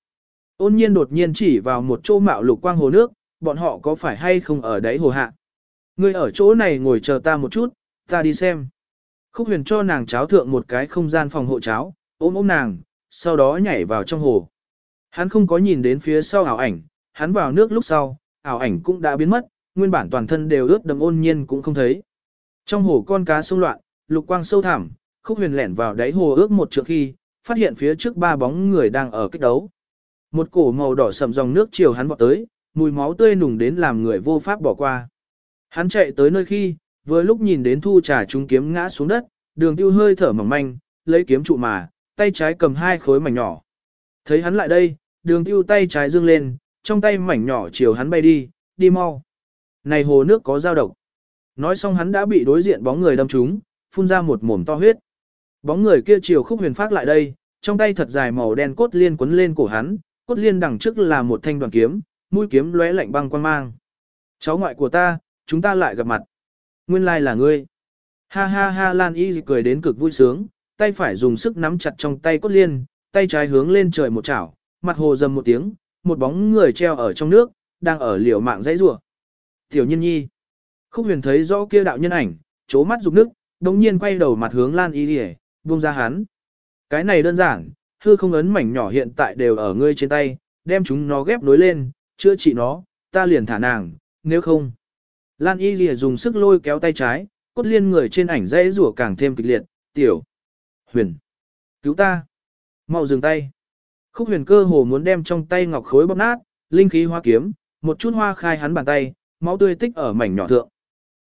Ôn nhiên đột nhiên chỉ vào một chỗ mạo lục quang hồ nước, bọn họ có phải hay không ở đáy hồ hạ. Ngươi ở chỗ này ngồi chờ ta một chút, ta đi xem. Khúc huyền cho nàng cháo thượng một cái không gian phòng hộ cháo, ôm ôm nàng, sau đó nhảy vào trong hồ. Hắn không có nhìn đến phía sau ảo ảnh, hắn vào nước lúc sau, ảo ảnh cũng đã biến mất, nguyên bản toàn thân đều ướt đầm ôn nhiên cũng không thấy. Trong hồ con cá sông loạn, lục quang sâu thẳm, khúc huyền lẻn vào đáy hồ ước một trượng khi, phát hiện phía trước ba bóng người đang ở kích đấu. Một cổ màu đỏ sầm dòng nước chiều hắn vọt tới, mùi máu tươi nùng đến làm người vô pháp bỏ qua. Hắn chạy tới nơi khi, vừa lúc nhìn đến thu trà chúng kiếm ngã xuống đất, đường tiêu hơi thở mỏng manh, lấy kiếm trụ mà, tay trái cầm hai khối mảnh nhỏ. Thấy hắn lại đây, đường tiêu tay trái dương lên, trong tay mảnh nhỏ chiều hắn bay đi, đi mau. Này hồ nước có dao độc. Nói xong hắn đã bị đối diện bóng người đâm trúng, phun ra một mồm to huyết. Bóng người kia chiều khúc huyền phát lại đây, trong tay thật dài màu đen cốt liên quấn lên cổ hắn, cốt liên đằng trước là một thanh đoàn kiếm, mũi kiếm lóe lạnh băng quan mang. Cháu ngoại của ta, chúng ta lại gặp mặt. Nguyên lai là ngươi. Ha ha ha Lan Y cười đến cực vui sướng, tay phải dùng sức nắm chặt trong tay cốt liên, tay trái hướng lên trời một chảo, mặt hồ dầm một tiếng, một bóng người treo ở trong nước, đang ở liều mạng dãy rủa. Tiểu nhân nhi. Khúc huyền thấy rõ kia đạo nhân ảnh, chố mắt rục nước, đồng nhiên quay đầu mặt hướng Lan Y đi buông ra hắn. Cái này đơn giản, hư không ấn mảnh nhỏ hiện tại đều ở ngươi trên tay, đem chúng nó ghép nối lên, chữa trị nó, ta liền thả nàng, nếu không. Lan Y lìa dùng sức lôi kéo tay trái, cốt liên người trên ảnh dãy rủa càng thêm kịch liệt, tiểu. Huyền. Cứu ta. mau dừng tay. Khúc huyền cơ hồ muốn đem trong tay ngọc khối bóp nát, linh khí hoa kiếm, một chút hoa khai hắn bàn tay, máu tươi tích ở mảnh nhỏ thượng.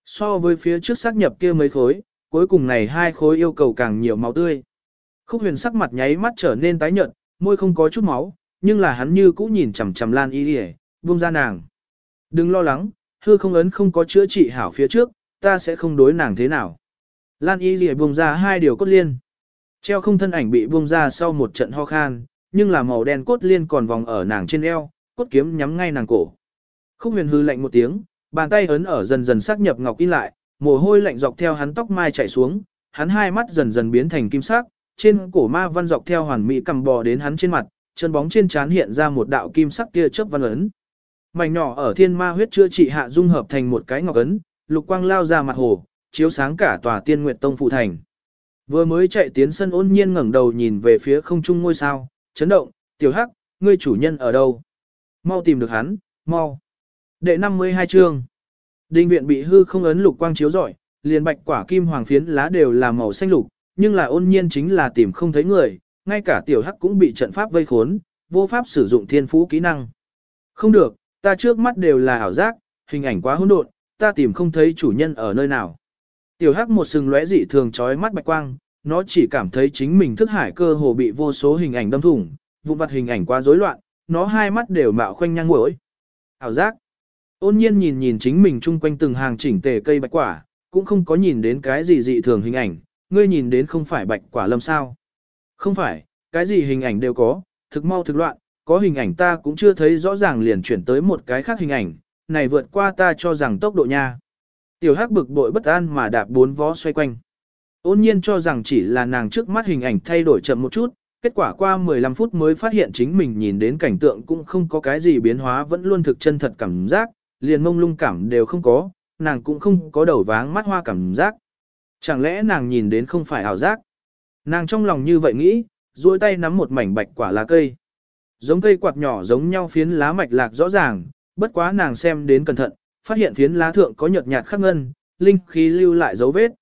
So với phía trước xác nhập kia mấy khối, cuối cùng này hai khối yêu cầu càng nhiều máu tươi. Khúc huyền sắc mặt nháy mắt trở nên tái nhợt, môi không có chút máu, nhưng là hắn như cũ nhìn chằm chằm Lan Y Lìa, buông ra nàng. Đừng lo lắng, hư không ấn không có chữa trị hảo phía trước, ta sẽ không đối nàng thế nào. Lan Y Lìa buông ra hai điều cốt liên. Treo không thân ảnh bị buông ra sau một trận ho khan, nhưng là màu đen cốt liên còn vòng ở nàng trên eo, cốt kiếm nhắm ngay nàng cổ. Khúc huyền hư lạnh một tiếng, bàn tay ấn ở dần dần xác nhập ngọc in lại, mồ hôi lạnh dọc theo hắn tóc mai chảy xuống, hắn hai mắt dần dần biến thành kim sắc, trên cổ ma văn dọc theo hoàn mỹ cầm bò đến hắn trên mặt, chân bóng trên trán hiện ra một đạo kim sắc tia chớp văn ấn. Mảnh nhỏ ở thiên ma huyết chữa trị hạ dung hợp thành một cái ngọc ấn, lục quang lao ra mặt hồ, chiếu sáng cả tòa tiên nguyệt tông phụ thành. Vừa mới chạy tiến sân ôn nhiên ngẩng đầu nhìn về phía không trung ngôi sao, chấn động, tiểu hắc, ngươi chủ nhân ở đâu? Mau tìm được hắn, mau. Đệ 52 chương. Đinh viện bị hư không ấn lục quang chiếu rọi, liền bạch quả kim hoàng phiến lá đều là màu xanh lục, nhưng là ôn nhiên chính là tìm không thấy người, ngay cả tiểu hắc cũng bị trận pháp vây khốn, vô pháp sử dụng thiên phú kỹ năng. Không được, ta trước mắt đều là ảo giác, hình ảnh quá hỗn độn, ta tìm không thấy chủ nhân ở nơi nào. Tiểu hắc một sừng lóe dị thường chói mắt bạch quang, nó chỉ cảm thấy chính mình thức hải cơ hồ bị vô số hình ảnh đâm thủng, vụn vặt hình ảnh quá rối loạn, nó hai mắt đều mạo khoanh nhang mũi. Ảo giác. Ôn nhiên nhìn nhìn chính mình chung quanh từng hàng chỉnh tề cây bạch quả, cũng không có nhìn đến cái gì dị thường hình ảnh, ngươi nhìn đến không phải bạch quả lâm sao. Không phải, cái gì hình ảnh đều có, thực mau thực loạn, có hình ảnh ta cũng chưa thấy rõ ràng liền chuyển tới một cái khác hình ảnh, này vượt qua ta cho rằng tốc độ nha. Tiểu hắc bực bội bất an mà đạp bốn vó xoay quanh. Ôn nhiên cho rằng chỉ là nàng trước mắt hình ảnh thay đổi chậm một chút, kết quả qua 15 phút mới phát hiện chính mình nhìn đến cảnh tượng cũng không có cái gì biến hóa vẫn luôn thực chân thật cảm giác, liền mông lung cảm đều không có, nàng cũng không có đầu váng mắt hoa cảm giác. Chẳng lẽ nàng nhìn đến không phải ảo giác? Nàng trong lòng như vậy nghĩ, duỗi tay nắm một mảnh bạch quả lá cây. Giống cây quạt nhỏ giống nhau phiến lá mạch lạc rõ ràng, bất quá nàng xem đến cẩn thận, phát hiện phiến lá thượng có nhợt nhạt khắc ngân, linh khí lưu lại dấu vết.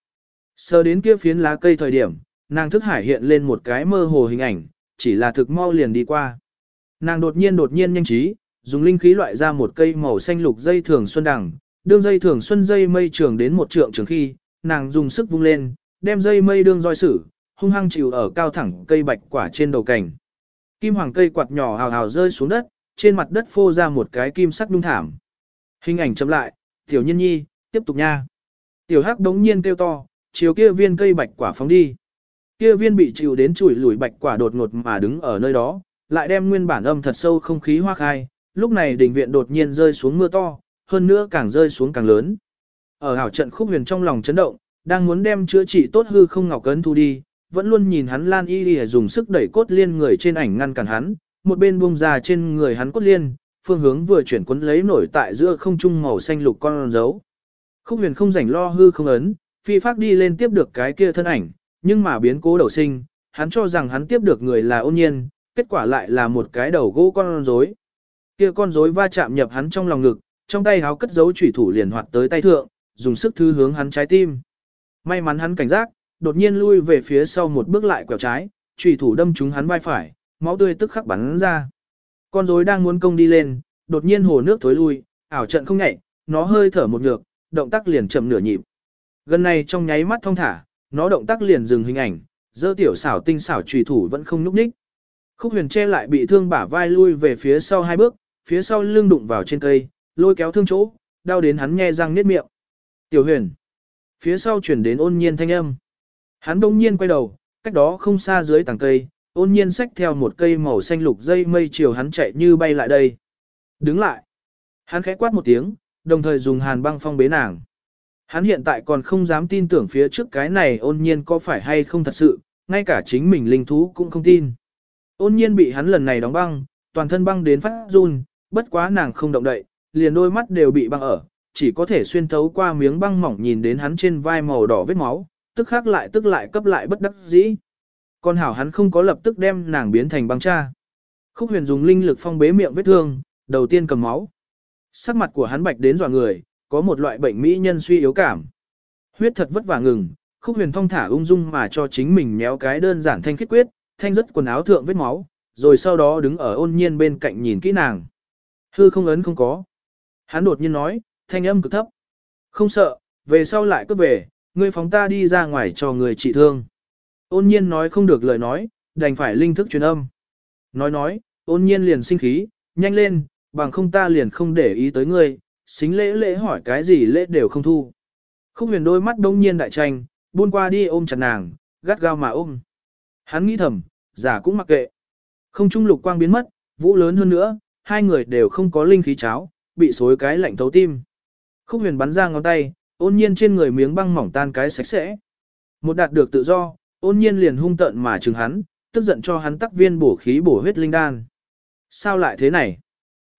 Sờ đến kia phiến lá cây thời điểm, nàng thức hải hiện lên một cái mơ hồ hình ảnh, chỉ là thực mau liền đi qua. Nàng đột nhiên đột nhiên nhanh trí, dùng linh khí loại ra một cây màu xanh lục dây thường xuân đằng, đương dây thường xuân dây mây trường đến một trượng trường khi, nàng dùng sức vung lên, đem dây mây đương roi sử, hung hăng chịu ở cao thẳng cây bạch quả trên đầu cành. Kim hoàng cây quạt nhỏ hào hào rơi xuống đất, trên mặt đất phô ra một cái kim sắc nhung thảm. Hình ảnh chậm lại, tiểu nhân nhi, tiếp tục nha. Tiểu hắc đống nhiên kêu to, chiều kia viên cây bạch quả phóng đi. Kia viên bị chịu đến chùi lùi bạch quả đột ngột mà đứng ở nơi đó, lại đem nguyên bản âm thật sâu không khí hoa khai, lúc này đỉnh viện đột nhiên rơi xuống mưa to, hơn nữa càng rơi xuống càng lớn. Ở hảo trận khúc huyền trong lòng chấn động, đang muốn đem chữa trị tốt hư không ngọc cấn thu đi, vẫn luôn nhìn hắn lan y Y dùng sức đẩy cốt liên người trên ảnh ngăn cản hắn, một bên buông ra trên người hắn cốt liên, phương hướng vừa chuyển cuốn lấy nổi tại giữa không trung màu xanh lục con dấu. Khúc huyền không rảnh lo hư không ấn, phi phát đi lên tiếp được cái kia thân ảnh, nhưng mà biến cố đầu sinh, hắn cho rằng hắn tiếp được người là ôn nhiên, kết quả lại là một cái đầu gỗ con rối. Kia con rối va chạm nhập hắn trong lòng ngực, trong tay háo cất giấu chủy thủ liền hoạt tới tay thượng, dùng sức thư hướng hắn trái tim. May mắn hắn cảnh giác, đột nhiên lui về phía sau một bước lại quẹo trái, chủy thủ đâm trúng hắn vai phải, máu tươi tức khắc bắn ra. Con rối đang muốn công đi lên, đột nhiên hồ nước thối lui, ảo trận không nhạy, nó hơi thở một ngược, động tác liền chậm nửa nhịp. Gần này trong nháy mắt thông thả, nó động tác liền dừng hình ảnh, dơ tiểu xảo tinh xảo trùy thủ vẫn không nhúc nhích. Khúc huyền che lại bị thương bả vai lui về phía sau hai bước, phía sau lưng đụng vào trên cây, lôi kéo thương chỗ, đau đến hắn nghe răng niết miệng. Tiểu huyền. Phía sau chuyển đến ôn nhiên thanh âm. Hắn đông nhiên quay đầu, cách đó không xa dưới tàng cây, ôn nhiên xách theo một cây màu xanh lục dây mây chiều hắn chạy như bay lại đây. Đứng lại. Hắn khẽ quát một tiếng, đồng thời dùng hàn băng phong bế nàng. Hắn hiện tại còn không dám tin tưởng phía trước cái này ôn nhiên có phải hay không thật sự, ngay cả chính mình linh thú cũng không tin. Ôn nhiên bị hắn lần này đóng băng, toàn thân băng đến phát run, bất quá nàng không động đậy, liền đôi mắt đều bị băng ở, chỉ có thể xuyên thấu qua miếng băng mỏng nhìn đến hắn trên vai màu đỏ vết máu, tức khắc lại tức lại cấp lại bất đắc dĩ. Còn hảo hắn không có lập tức đem nàng biến thành băng cha. Khúc huyền dùng linh lực phong bế miệng vết thương, đầu tiên cầm máu. Sắc mặt của hắn bạch đến dọa người, có một loại bệnh mỹ nhân suy yếu cảm. Huyết thật vất vả ngừng, khúc huyền thong thả ung dung mà cho chính mình méo cái đơn giản thanh khiết quyết, thanh rất quần áo thượng vết máu, rồi sau đó đứng ở ôn nhiên bên cạnh nhìn kỹ nàng. Hư không ấn không có. Hắn đột nhiên nói, thanh âm cực thấp. Không sợ, về sau lại cứ về, ngươi phóng ta đi ra ngoài cho người trị thương. Ôn nhiên nói không được lời nói, đành phải linh thức truyền âm. Nói nói, ôn nhiên liền sinh khí, nhanh lên, bằng không ta liền không để ý tới ngươi, xính lễ lễ hỏi cái gì lễ đều không thu. Khúc huyền đôi mắt đông nhiên đại tranh, buôn qua đi ôm chặt nàng, gắt gao mà ôm. Hắn nghĩ thầm, giả cũng mặc kệ. Không trung lục quang biến mất, vũ lớn hơn nữa, hai người đều không có linh khí cháo, bị xối cái lạnh thấu tim. Khúc huyền bắn ra ngón tay, ôn nhiên trên người miếng băng mỏng tan cái sạch sẽ. Một đạt được tự do, ôn nhiên liền hung tận mà chừng hắn, tức giận cho hắn tắc viên bổ khí bổ huyết linh đan. Sao lại thế này?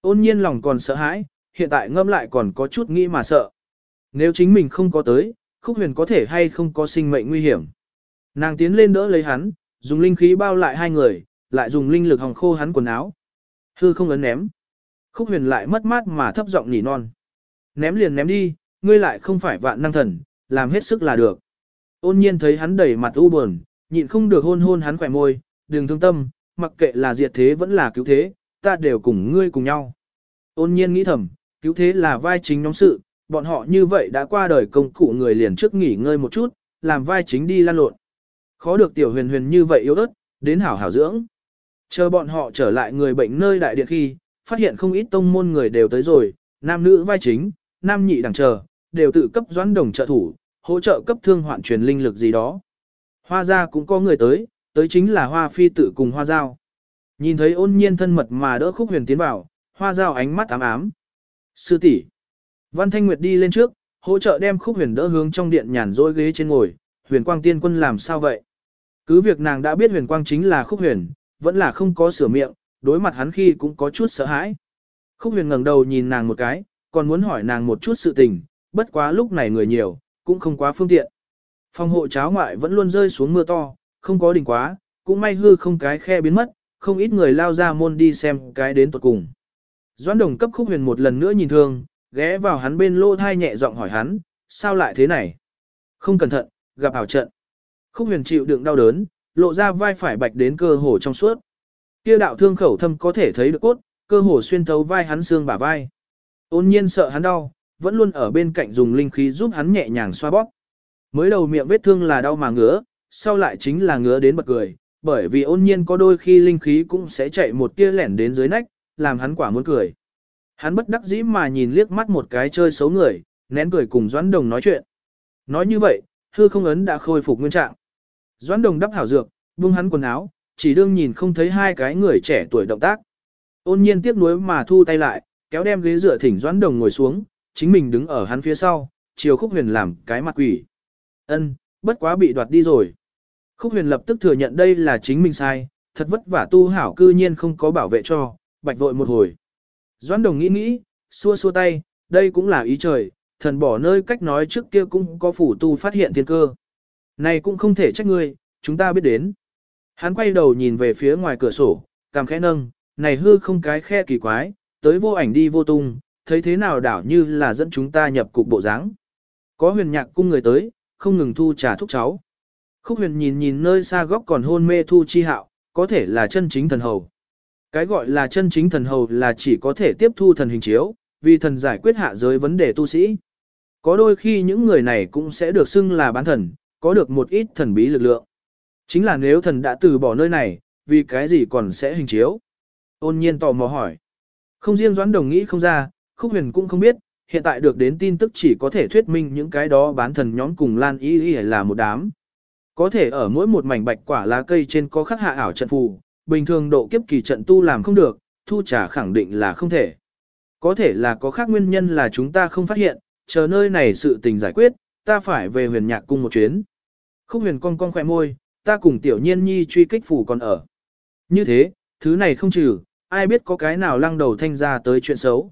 Ôn nhiên lòng còn sợ hãi, hiện tại ngâm lại còn có chút nghĩ mà sợ. Nếu chính mình không có tới, khúc huyền có thể hay không có sinh mệnh nguy hiểm. Nàng tiến lên đỡ lấy hắn, dùng linh khí bao lại hai người, lại dùng linh lực hòng khô hắn quần áo. Hư không ấn ném. Khúc huyền lại mất mát mà thấp giọng nỉ non. Ném liền ném đi, ngươi lại không phải vạn năng thần, làm hết sức là được. Ôn nhiên thấy hắn đầy mặt u buồn, nhịn không được hôn hôn hắn khỏe môi, đừng thương tâm, mặc kệ là diệt thế vẫn là cứu thế, ta đều cùng ngươi cùng nhau. Ôn nhiên nghĩ thầm, cứu thế là vai chính nhóm sự, bọn họ như vậy đã qua đời công cụ người liền trước nghỉ ngơi một chút, làm vai chính đi lan lộn. Khó được tiểu huyền huyền như vậy yếu ớt, đến hảo hảo dưỡng. Chờ bọn họ trở lại người bệnh nơi đại điện khi, phát hiện không ít tông môn người đều tới rồi, nam nữ vai chính, nam nhị đẳng chờ, đều tự cấp doãn đồng trợ thủ, hỗ trợ cấp thương hoạn truyền linh lực gì đó. Hoa gia cũng có người tới, tới chính là hoa phi tự cùng hoa giao. Nhìn thấy ôn nhiên thân mật mà đỡ khúc huyền tiến vào, hoa giao ánh mắt ám ám. Sư tỷ, Văn Thanh Nguyệt đi lên trước, hỗ trợ đem khúc huyền đỡ hướng trong điện nhàn rỗi ghế trên ngồi, huyền quang tiên quân làm sao vậy? Cứ việc nàng đã biết huyền quang chính là khúc huyền, vẫn là không có sửa miệng, đối mặt hắn khi cũng có chút sợ hãi. Khúc huyền ngẩng đầu nhìn nàng một cái, còn muốn hỏi nàng một chút sự tình, bất quá lúc này người nhiều, cũng không quá phương tiện. Phòng hộ cháo ngoại vẫn luôn rơi xuống mưa to, không có đỉnh quá, cũng may hư không cái khe biến mất, không ít người lao ra môn đi xem cái đến tuột cùng. Doãn đồng cấp khúc huyền một lần nữa nhìn thương, ghé vào hắn bên lô thai nhẹ giọng hỏi hắn, sao lại thế này? Không cẩn thận, gặp ảo trận. Khúc huyền chịu đựng đau đớn, lộ ra vai phải bạch đến cơ hồ trong suốt. Kia đạo thương khẩu thâm có thể thấy được cốt, cơ hồ xuyên thấu vai hắn xương bả vai. Ôn nhiên sợ hắn đau, vẫn luôn ở bên cạnh dùng linh khí giúp hắn nhẹ nhàng xoa bóp. Mới đầu miệng vết thương là đau mà ngứa, sau lại chính là ngứa đến bật cười, bởi vì ôn nhiên có đôi khi linh khí cũng sẽ chạy một tia lẻn đến dưới nách, làm hắn quả muốn cười. Hắn bất đắc dĩ mà nhìn liếc mắt một cái chơi xấu người, nén cười cùng Doãn Đồng nói chuyện. Nói như vậy, hư không ấn đã khôi phục nguyên trạng. Doãn Đồng đắp hảo dược, buông hắn quần áo, chỉ đương nhìn không thấy hai cái người trẻ tuổi động tác. Ôn nhiên tiếc nuối mà thu tay lại, kéo đem ghế dựa thỉnh Doãn Đồng ngồi xuống, chính mình đứng ở hắn phía sau, chiều khúc huyền làm cái mặt quỷ. Ân, bất quá bị đoạt đi rồi. Khúc huyền lập tức thừa nhận đây là chính mình sai, thật vất vả tu hảo cư nhiên không có bảo vệ cho, bạch vội một hồi. Doãn đồng nghĩ nghĩ, xua xua tay, đây cũng là ý trời, thần bỏ nơi cách nói trước kia cũng có phủ tu phát hiện thiên cơ. Này cũng không thể trách ngươi, chúng ta biết đến. Hắn quay đầu nhìn về phía ngoài cửa sổ, cằm khẽ nâng, này hư không cái khe kỳ quái, tới vô ảnh đi vô tung, thấy thế nào đảo như là dẫn chúng ta nhập cục bộ dáng. Có huyền nhạc cung người tới, không ngừng thu trà thúc cháu. Khúc huyền nhìn nhìn nơi xa góc còn hôn mê thu chi hạo, có thể là chân chính thần hầu. Cái gọi là chân chính thần hầu là chỉ có thể tiếp thu thần hình chiếu, vì thần giải quyết hạ giới vấn đề tu sĩ. Có đôi khi những người này cũng sẽ được xưng là bán thần, có được một ít thần bí lực lượng. Chính là nếu thần đã từ bỏ nơi này, vì cái gì còn sẽ hình chiếu? Ôn nhiên tò mò hỏi. Không riêng doãn đồng nghĩ không ra, khúc huyền cũng không biết, hiện tại được đến tin tức chỉ có thể thuyết minh những cái đó bán thần nhóm cùng lan y y là một đám. Có thể ở mỗi một mảnh bạch quả lá cây trên có khắc hạ ảo trận phù, bình thường độ kiếp kỳ trận tu làm không được, thu trả khẳng định là không thể. Có thể là có khác nguyên nhân là chúng ta không phát hiện, chờ nơi này sự tình giải quyết, ta phải về huyền nhạc cung một chuyến. Khúc huyền cong cong khỏe môi, ta cùng tiểu nhiên nhi truy kích phủ còn ở. Như thế, thứ này không trừ, ai biết có cái nào lăng đầu thanh ra tới chuyện xấu.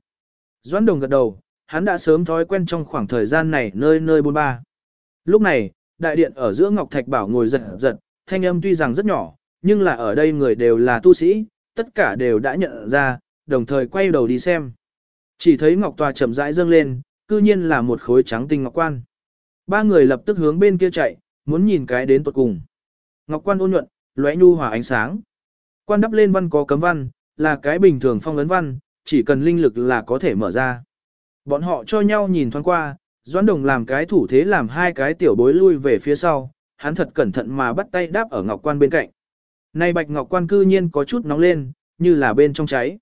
Doãn đồng gật đầu, hắn đã sớm thói quen trong khoảng thời gian này nơi nơi bôn ba. Lúc này, đại điện ở giữa Ngọc Thạch Bảo ngồi giật giật, thanh âm tuy rằng rất nhỏ, nhưng là ở đây người đều là tu sĩ, tất cả đều đã nhận ra, đồng thời quay đầu đi xem. Chỉ thấy Ngọc Tòa chậm rãi dâng lên, cư nhiên là một khối trắng tinh Ngọc Quan. Ba người lập tức hướng bên kia chạy, muốn nhìn cái đến tuột cùng. Ngọc Quan ôn nhuận, lóe nhu hòa ánh sáng. Quan đắp lên văn có cấm văn, là cái bình thường phong ấn văn, chỉ cần linh lực là có thể mở ra. Bọn họ cho nhau nhìn thoáng qua, Doãn Đồng làm cái thủ thế làm hai cái tiểu bối lui về phía sau, hắn thật cẩn thận mà bắt tay đáp ở Ngọc Quan bên cạnh. Này Bạch Ngọc Quan cư nhiên có chút nóng lên, như là bên trong cháy.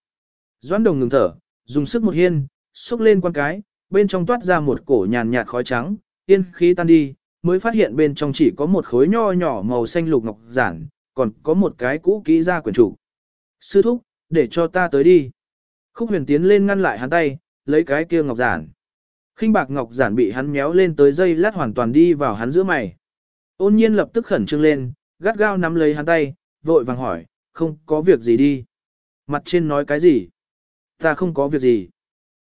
Doãn Đồng ngừng thở, dùng sức một hiên, xúc lên quan cái, bên trong toát ra một cổ nhàn nhạt khói trắng, yên khí tan đi, mới phát hiện bên trong chỉ có một khối nho nhỏ màu xanh lục ngọc giản, còn có một cái cũ kỹ ra quyển chủ. Sư thúc, để cho ta tới đi. Khúc huyền tiến lên ngăn lại hắn tay, lấy cái kia ngọc giản. khinh bạc ngọc giản bị hắn méo lên tới dây lát hoàn toàn đi vào hắn giữa mày. Ôn nhiên lập tức khẩn trương lên, gắt gao nắm lấy hắn tay, vội vàng hỏi, không có việc gì đi. Mặt trên nói cái gì? Ta không có việc gì.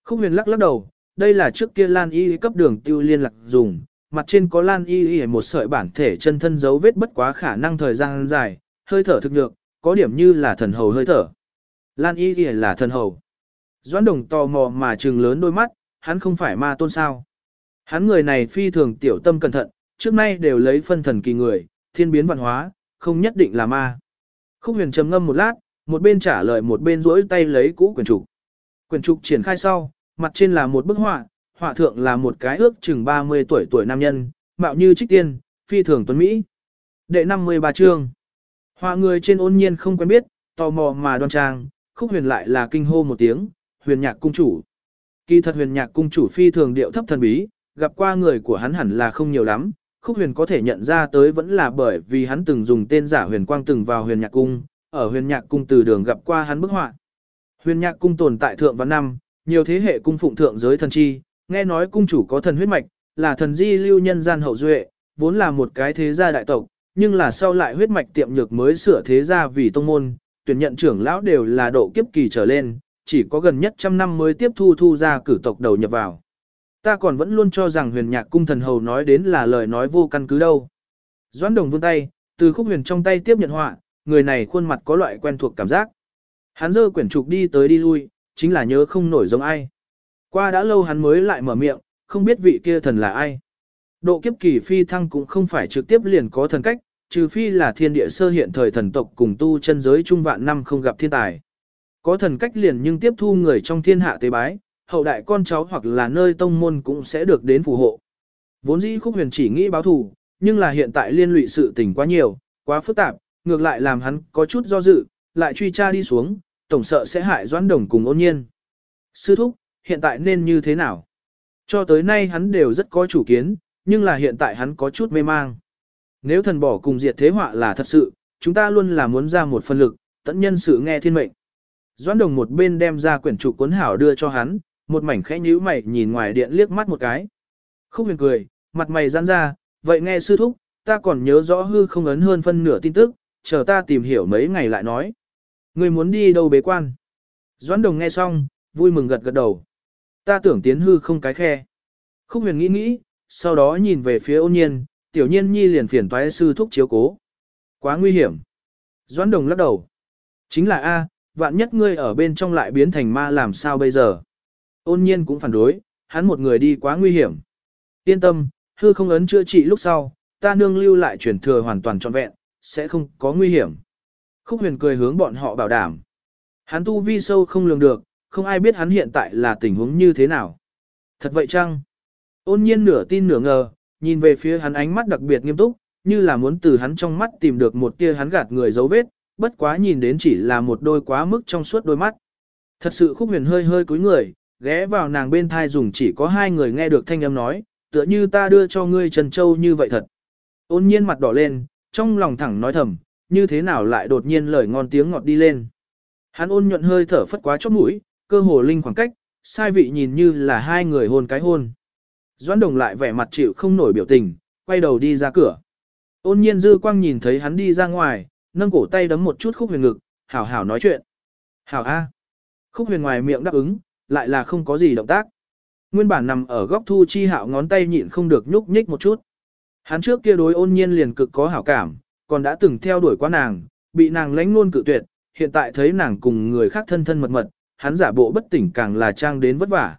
Khúc huyền lắc lắc đầu, đây là trước kia Lan Y cấp đường tiêu liên lạc dùng, mặt trên có Lan Y Y một sợi bản thể chân thân dấu vết bất quá khả năng thời gian dài, hơi thở thực nhược, có điểm như là thần hầu hơi thở. Lan Y Y là thần hầu. Doãn đồng tò mò mà trừng lớn đôi mắt, hắn không phải ma tôn sao. Hắn người này phi thường tiểu tâm cẩn thận, trước nay đều lấy phân thần kỳ người, thiên biến văn hóa, không nhất định là ma. Khúc huyền trầm ngâm một lát, một bên trả lời một bên rỗi tay lấy cũ quyển trục. Quyển trục triển khai sau, mặt trên là một bức họa, họa thượng là một cái ước chừng 30 tuổi tuổi nam nhân, mạo như trích tiên, phi thường tuấn Mỹ. Đệ 53 chương. Họa người trên ôn nhiên không quen biết, tò mò mà đoan trang, khúc huyền lại là kinh hô một tiếng, huyền nhạc cung chủ. Kỳ thật huyền nhạc cung chủ phi thường điệu thấp thần bí, gặp qua người của hắn hẳn là không nhiều lắm, khúc huyền có thể nhận ra tới vẫn là bởi vì hắn từng dùng tên giả huyền quang từng vào huyền nhạc cung, ở huyền nhạc cung từ đường gặp qua hắn bức họa. Huyền nhạc cung tồn tại thượng văn năm, nhiều thế hệ cung phụng thượng giới thần chi, nghe nói cung chủ có thần huyết mạch, là thần di lưu nhân gian hậu duệ, vốn là một cái thế gia đại tộc, nhưng là sau lại huyết mạch tiệm nhược mới sửa thế gia vì tông môn, tuyển nhận trưởng lão đều là độ kiếp kỳ trở lên, chỉ có gần nhất trăm năm mới tiếp thu thu ra cử tộc đầu nhập vào. Ta còn vẫn luôn cho rằng huyền nhạc cung thần hầu nói đến là lời nói vô căn cứ đâu. Doãn đồng vương tay, từ khúc huyền trong tay tiếp nhận họa, người này khuôn mặt có loại quen thuộc cảm giác. Hắn dơ quyển trục đi tới đi lui, chính là nhớ không nổi giống ai. Qua đã lâu hắn mới lại mở miệng, không biết vị kia thần là ai. Độ kiếp kỳ phi thăng cũng không phải trực tiếp liền có thần cách, trừ phi là thiên địa sơ hiện thời thần tộc cùng tu chân giới trung vạn năm không gặp thiên tài. Có thần cách liền nhưng tiếp thu người trong thiên hạ tế bái, hậu đại con cháu hoặc là nơi tông môn cũng sẽ được đến phù hộ. Vốn dĩ khúc huyền chỉ nghĩ báo thù, nhưng là hiện tại liên lụy sự tình quá nhiều, quá phức tạp, ngược lại làm hắn có chút do dự, lại truy tra đi xuống, tổng sợ sẽ hại doãn đồng cùng ôn nhiên. Sư thúc, hiện tại nên như thế nào? Cho tới nay hắn đều rất có chủ kiến, nhưng là hiện tại hắn có chút mê mang. Nếu thần bỏ cùng diệt thế họa là thật sự, chúng ta luôn là muốn ra một phần lực, tận nhân sự nghe thiên mệnh. Doãn đồng một bên đem ra quyển trụ cuốn hảo đưa cho hắn, một mảnh khẽ nhíu mày nhìn ngoài điện liếc mắt một cái. Khúc huyền cười, mặt mày giãn ra, vậy nghe sư thúc, ta còn nhớ rõ hư không ấn hơn phân nửa tin tức, chờ ta tìm hiểu mấy ngày lại nói. Người muốn đi đâu bế quan? Doãn đồng nghe xong, vui mừng gật gật đầu. Ta tưởng tiến hư không cái khe. Khúc huyền nghĩ nghĩ, sau đó nhìn về phía ôn nhiên, tiểu nhiên nhi liền phiền toái sư thúc chiếu cố. Quá nguy hiểm. Doãn đồng lắc đầu. Chính là A, vạn nhất ngươi ở bên trong lại biến thành ma làm sao bây giờ. Ôn nhiên cũng phản đối, hắn một người đi quá nguy hiểm. Yên tâm, hư không ấn chữa trị lúc sau, ta nương lưu lại truyền thừa hoàn toàn trọn vẹn, sẽ không có nguy hiểm. Khúc huyền cười hướng bọn họ bảo đảm. Hắn tu vi sâu không lường được, không ai biết hắn hiện tại là tình huống như thế nào. Thật vậy chăng? Ôn nhiên nửa tin nửa ngờ, nhìn về phía hắn ánh mắt đặc biệt nghiêm túc, như là muốn từ hắn trong mắt tìm được một tia hắn gạt người dấu vết, bất quá nhìn đến chỉ là một đôi quá mức trong suốt đôi mắt. Thật sự khúc huyền hơi hơi cúi người, ghé vào nàng bên thai dùng chỉ có hai người nghe được thanh âm nói, tựa như ta đưa cho ngươi Trần Châu như vậy thật. Ôn nhiên mặt đỏ lên, trong lòng thẳng nói thầm, như thế nào lại đột nhiên lời ngon tiếng ngọt đi lên. Hắn ôn nhuận hơi thở phất quá chóp mũi, cơ hồ linh khoảng cách, sai vị nhìn như là hai người hôn cái hôn. Doãn đồng lại vẻ mặt chịu không nổi biểu tình, quay đầu đi ra cửa. Ôn nhiên dư quang nhìn thấy hắn đi ra ngoài, nâng cổ tay đấm một chút khúc huyền ngực, hảo hảo nói chuyện. Hảo A. Khúc huyền ngoài miệng đáp ứng, lại là không có gì động tác. Nguyên bản nằm ở góc thu chi hạo ngón tay nhịn không được nhúc nhích một chút. Hắn trước kia đối ôn nhiên liền cực có hảo cảm, còn đã từng theo đuổi qua nàng, bị nàng lánh luôn cự tuyệt, hiện tại thấy nàng cùng người khác thân thân mật mật, hắn giả bộ bất tỉnh càng là trang đến vất vả.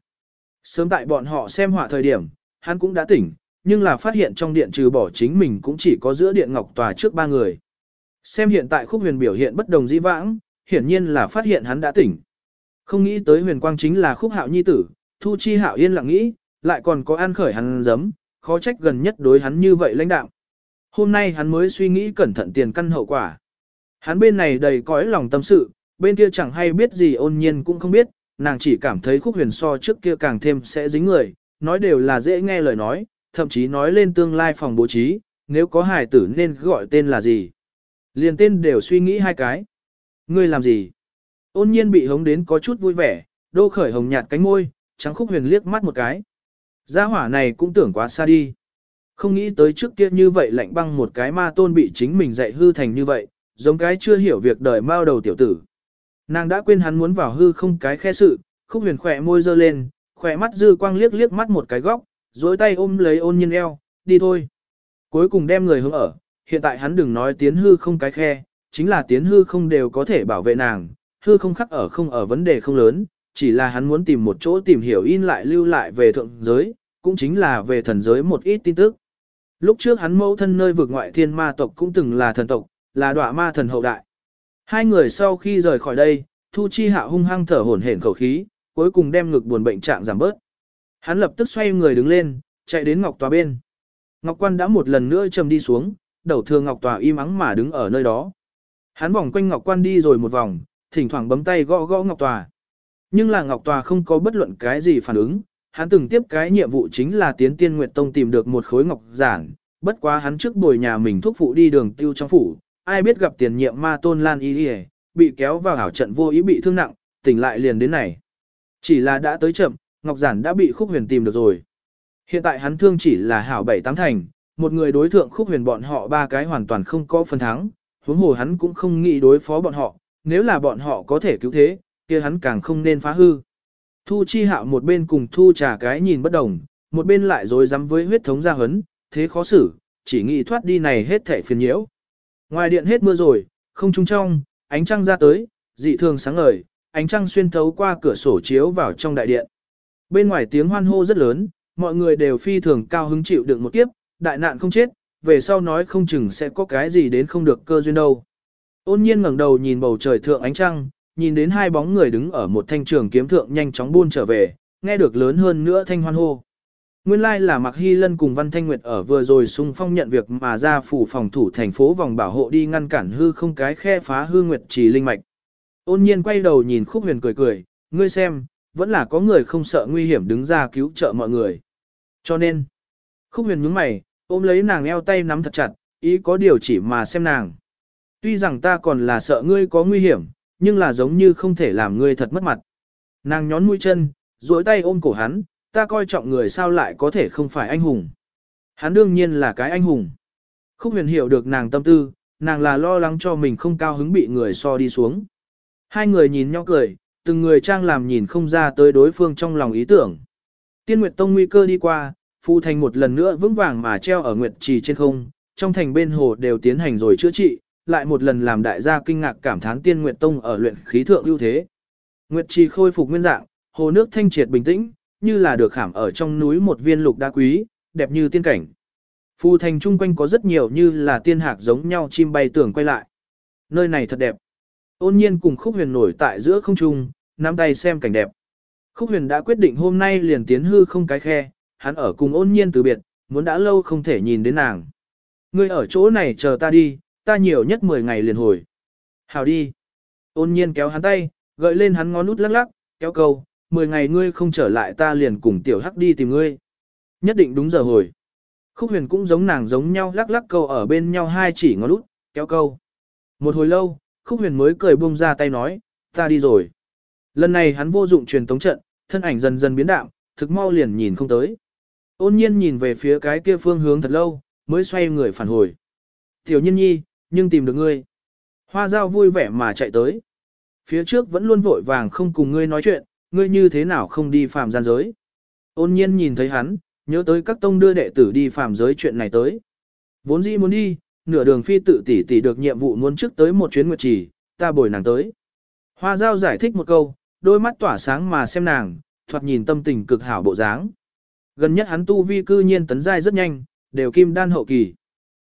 Sớm tại bọn họ xem họa thời điểm, hắn cũng đã tỉnh, nhưng là phát hiện trong điện trừ bỏ chính mình cũng chỉ có giữa điện ngọc tòa trước ba người. Xem hiện tại khúc huyền biểu hiện bất đồng dĩ vãng, hiển nhiên là phát hiện hắn đã tỉnh. Không nghĩ tới huyền quang chính là khúc hạo nhi tử, thu chi hạo yên lặng nghĩ, lại còn có an khởi hắn giấm, khó trách gần nhất đối hắn như vậy lãnh đạo. Hôm nay hắn mới suy nghĩ cẩn thận tiền căn hậu quả. Hắn bên này đầy cõi lòng tâm sự, bên kia chẳng hay biết gì ôn nhiên cũng không biết, nàng chỉ cảm thấy khúc huyền so trước kia càng thêm sẽ dính người, nói đều là dễ nghe lời nói, thậm chí nói lên tương lai phòng bố trí, nếu có hài tử nên gọi tên là gì. Liền tên đều suy nghĩ hai cái. Ngươi làm gì? Ôn nhiên bị hống đến có chút vui vẻ, đô khởi hồng nhạt cánh môi, trắng khúc huyền liếc mắt một cái. Gia hỏa này cũng tưởng quá xa đi. Không nghĩ tới trước kia như vậy lạnh băng một cái ma tôn bị chính mình dạy hư thành như vậy, giống cái chưa hiểu việc đời mao đầu tiểu tử. Nàng đã quên hắn muốn vào hư không cái khe sự, khúc huyền khỏe môi dơ lên, khỏe mắt dư quang liếc liếc mắt một cái góc, dối tay ôm lấy ôn nhiên eo, đi thôi. Cuối cùng đem người hướng ở, hiện tại hắn đừng nói tiến hư không cái khe, chính là tiến hư không đều có thể bảo vệ nàng, hư không khắc ở không ở vấn đề không lớn, chỉ là hắn muốn tìm một chỗ tìm hiểu in lại lưu lại về thượng giới, cũng chính là về thần giới một ít tin tức. Lúc trước hắn mẫu thân nơi vực ngoại thiên ma tộc cũng từng là thần tộc, là đọa ma thần hậu đại. Hai người sau khi rời khỏi đây, Thu Chi Hạ hung hăng thở hổn hển khẩu khí, cuối cùng đem ngực buồn bệnh trạng giảm bớt. Hắn lập tức xoay người đứng lên, chạy đến Ngọc Tòa bên. Ngọc Quan đã một lần nữa trầm đi xuống, đầu thường Ngọc Tòa im ắng mà đứng ở nơi đó. Hắn vòng quanh Ngọc Quan đi rồi một vòng, thỉnh thoảng bấm tay gõ gõ Ngọc Tòa. Nhưng là Ngọc Tòa không có bất luận cái gì phản ứng, hắn từng tiếp cái nhiệm vụ chính là tiến tiên Nguyệt Tông tìm được một khối ngọc giản, bất quá hắn trước bồi nhà mình thúc phụ đi đường tiêu trong phủ, ai biết gặp tiền nhiệm ma tôn Lan Y bị kéo vào hảo trận vô ý bị thương nặng, tỉnh lại liền đến này. Chỉ là đã tới chậm, Ngọc Giản đã bị khúc huyền tìm được rồi. Hiện tại hắn thương chỉ là hảo bảy tám thành, một người đối thượng khúc huyền bọn họ ba cái hoàn toàn không có phần thắng, huống hồ hắn cũng không nghĩ đối phó bọn họ, nếu là bọn họ có thể cứu thế, kia hắn càng không nên phá hư. Thu chi hạo một bên cùng thu trà cái nhìn bất đồng, một bên lại dối rắm với huyết thống gia hấn, thế khó xử, chỉ nghĩ thoát đi này hết thảy phiền nhiễu. Ngoài điện hết mưa rồi, không trung trong, ánh trăng ra tới, dị thường sáng ngời, ánh trăng xuyên thấu qua cửa sổ chiếu vào trong đại điện. Bên ngoài tiếng hoan hô rất lớn, mọi người đều phi thường cao hứng chịu đựng một kiếp, đại nạn không chết, về sau nói không chừng sẽ có cái gì đến không được cơ duyên đâu. Ôn nhiên ngẩng đầu nhìn bầu trời thượng ánh trăng, nhìn đến hai bóng người đứng ở một thanh trường kiếm thượng nhanh chóng buôn trở về, nghe được lớn hơn nữa thanh hoan hô. Nguyên lai like là Mạc Hy Lân cùng Văn Thanh Nguyệt ở vừa rồi xung phong nhận việc mà ra phủ phòng thủ thành phố vòng bảo hộ đi ngăn cản hư không cái khe phá hư nguyệt trì linh mạch. Ôn nhiên quay đầu nhìn khúc huyền cười cười, ngươi xem, vẫn là có người không sợ nguy hiểm đứng ra cứu trợ mọi người. Cho nên, khúc huyền nhướng mày, ôm lấy nàng eo tay nắm thật chặt, ý có điều chỉ mà xem nàng. Tuy rằng ta còn là sợ ngươi có nguy hiểm, nhưng là giống như không thể làm ngươi thật mất mặt. Nàng nhón mũi chân, duỗi tay ôm cổ hắn, ta coi trọng người sao lại có thể không phải anh hùng. Hắn đương nhiên là cái anh hùng. Khúc huyền hiểu được nàng tâm tư, nàng là lo lắng cho mình không cao hứng bị người so đi xuống. Hai người nhìn nhau cười, từng người trang làm nhìn không ra tới đối phương trong lòng ý tưởng. Tiên Nguyệt Tông nguy cơ đi qua, Phu Thành một lần nữa vững vàng mà treo ở Nguyệt Trì trên không, trong thành bên hồ đều tiến hành rồi chữa trị, lại một lần làm đại gia kinh ngạc cảm thán Tiên Nguyệt Tông ở luyện khí thượng ưu thế. Nguyệt Trì khôi phục nguyên dạng, hồ nước thanh triệt bình tĩnh, như là được khảm ở trong núi một viên lục đá quý, đẹp như tiên cảnh. Phu Thành chung quanh có rất nhiều như là tiên hạc giống nhau chim bay tưởng quay lại. Nơi này thật đẹp. Ôn nhiên cùng khúc huyền nổi tại giữa không trung, nắm tay xem cảnh đẹp. Khúc huyền đã quyết định hôm nay liền tiến hư không cái khe, hắn ở cùng ôn nhiên từ biệt, muốn đã lâu không thể nhìn đến nàng. Ngươi ở chỗ này chờ ta đi, ta nhiều nhất 10 ngày liền hồi. Hào đi. Ôn nhiên kéo hắn tay, gợi lên hắn ngón út lắc lắc, kéo câu, 10 ngày ngươi không trở lại ta liền cùng tiểu hắc đi tìm ngươi. Nhất định đúng giờ hồi. Khúc huyền cũng giống nàng giống nhau lắc lắc câu ở bên nhau hai chỉ ngón út, kéo câu. Một hồi lâu, khúc huyền mới cười buông ra tay nói, ta đi rồi. Lần này hắn vô dụng truyền tống trận, thân ảnh dần dần biến đạo, thực mau liền nhìn không tới. Ôn nhiên nhìn về phía cái kia phương hướng thật lâu, mới xoay người phản hồi. Tiểu nhiên nhi, nhưng tìm được ngươi. Hoa giao vui vẻ mà chạy tới. Phía trước vẫn luôn vội vàng không cùng ngươi nói chuyện, ngươi như thế nào không đi phàm gian giới. Ôn nhiên nhìn thấy hắn, nhớ tới các tông đưa đệ tử đi phàm giới chuyện này tới. Vốn dĩ muốn đi, nửa đường phi tự tỷ tỷ được nhiệm vụ muốn trước tới một chuyến nguyệt trì, ta bồi nàng tới. Hoa giao giải thích một câu, đôi mắt tỏa sáng mà xem nàng, thoạt nhìn tâm tình cực hảo bộ dáng. Gần nhất hắn tu vi cư nhiên tấn giai rất nhanh, đều kim đan hậu kỳ.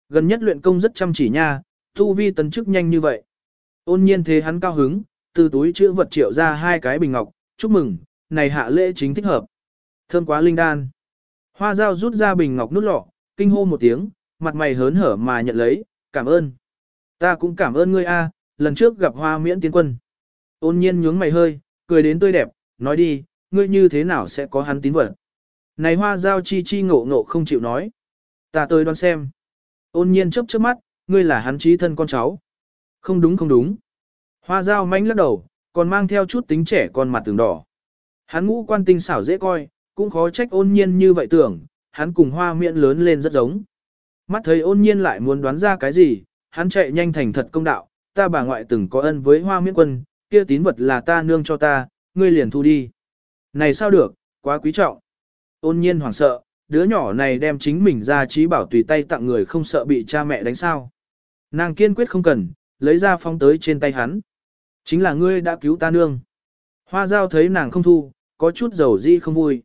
Gần nhất luyện công rất chăm chỉ nha, tu vi tấn chức nhanh như vậy. Ôn nhiên thế hắn cao hứng, từ túi chữ vật triệu ra hai cái bình ngọc, chúc mừng, này hạ lễ chính thích hợp. Thơm quá linh đan. Hoa dao rút ra bình ngọc nút lọ, kinh hô một tiếng, mặt mày hớn hở mà nhận lấy, cảm ơn. Ta cũng cảm ơn ngươi a, lần trước gặp hoa miễn tiến quân. Ôn nhiên nhướng mày hơi, cười đến tươi đẹp, nói đi, ngươi như thế nào sẽ có hắn tín vật. Này hoa giao chi chi ngộ ngộ không chịu nói. Ta tới đoán xem. Ôn nhiên chớp chớp mắt, ngươi là hắn trí thân con cháu. Không đúng không đúng. Hoa giao mánh lắc đầu, còn mang theo chút tính trẻ con mặt tường đỏ. Hắn ngũ quan tinh xảo dễ coi, cũng khó trách ôn nhiên như vậy tưởng, hắn cùng hoa miễn lớn lên rất giống. Mắt thấy ôn nhiên lại muốn đoán ra cái gì, hắn chạy nhanh thành thật công đạo, ta bà ngoại từng có ân với hoa miễn quân, kia tín vật là ta nương cho ta, ngươi liền thu đi. Này sao được, quá quý trọng. Ôn nhiên hoảng sợ, đứa nhỏ này đem chính mình ra trí bảo tùy tay tặng người không sợ bị cha mẹ đánh sao. Nàng kiên quyết không cần, lấy ra phong tới trên tay hắn. Chính là ngươi đã cứu ta nương. Hoa giao thấy nàng không thu, có chút dầu di không vui.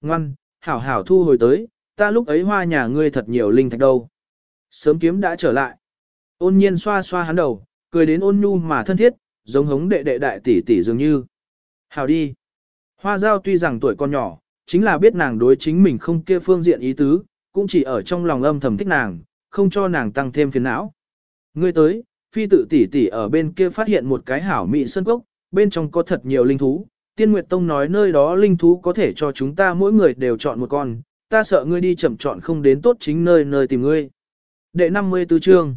Ngoan, hảo hảo thu hồi tới, ta lúc ấy hoa nhà ngươi thật nhiều linh thạch đâu. Sớm kiếm đã trở lại. Ôn nhiên xoa xoa hắn đầu, cười đến ôn nhu mà thân thiết, giống hống đệ đệ đại tỷ tỷ dường như. Hảo đi. Hoa giao tuy rằng tuổi còn nhỏ, chính là biết nàng đối chính mình không kia phương diện ý tứ, cũng chỉ ở trong lòng âm thầm thích nàng, không cho nàng tăng thêm phiền não. Ngươi tới, phi tự tỷ tỷ ở bên kia phát hiện một cái hảo mị sơn cốc, bên trong có thật nhiều linh thú. Tiên Nguyệt Tông nói nơi đó linh thú có thể cho chúng ta mỗi người đều chọn một con, ta sợ ngươi đi chậm chọn không đến tốt chính nơi nơi tìm ngươi. Đệ 54 chương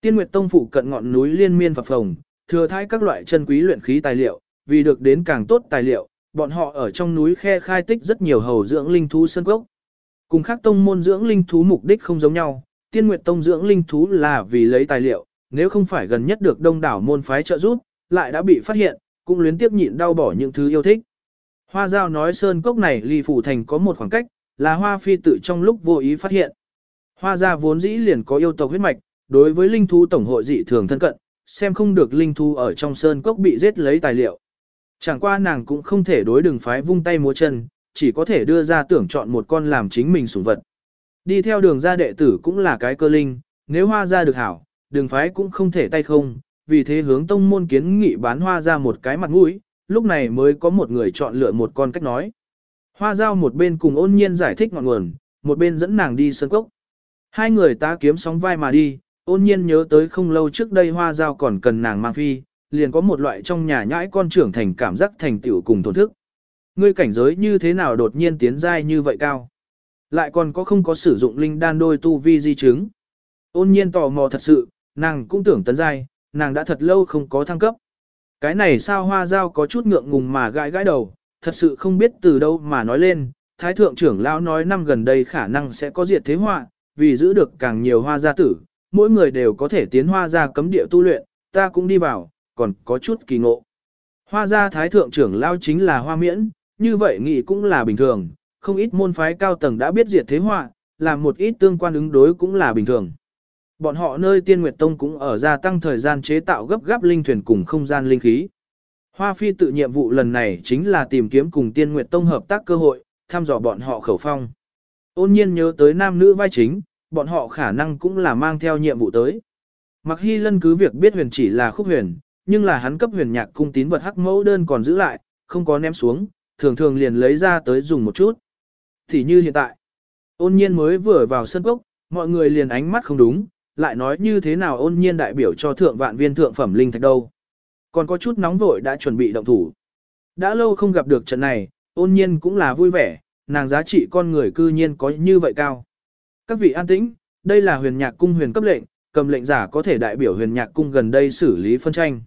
Tiên Nguyệt Tông phụ cận ngọn núi liên miên phập phồng, thừa thái các loại chân quý luyện khí tài liệu, vì được đến càng tốt tài liệu, bọn họ ở trong núi khe khai tích rất nhiều hầu dưỡng linh thú sơn cốc. Cùng khác tông môn dưỡng linh thú mục đích không giống nhau, tiên nguyệt tông dưỡng linh thú là vì lấy tài liệu, nếu không phải gần nhất được đông đảo môn phái trợ giúp, lại đã bị phát hiện, cũng luyến tiếp nhịn đau bỏ những thứ yêu thích. Hoa giao nói sơn cốc này ly phủ thành có một khoảng cách, là hoa phi tự trong lúc vô ý phát hiện. Hoa gia vốn dĩ liền có yêu tộc huyết mạch, đối với linh thú tổng hội dị thường thân cận, xem không được linh thú ở trong sơn cốc bị giết lấy tài liệu. Chẳng qua nàng cũng không thể đối đường phái vung tay múa chân, chỉ có thể đưa ra tưởng chọn một con làm chính mình sủng vật. Đi theo đường ra đệ tử cũng là cái cơ linh, nếu hoa ra được hảo, đường phái cũng không thể tay không, vì thế hướng tông môn kiến nghị bán hoa ra một cái mặt mũi, lúc này mới có một người chọn lựa một con cách nói. Hoa giao một bên cùng ôn nhiên giải thích ngọn nguồn, một bên dẫn nàng đi sân cốc. Hai người ta kiếm sóng vai mà đi, ôn nhiên nhớ tới không lâu trước đây hoa giao còn cần nàng mang phi, liền có một loại trong nhà nhãi con trưởng thành cảm giác thành tựu cùng thổn thức. Ngươi cảnh giới như thế nào đột nhiên tiến giai như vậy cao? Lại còn có không có sử dụng linh đan đôi tu vi di chứng? Ôn nhiên tò mò thật sự, nàng cũng tưởng tấn giai, nàng đã thật lâu không có thăng cấp. Cái này sao hoa giao có chút ngượng ngùng mà gãi gãi đầu, thật sự không biết từ đâu mà nói lên, thái thượng trưởng lão nói năm gần đây khả năng sẽ có diệt thế họa, vì giữ được càng nhiều hoa gia tử, mỗi người đều có thể tiến hoa gia cấm địa tu luyện, ta cũng đi vào, còn có chút kỳ ngộ. Hoa gia thái thượng trưởng lao chính là hoa miễn, như vậy nghĩ cũng là bình thường, không ít môn phái cao tầng đã biết diệt thế họa, làm một ít tương quan ứng đối cũng là bình thường. Bọn họ nơi tiên nguyệt tông cũng ở gia tăng thời gian chế tạo gấp gáp linh thuyền cùng không gian linh khí. Hoa phi tự nhiệm vụ lần này chính là tìm kiếm cùng tiên nguyệt tông hợp tác cơ hội, thăm dò bọn họ khẩu phong. Ôn nhiên nhớ tới nam nữ vai chính, bọn họ khả năng cũng là mang theo nhiệm vụ tới. Mặc hy lân cứ việc biết huyền chỉ là khúc huyền, nhưng là hắn cấp huyền nhạc cung tín vật hắc mẫu đơn còn giữ lại, không có ném xuống, thường thường liền lấy ra tới dùng một chút. Thì như hiện tại, ôn nhiên mới vừa vào sân cốc, mọi người liền ánh mắt không đúng, lại nói như thế nào ôn nhiên đại biểu cho thượng vạn viên thượng phẩm linh thạch đâu. Còn có chút nóng vội đã chuẩn bị động thủ. Đã lâu không gặp được trận này, ôn nhiên cũng là vui vẻ, nàng giá trị con người cư nhiên có như vậy cao. Các vị an tĩnh, đây là huyền nhạc cung huyền cấp lệnh, cầm lệnh giả có thể đại biểu huyền nhạc cung gần đây xử lý phân tranh.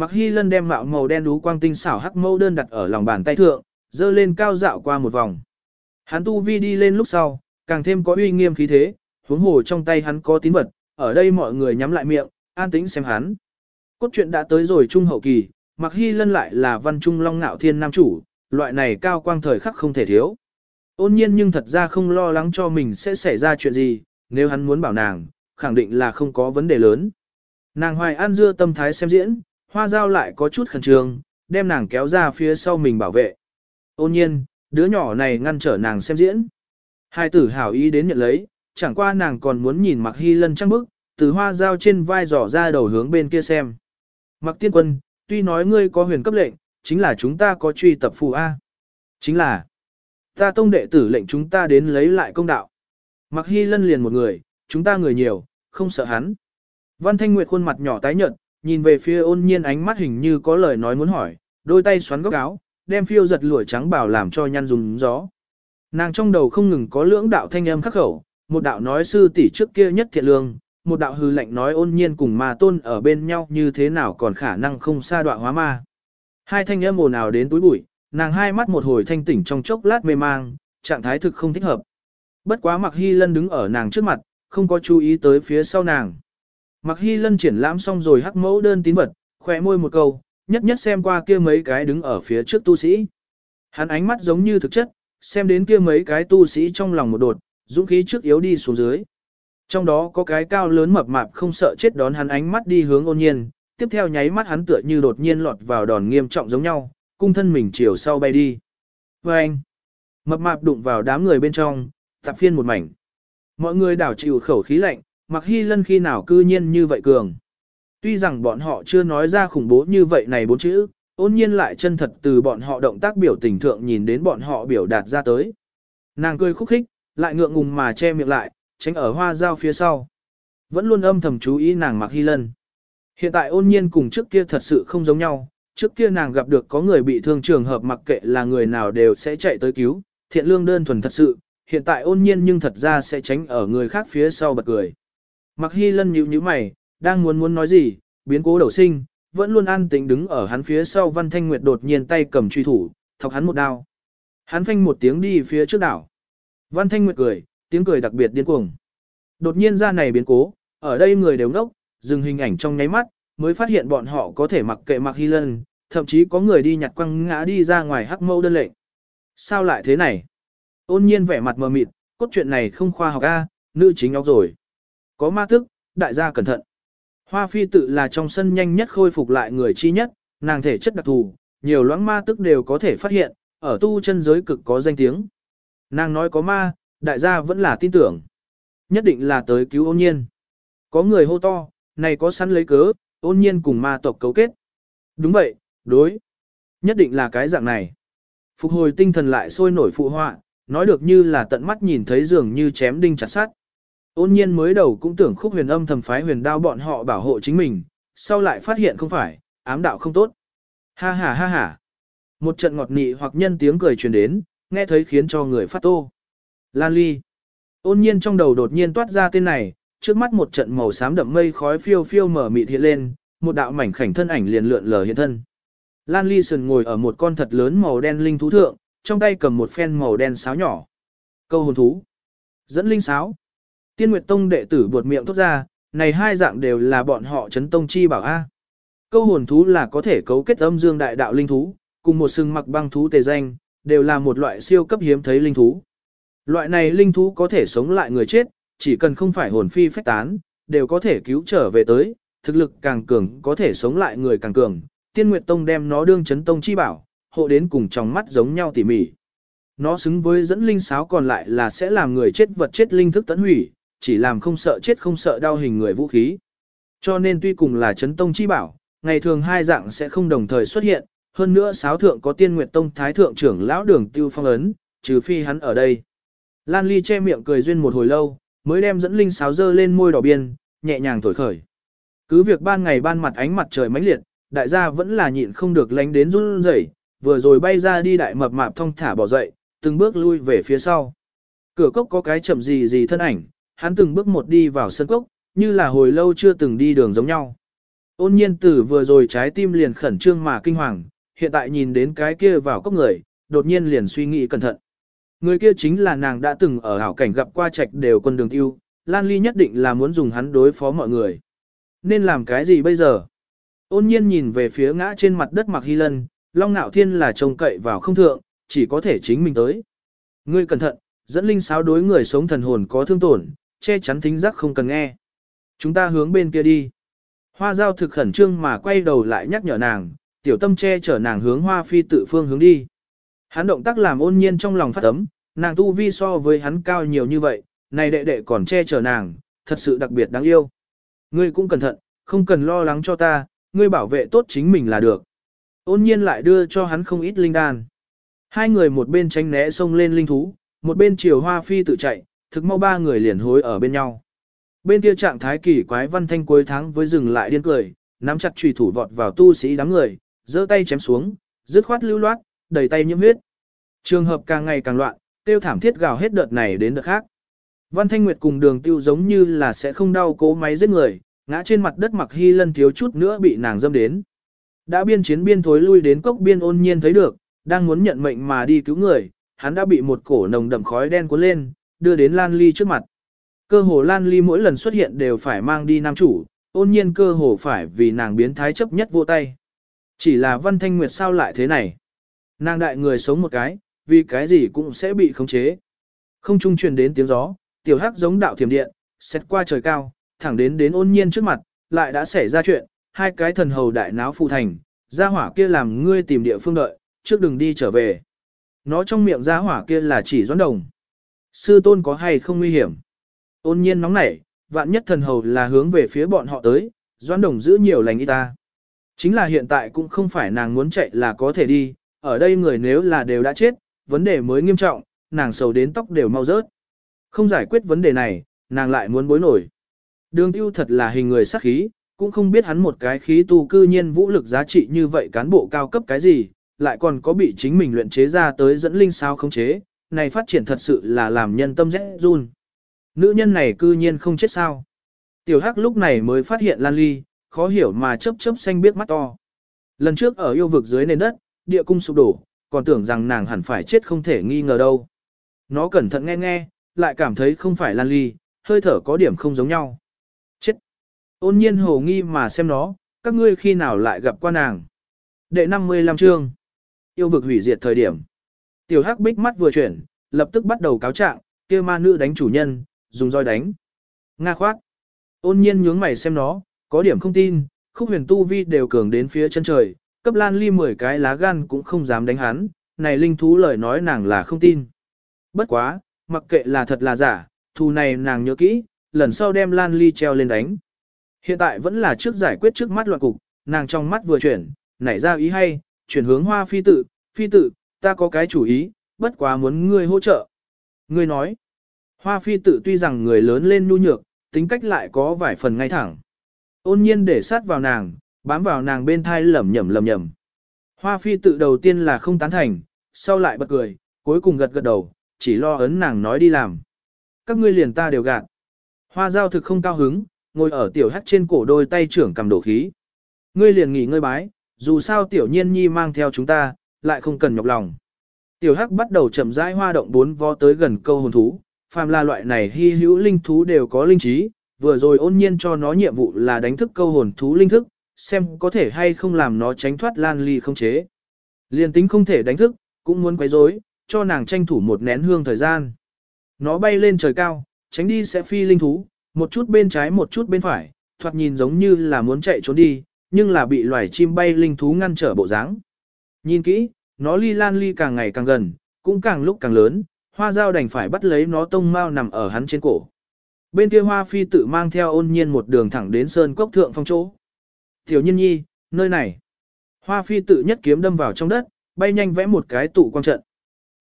Mặc hy lân đem mạo màu đen đú quang tinh xảo hắc mâu đơn đặt ở lòng bàn tay thượng, dơ lên cao dạo qua một vòng. Hắn tu vi đi lên lúc sau, càng thêm có uy nghiêm khí thế, huống hồ trong tay hắn có tín vật, ở đây mọi người nhắm lại miệng, an tĩnh xem hắn. Cốt truyện đã tới rồi trung hậu kỳ, Mặc Hy Lân lại là văn trung long ngạo thiên nam chủ, loại này cao quang thời khắc không thể thiếu. Ôn nhiên nhưng thật ra không lo lắng cho mình sẽ xảy ra chuyện gì, nếu hắn muốn bảo nàng, khẳng định là không có vấn đề lớn. Nàng hoài an dưa tâm thái xem diễn, hoa giao lại có chút khẩn trương, đem nàng kéo ra phía sau mình bảo vệ. Ôn nhiên, đứa nhỏ này ngăn trở nàng xem diễn. Hai tử hảo ý đến nhận lấy, chẳng qua nàng còn muốn nhìn mặc hy lân trăng bức, từ hoa giao trên vai dò ra đầu hướng bên kia xem. Mặc tiên quân, tuy nói ngươi có huyền cấp lệnh, chính là chúng ta có truy tập phù A. Chính là, ta tông đệ tử lệnh chúng ta đến lấy lại công đạo. Mặc hy lân liền một người, chúng ta người nhiều, không sợ hắn. Văn Thanh Nguyệt khuôn mặt nhỏ tái nhợt, nhìn về phía ôn nhiên ánh mắt hình như có lời nói muốn hỏi, đôi tay xoắn góc áo, đem phiêu giật lụa trắng bảo làm cho nhăn dùng gió. Nàng trong đầu không ngừng có lưỡng đạo thanh âm khắc khẩu, một đạo nói sư tỷ trước kia nhất thiện lương, một đạo hư lệnh nói ôn nhiên cùng ma tôn ở bên nhau như thế nào còn khả năng không xa đoạn hóa ma. Hai thanh âm ồn ào đến túi bụi, nàng hai mắt một hồi thanh tỉnh trong chốc lát mê mang, trạng thái thực không thích hợp. Bất quá mặc hy lân đứng ở nàng trước mặt, không có chú ý tới phía sau nàng. Mặc hy lân triển lãm xong rồi hắc mẫu đơn tín vật, khỏe môi một câu, nhất nhất xem qua kia mấy cái đứng ở phía trước tu sĩ. Hắn ánh mắt giống như thực chất, xem đến kia mấy cái tu sĩ trong lòng một đột, dũng khí trước yếu đi xuống dưới. Trong đó có cái cao lớn mập mạp không sợ chết đón hắn ánh mắt đi hướng ôn nhiên, tiếp theo nháy mắt hắn tựa như đột nhiên lọt vào đòn nghiêm trọng giống nhau, cung thân mình chiều sau bay đi. Và anh, mập mạp đụng vào đám người bên trong, tạp phiên một mảnh. Mọi người đảo chịu khẩu khí lạnh, mặc hy lân khi nào cư nhiên như vậy cường. Tuy rằng bọn họ chưa nói ra khủng bố như vậy này bốn chữ, ôn nhiên lại chân thật từ bọn họ động tác biểu tình thượng nhìn đến bọn họ biểu đạt ra tới. Nàng cười khúc khích, lại ngượng ngùng mà che miệng lại, tránh ở hoa dao phía sau. Vẫn luôn âm thầm chú ý nàng mặc hy lân. Hiện tại ôn nhiên cùng trước kia thật sự không giống nhau, trước kia nàng gặp được có người bị thương trường hợp mặc kệ là người nào đều sẽ chạy tới cứu, thiện lương đơn thuần thật sự, hiện tại ôn nhiên nhưng thật ra sẽ tránh ở người khác phía sau bật cười. Mặc hy lân nhíu nhíu mày, đang muốn muốn nói gì, biến cố đầu sinh, vẫn luôn an tĩnh đứng ở hắn phía sau văn thanh nguyệt đột nhiên tay cầm truy thủ, thọc hắn một đao. Hắn phanh một tiếng đi phía trước đảo. Văn Thanh Nguyệt cười, tiếng cười đặc biệt điên cuồng. Đột nhiên ra này biến cố, ở đây người đều ngốc, dừng hình ảnh trong nháy mắt, mới phát hiện bọn họ có thể mặc kệ mặc hy lân, thậm chí có người đi nhặt quăng ngã đi ra ngoài hắc mâu đơn lệnh. Sao lại thế này? Ôn nhiên vẻ mặt mờ mịt, cốt truyện này không khoa học a, nữ chính óc rồi. Có ma tức, đại gia cẩn thận. Hoa phi tự là trong sân nhanh nhất khôi phục lại người chi nhất, nàng thể chất đặc thù, nhiều loãng ma tức đều có thể phát hiện, ở tu chân giới cực có danh tiếng. Nàng nói có ma, đại gia vẫn là tin tưởng. Nhất định là tới cứu ôn nhiên. Có người hô to, này có sẵn lấy cớ, ôn nhiên cùng ma tộc cấu kết. Đúng vậy, đối. Nhất định là cái dạng này. Phục hồi tinh thần lại sôi nổi phụ họa, nói được như là tận mắt nhìn thấy dường như chém đinh chặt sắt Ôn nhiên mới đầu cũng tưởng khúc huyền âm thầm phái huyền đao bọn họ bảo hộ chính mình, sau lại phát hiện không phải, ám đạo không tốt. Ha ha ha ha. Một trận ngọt nị hoặc nhân tiếng cười truyền đến, nghe thấy khiến cho người phát tô. Lan ly. Ôn nhiên trong đầu đột nhiên toát ra tên này, trước mắt một trận màu xám đậm mây khói phiêu phiêu mở mịt hiện lên, một đạo mảnh khảnh thân ảnh liền lượn lờ hiện thân. Lan Ly sườn ngồi ở một con thật lớn màu đen linh thú thượng, trong tay cầm một phen màu đen sáo nhỏ. Câu hồn thú. Dẫn linh sáo. Tiên Nguyệt Tông đệ tử buột miệng thốt ra, này hai dạng đều là bọn họ chấn tông chi bảo A. Câu hồn thú là có thể cấu kết âm dương đại đạo linh thú, cùng một sừng mặc băng thú tề danh, đều là một loại siêu cấp hiếm thấy linh thú. Loại này linh thú có thể sống lại người chết, chỉ cần không phải hồn phi phách tán, đều có thể cứu trở về tới, thực lực càng cường có thể sống lại người càng cường. Tiên Nguyệt Tông đem nó đương chấn tông chi bảo, hộ đến cùng trong mắt giống nhau tỉ mỉ. Nó xứng với dẫn linh sáo còn lại là sẽ làm người chết vật chết linh thức tấn hủy, chỉ làm không sợ chết không sợ đau hình người vũ khí. Cho nên tuy cùng là chấn tông chi bảo, ngày thường hai dạng sẽ không đồng thời xuất hiện, hơn nữa sáo thượng có tiên nguyệt tông thái thượng trưởng lão đường tiêu phong ấn, trừ phi hắn ở đây. Lan Ly che miệng cười duyên một hồi lâu, mới đem dẫn linh sáo dơ lên môi đỏ biên, nhẹ nhàng thổi khởi. Cứ việc ban ngày ban mặt ánh mặt trời mãnh liệt, đại gia vẫn là nhịn không được lánh đến run rẩy, vừa rồi bay ra đi đại mập mạp thong thả bỏ dậy, từng bước lui về phía sau. Cửa cốc có cái chậm gì gì thân ảnh, hắn từng bước một đi vào sân cốc, như là hồi lâu chưa từng đi đường giống nhau. Ôn nhiên tử vừa rồi trái tim liền khẩn trương mà kinh hoàng, hiện tại nhìn đến cái kia vào cốc người, đột nhiên liền suy nghĩ cẩn thận. Người kia chính là nàng đã từng ở hảo cảnh gặp qua trạch đều quân đường tiêu, Lan Ly nhất định là muốn dùng hắn đối phó mọi người. Nên làm cái gì bây giờ? Ôn nhiên nhìn về phía ngã trên mặt đất mặc hy lân, Long Nạo Thiên là trông cậy vào không thượng, chỉ có thể chính mình tới. Ngươi cẩn thận, dẫn linh sáo đối người sống thần hồn có thương tổn, che chắn thính giác không cần nghe. Chúng ta hướng bên kia đi. Hoa giao thực khẩn trương mà quay đầu lại nhắc nhở nàng, tiểu tâm che chở nàng hướng hoa phi tự phương hướng đi. Hắn động tác làm ôn nhiên trong lòng phát ấm, nàng tu vi so với hắn cao nhiều như vậy, này đệ đệ còn che chở nàng, thật sự đặc biệt đáng yêu. Ngươi cũng cẩn thận, không cần lo lắng cho ta, ngươi bảo vệ tốt chính mình là được. Ôn nhiên lại đưa cho hắn không ít linh đan. Hai người một bên tránh né xông lên linh thú, một bên chiều hoa phi tự chạy, thực mau ba người liền hối ở bên nhau. Bên kia trạng thái kỳ quái văn thanh cuối tháng với dừng lại điên cười, nắm chặt trùy thủ vọt vào tu sĩ đám người, giơ tay chém xuống, dứt khoát lưu loát, đầy tay nhiễm huyết. Trường hợp càng ngày càng loạn, tiêu thảm thiết gào hết đợt này đến đợt khác. Văn Thanh Nguyệt cùng đường tiêu giống như là sẽ không đau cố máy giết người, ngã trên mặt đất mặc hy lân thiếu chút nữa bị nàng dâm đến. Đã biên chiến biên thối lui đến cốc biên ôn nhiên thấy được, đang muốn nhận mệnh mà đi cứu người, hắn đã bị một cổ nồng đậm khói đen cuốn lên, đưa đến Lan Ly trước mặt. Cơ hồ Lan Ly mỗi lần xuất hiện đều phải mang đi nam chủ, ôn nhiên cơ hồ phải vì nàng biến thái chấp nhất vô tay. Chỉ là Văn Thanh Nguyệt sao lại thế này? Nàng đại người sống một cái, vì cái gì cũng sẽ bị khống chế. Không trung truyền đến tiếng gió, tiểu hắc giống đạo thiểm điện, xét qua trời cao, thẳng đến đến ôn nhiên trước mặt, lại đã xảy ra chuyện, hai cái thần hầu đại náo phụ thành, gia hỏa kia làm ngươi tìm địa phương đợi, trước đừng đi trở về. Nó trong miệng gia hỏa kia là chỉ doãn đồng. Sư tôn có hay không nguy hiểm? Ôn nhiên nóng nảy, vạn nhất thần hầu là hướng về phía bọn họ tới, doãn đồng giữ nhiều lành y ta. Chính là hiện tại cũng không phải nàng muốn chạy là có thể đi, ở đây người nếu là đều đã chết, vấn đề mới nghiêm trọng, nàng sầu đến tóc đều mau rớt. Không giải quyết vấn đề này, nàng lại muốn bối nổi. Đường tiêu thật là hình người sắc khí, cũng không biết hắn một cái khí tu cư nhiên vũ lực giá trị như vậy cán bộ cao cấp cái gì, lại còn có bị chính mình luyện chế ra tới dẫn linh sao không chế, này phát triển thật sự là làm nhân tâm rẽ run. Nữ nhân này cư nhiên không chết sao. Tiểu Hắc lúc này mới phát hiện Lan Ly, khó hiểu mà chớp chớp xanh biết mắt to. Lần trước ở yêu vực dưới nền đất, địa cung sụp đổ, còn tưởng rằng nàng hẳn phải chết không thể nghi ngờ đâu. Nó cẩn thận nghe nghe, lại cảm thấy không phải Lan Ly, hơi thở có điểm không giống nhau. Chết! Ôn nhiên hồ nghi mà xem nó, các ngươi khi nào lại gặp qua nàng. Đệ 55 chương. Yêu vực hủy diệt thời điểm. Tiểu hắc bích mắt vừa chuyển, lập tức bắt đầu cáo trạng, kia ma nữ đánh chủ nhân, dùng roi đánh. Nga khoát. Ôn nhiên nhướng mày xem nó, có điểm không tin, khúc huyền tu vi đều cường đến phía chân trời, cấp lan ly 10 cái lá gan cũng không dám đánh hắn, này linh thú lời nói nàng là không tin. Bất quá, mặc kệ là thật là giả, thù này nàng nhớ kỹ, lần sau đem lan ly treo lên đánh. Hiện tại vẫn là trước giải quyết trước mắt loạn cục, nàng trong mắt vừa chuyển, nảy ra ý hay, chuyển hướng hoa phi tự, phi tự, ta có cái chủ ý, bất quá muốn ngươi hỗ trợ. Ngươi nói, hoa phi tự tuy rằng người lớn lên nhu nhược, tính cách lại có vài phần ngay thẳng. Ôn nhiên để sát vào nàng, bám vào nàng bên thai lẩm nhẩm lẩm nhẩm. Hoa phi tự đầu tiên là không tán thành, sau lại bật cười, cuối cùng gật gật đầu, chỉ lo ấn nàng nói đi làm. Các ngươi liền ta đều gạt. Hoa giao thực không cao hứng, ngồi ở tiểu hắt trên cổ đôi tay trưởng cầm đổ khí. Ngươi liền nghỉ ngơi bái, dù sao tiểu nhiên nhi mang theo chúng ta, lại không cần nhọc lòng. Tiểu hắc bắt đầu chậm rãi hoa động bốn vó tới gần câu hồn thú, phàm là loại này hy hữu linh thú đều có linh trí, vừa rồi ôn nhiên cho nó nhiệm vụ là đánh thức câu hồn thú linh thức, xem có thể hay không làm nó tránh thoát lan ly không chế. Liên tính không thể đánh thức, cũng muốn quấy rối, cho nàng tranh thủ một nén hương thời gian. Nó bay lên trời cao, tránh đi sẽ phi linh thú, một chút bên trái một chút bên phải, thoạt nhìn giống như là muốn chạy trốn đi, nhưng là bị loài chim bay linh thú ngăn trở bộ dáng. Nhìn kỹ, nó ly lan ly càng ngày càng gần, cũng càng lúc càng lớn, hoa dao đành phải bắt lấy nó tông mau nằm ở hắn trên cổ. Bên kia hoa phi tự mang theo ôn nhiên một đường thẳng đến sơn cốc thượng phong chỗ. Tiểu nhiên nhi, nơi này. Hoa phi tự nhất kiếm đâm vào trong đất, bay nhanh vẽ một cái tụ quang trận.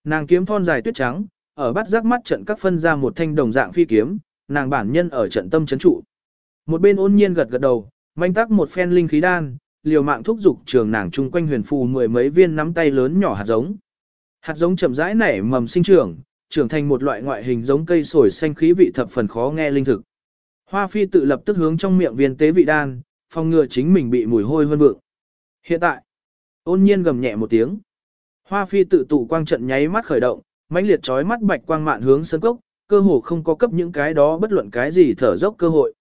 Nàng kiếm thon dài tuyết trắng, ở bắt giác mắt trận các phân ra một thanh đồng dạng phi kiếm, nàng bản nhân ở trận tâm chấn trụ. Một bên ôn nhiên gật gật đầu, manh tắc một phen linh khí đan, liều mạng thúc dục trường nàng chung quanh huyền phù mười mấy viên nắm tay lớn nhỏ hạt giống. Hạt giống chậm rãi nảy mầm sinh trưởng, trưởng thành một loại ngoại hình giống cây sồi xanh khí vị thập phần khó nghe linh thực. Hoa phi tự lập tức hướng trong miệng viên tế vị đan, phòng ngừa chính mình bị mùi hôi hơn vượng. Hiện tại, ôn nhiên gầm nhẹ một tiếng. Hoa phi tự tụ quang trận nháy mắt khởi động, mãnh liệt chói mắt bạch quang mạn hướng sơn cốc, cơ hồ không có cấp những cái đó bất luận cái gì thở dốc cơ hội.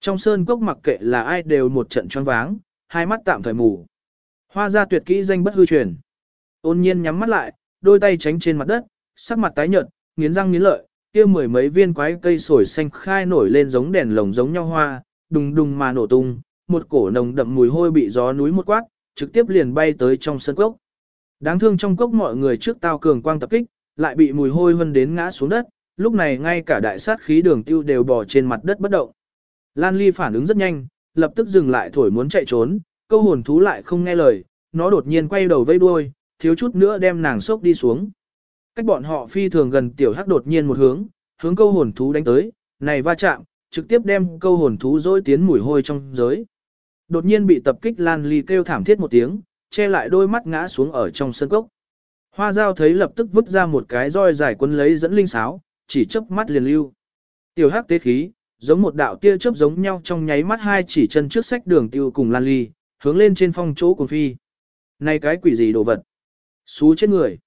Trong sơn cốc mặc kệ là ai đều một trận choáng váng, hai mắt tạm thời mù. Hoa ra tuyệt kỹ danh bất hư truyền. Ôn nhiên nhắm mắt lại, đôi tay tránh trên mặt đất, sắc mặt tái nhợt, nghiến răng nghiến lợi, kia mười mấy viên quái cây sồi xanh khai nổi lên giống đèn lồng giống nhau hoa, đùng đùng mà nổ tung, một cổ nồng đậm mùi hôi bị gió núi một quát, trực tiếp liền bay tới trong sân cốc. Đáng thương trong cốc mọi người trước tao cường quang tập kích, lại bị mùi hôi vân đến ngã xuống đất, lúc này ngay cả đại sát khí đường tiêu đều bò trên mặt đất bất động. Lan Ly phản ứng rất nhanh, lập tức dừng lại thổi muốn chạy trốn, câu hồn thú lại không nghe lời, nó đột nhiên quay đầu vây đuôi, thiếu chút nữa đem nàng sốc đi xuống. Cách bọn họ phi thường gần tiểu hắc đột nhiên một hướng, hướng câu hồn thú đánh tới, này va chạm, trực tiếp đem câu hồn thú dối tiến mùi hôi trong giới. Đột nhiên bị tập kích Lan Ly kêu thảm thiết một tiếng, che lại đôi mắt ngã xuống ở trong sân cốc. Hoa giao thấy lập tức vứt ra một cái roi dài quân lấy dẫn linh sáo, chỉ chớp mắt liền lưu. Tiểu hắc tế khí, giống một đạo tia chớp giống nhau trong nháy mắt hai chỉ chân trước sách đường tiêu cùng lan ly, hướng lên trên phong chỗ của phi. Này cái quỷ gì đồ vật? Xú chết người.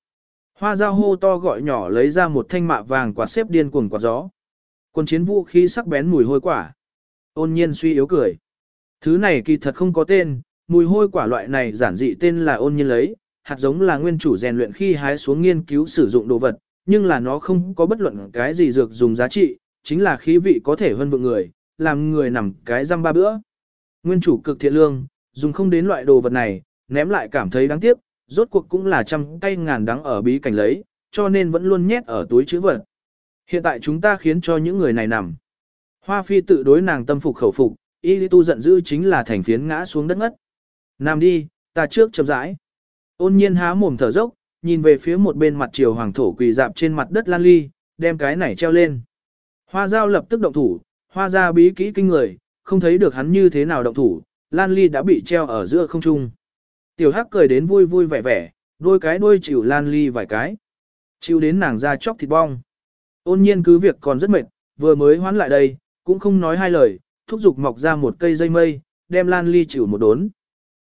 Hoa dao hô to gọi nhỏ lấy ra một thanh mạ vàng quạt xếp điên cuồng quạt gió. Quân chiến vũ khí sắc bén mùi hôi quả. Ôn nhiên suy yếu cười. Thứ này kỳ thật không có tên, mùi hôi quả loại này giản dị tên là ôn nhiên lấy, hạt giống là nguyên chủ rèn luyện khi hái xuống nghiên cứu sử dụng đồ vật, nhưng là nó không có bất luận cái gì dược dùng giá trị, chính là khí vị có thể hơn vượng người, làm người nằm cái răm ba bữa. Nguyên chủ cực thiện lương, dùng không đến loại đồ vật này, ném lại cảm thấy đáng tiếc, rốt cuộc cũng là trăm cây ngàn đắng ở bí cảnh lấy, cho nên vẫn luôn nhét ở túi chữ vật. Hiện tại chúng ta khiến cho những người này nằm. Hoa phi tự đối nàng tâm phục khẩu phục, y tu giận dữ chính là thành phiến ngã xuống đất ngất. Nằm đi, ta trước chậm rãi. Ôn nhiên há mồm thở dốc, nhìn về phía một bên mặt triều hoàng thổ quỳ dạp trên mặt đất lan ly, đem cái này treo lên. Hoa giao lập tức động thủ, hoa ra bí kỹ kinh người, không thấy được hắn như thế nào động thủ, lan ly đã bị treo ở giữa không trung. Tiểu hắc cười đến vui vui vẻ vẻ, đôi cái đuôi chịu lan ly vài cái. Chịu đến nàng ra chóc thịt bong. Ôn nhiên cứ việc còn rất mệt, vừa mới hoán lại đây, cũng không nói hai lời, thúc giục mọc ra một cây dây mây, đem lan ly chịu một đốn.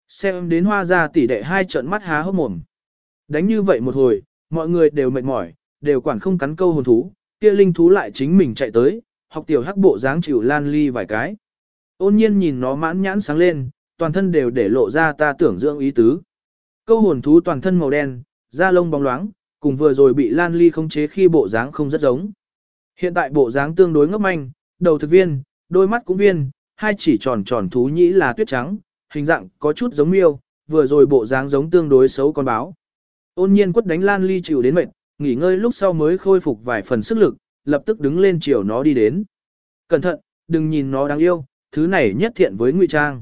Xem đến hoa ra tỉ đệ hai trận mắt há hốc mồm. Đánh như vậy một hồi, mọi người đều mệt mỏi, đều quản không cắn câu hồn thú, kia linh thú lại chính mình chạy tới, học tiểu hắc bộ dáng chịu lan ly vài cái. Ôn nhiên nhìn nó mãn nhãn sáng lên, toàn thân đều để lộ ra ta tưởng dưỡng ý tứ. Câu hồn thú toàn thân màu đen, da lông bóng loáng, cùng vừa rồi bị lan ly khống chế khi bộ dáng không rất giống. Hiện tại bộ dáng tương đối ngốc manh, đầu thực viên, đôi mắt cũng viên, hai chỉ tròn tròn thú nhĩ là tuyết trắng, hình dạng có chút giống miêu, vừa rồi bộ dáng giống tương đối xấu con báo. Ôn nhiên quất đánh lan ly chịu đến mệt, nghỉ ngơi lúc sau mới khôi phục vài phần sức lực, lập tức đứng lên chiều nó đi đến. Cẩn thận, đừng nhìn nó đáng yêu, thứ này nhất thiện với ngụy trang.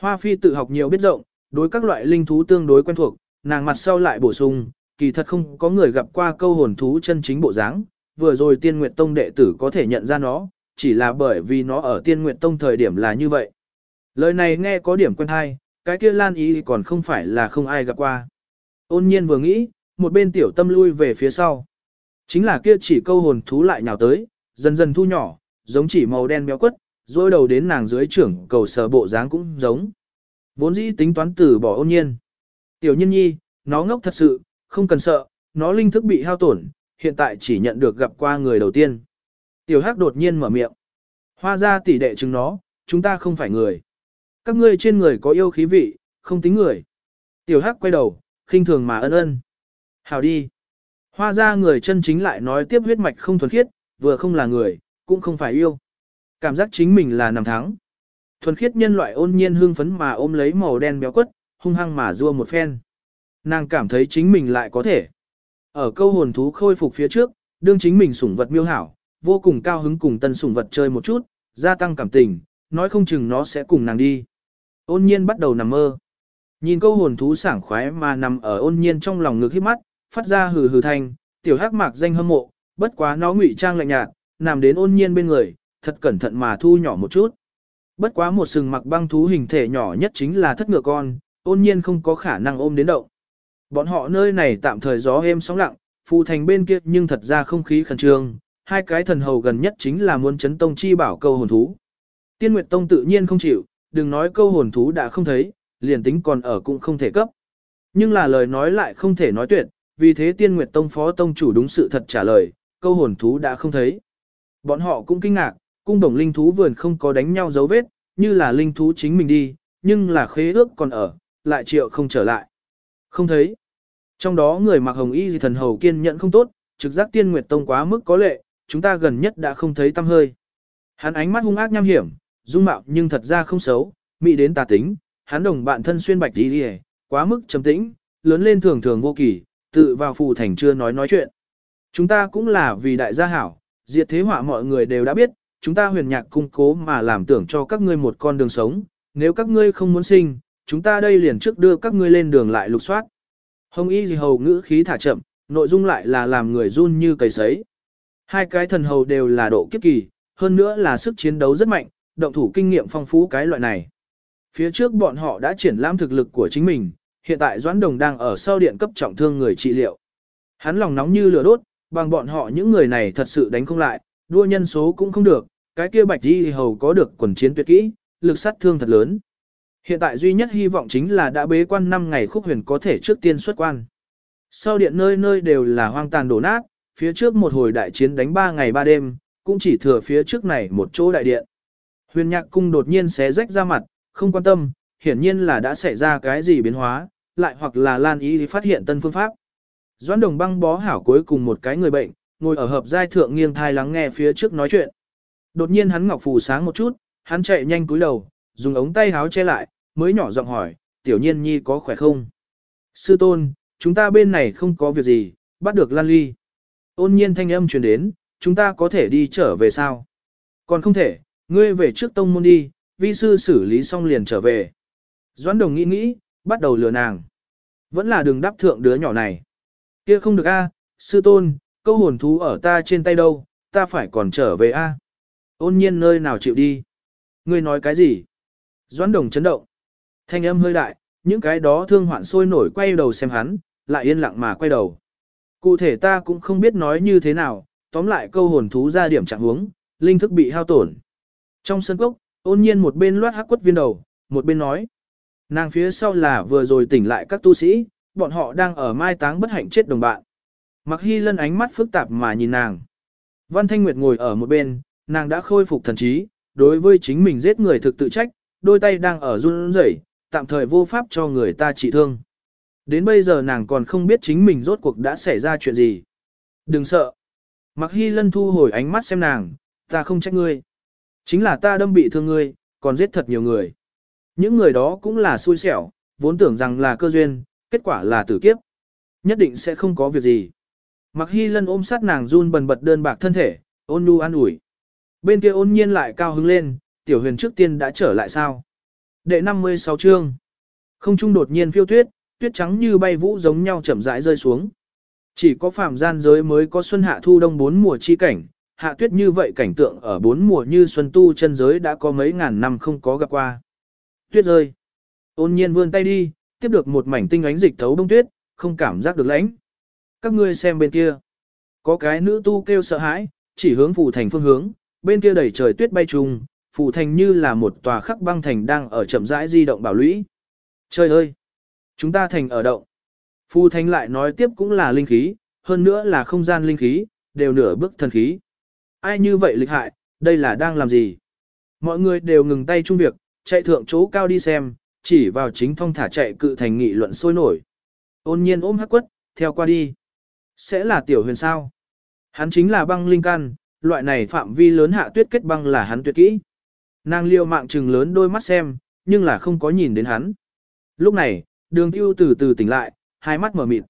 Hoa phi tự học nhiều biết rộng, đối các loại linh thú tương đối quen thuộc, nàng mặt sau lại bổ sung, kỳ thật không có người gặp qua câu hồn thú chân chính bộ dáng, vừa rồi tiên nguyệt tông đệ tử có thể nhận ra nó, chỉ là bởi vì nó ở tiên nguyệt tông thời điểm là như vậy. Lời này nghe có điểm quen hay, cái kia lan ý còn không phải là không ai gặp qua. Ôn nhiên vừa nghĩ, một bên tiểu tâm lui về phía sau. Chính là kia chỉ câu hồn thú lại nhào tới, dần dần thu nhỏ, giống chỉ màu đen béo quất, rồi đầu đến nàng dưới trưởng cầu sở bộ dáng cũng giống. Vốn dĩ tính toán từ bỏ ôn nhiên. Tiểu nhân nhi, nó ngốc thật sự, không cần sợ, nó linh thức bị hao tổn, hiện tại chỉ nhận được gặp qua người đầu tiên. Tiểu hắc đột nhiên mở miệng. Hoa ra tỷ đệ chứng nó, chúng ta không phải người. Các ngươi trên người có yêu khí vị, không tính người. Tiểu hắc quay đầu, khinh thường mà ân ân. Hào đi. Hoa ra người chân chính lại nói tiếp huyết mạch không thuần khiết, vừa không là người, cũng không phải yêu. Cảm giác chính mình là nằm thắng. Thuần khiết nhân loại ôn nhiên hương phấn mà ôm lấy màu đen béo quất, hung hăng mà rua một phen. Nàng cảm thấy chính mình lại có thể. Ở câu hồn thú khôi phục phía trước, đương chính mình sủng vật miêu hảo, vô cùng cao hứng cùng tân sủng vật chơi một chút, gia tăng cảm tình, nói không chừng nó sẽ cùng nàng đi. Ôn nhiên bắt đầu nằm mơ. Nhìn câu hồn thú sảng khoái mà nằm ở ôn nhiên trong lòng ngực hít mắt, phát ra hừ hừ thanh, tiểu hắc mạc danh hâm mộ, bất quá nó ngụy trang lạnh nhạt, nằm đến ôn nhiên bên người, thật cẩn thận mà thu nhỏ một chút. Bất quá một sừng mặc băng thú hình thể nhỏ nhất chính là thất ngựa con, ôn nhiên không có khả năng ôm đến động. Bọn họ nơi này tạm thời gió êm sóng lặng, phù thành bên kia nhưng thật ra không khí khẩn trương, hai cái thần hầu gần nhất chính là muốn chấn tông chi bảo câu hồn thú. Tiên Nguyệt Tông tự nhiên không chịu, đừng nói câu hồn thú đã không thấy, liền tính còn ở cũng không thể cấp. Nhưng là lời nói lại không thể nói tuyệt, vì thế Tiên Nguyệt Tông phó tông chủ đúng sự thật trả lời, câu hồn thú đã không thấy. Bọn họ cũng kinh ngạc, cung đồng linh thú vườn không có đánh nhau dấu vết, như là linh thú chính mình đi, nhưng là khế ước còn ở, lại triệu không trở lại. Không thấy. Trong đó người mặc hồng y thần hầu kiên nhẫn không tốt, trực giác tiên nguyệt tông quá mức có lệ, chúng ta gần nhất đã không thấy tâm hơi. Hắn ánh mắt hung ác nham hiểm, dung mạo nhưng thật ra không xấu, mỹ đến tà tính, hắn đồng bạn thân xuyên bạch đi đi quá mức trầm tĩnh, lớn lên thường thường vô kỳ, tự vào phù thành chưa nói nói chuyện. Chúng ta cũng là vì đại gia hảo, diệt thế họa mọi người đều đã biết, chúng ta huyền nhạc cung cố mà làm tưởng cho các ngươi một con đường sống, nếu các ngươi không muốn sinh, chúng ta đây liền trước đưa các ngươi lên đường lại lục soát. Hồng y gì hầu ngữ khí thả chậm, nội dung lại là làm người run như cầy sấy. Hai cái thần hầu đều là độ kiếp kỳ, hơn nữa là sức chiến đấu rất mạnh, động thủ kinh nghiệm phong phú cái loại này. Phía trước bọn họ đã triển lãm thực lực của chính mình, hiện tại Doãn Đồng đang ở sau điện cấp trọng thương người trị liệu. Hắn lòng nóng như lửa đốt, bằng bọn họ những người này thật sự đánh không lại, đua nhân số cũng không được, cái kia bạch đi hầu có được quần chiến tuyệt kỹ, lực sát thương thật lớn. Hiện tại duy nhất hy vọng chính là đã bế quan 5 ngày khúc huyền có thể trước tiên xuất quan. Sau điện nơi nơi đều là hoang tàn đổ nát, phía trước một hồi đại chiến đánh 3 ngày 3 đêm, cũng chỉ thừa phía trước này một chỗ đại điện. Huyền nhạc cung đột nhiên xé rách ra mặt, không quan tâm, hiển nhiên là đã xảy ra cái gì biến hóa, lại hoặc là Lan Ý phát hiện tân phương pháp. Doãn đồng băng bó hảo cuối cùng một cái người bệnh, ngồi ở hợp giai thượng nghiêng thai lắng nghe phía trước nói chuyện. Đột nhiên hắn ngọc phù sáng một chút, hắn chạy nhanh cúi đầu, dùng ống tay háo che lại, mới nhỏ giọng hỏi, tiểu nhiên nhi có khỏe không? Sư tôn, chúng ta bên này không có việc gì, bắt được Lan Ly. Ôn nhiên thanh âm truyền đến, chúng ta có thể đi trở về sao? Còn không thể, ngươi về trước tông môn đi, vi sư xử lý xong liền trở về. Doãn đồng nghĩ nghĩ, bắt đầu lừa nàng. Vẫn là đường đáp thượng đứa nhỏ này. Kia không được a, sư tôn, câu hồn thú ở ta trên tay đâu, ta phải còn trở về a. Ôn nhiên nơi nào chịu đi. Ngươi nói cái gì? Doãn đồng chấn động. Thanh âm hơi đại, những cái đó thương hoạn sôi nổi quay đầu xem hắn, lại yên lặng mà quay đầu. Cụ thể ta cũng không biết nói như thế nào, tóm lại câu hồn thú ra điểm trạng huống, linh thức bị hao tổn. Trong sân cốc, ôn nhiên một bên loát hắc quất viên đầu, một bên nói. Nàng phía sau là vừa rồi tỉnh lại các tu sĩ, bọn họ đang ở mai táng bất hạnh chết đồng bạn. Mặc hy lân ánh mắt phức tạp mà nhìn nàng. Văn Thanh Nguyệt ngồi ở một bên, nàng đã khôi phục thần trí, đối với chính mình giết người thực tự trách, đôi tay đang ở run rẩy, tạm thời vô pháp cho người ta trị thương. Đến bây giờ nàng còn không biết chính mình rốt cuộc đã xảy ra chuyện gì. Đừng sợ. Mặc hy lân thu hồi ánh mắt xem nàng, ta không trách ngươi. Chính là ta đâm bị thương ngươi, còn giết thật nhiều người. Những người đó cũng là xui xẻo, vốn tưởng rằng là cơ duyên, kết quả là tử kiếp. Nhất định sẽ không có việc gì. Mặc hy lân ôm sát nàng run bần bật đơn bạc thân thể, ôn nu an ủi. Bên kia ôn nhiên lại cao hứng lên, tiểu huyền trước tiên đã trở lại sao. Đệ 56 chương. Không trung đột nhiên phiêu tuyết, tuyết trắng như bay vũ giống nhau chậm rãi rơi xuống. Chỉ có phàm gian giới mới có xuân hạ thu đông bốn mùa chi cảnh, hạ tuyết như vậy cảnh tượng ở bốn mùa như xuân tu chân giới đã có mấy ngàn năm không có gặp qua. Tuyết rơi. Ôn nhiên vươn tay đi, tiếp được một mảnh tinh ánh dịch thấu đông tuyết, không cảm giác được lãnh. Các ngươi xem bên kia. Có cái nữ tu kêu sợ hãi, chỉ hướng phủ thành phương hướng, bên kia đầy trời tuyết bay trùng, phủ thành như là một tòa khắc băng thành đang ở chậm rãi di động bảo lũy. Trời ơi! Chúng ta thành ở động. Phù thành lại nói tiếp cũng là linh khí, hơn nữa là không gian linh khí, đều nửa bước thần khí. Ai như vậy lịch hại, đây là đang làm gì? Mọi người đều ngừng tay chung việc, chạy thượng chỗ cao đi xem, chỉ vào chính thông thả chạy cự thành nghị luận sôi nổi. Ôn nhiên ôm hắc quất, theo qua đi. Sẽ là tiểu huyền sao? Hắn chính là băng linh căn, loại này phạm vi lớn hạ tuyết kết băng là hắn tuyệt kỹ. Nàng liêu mạng trừng lớn đôi mắt xem, nhưng là không có nhìn đến hắn. Lúc này, đường tiêu từ từ tỉnh lại, hai mắt mở mịt.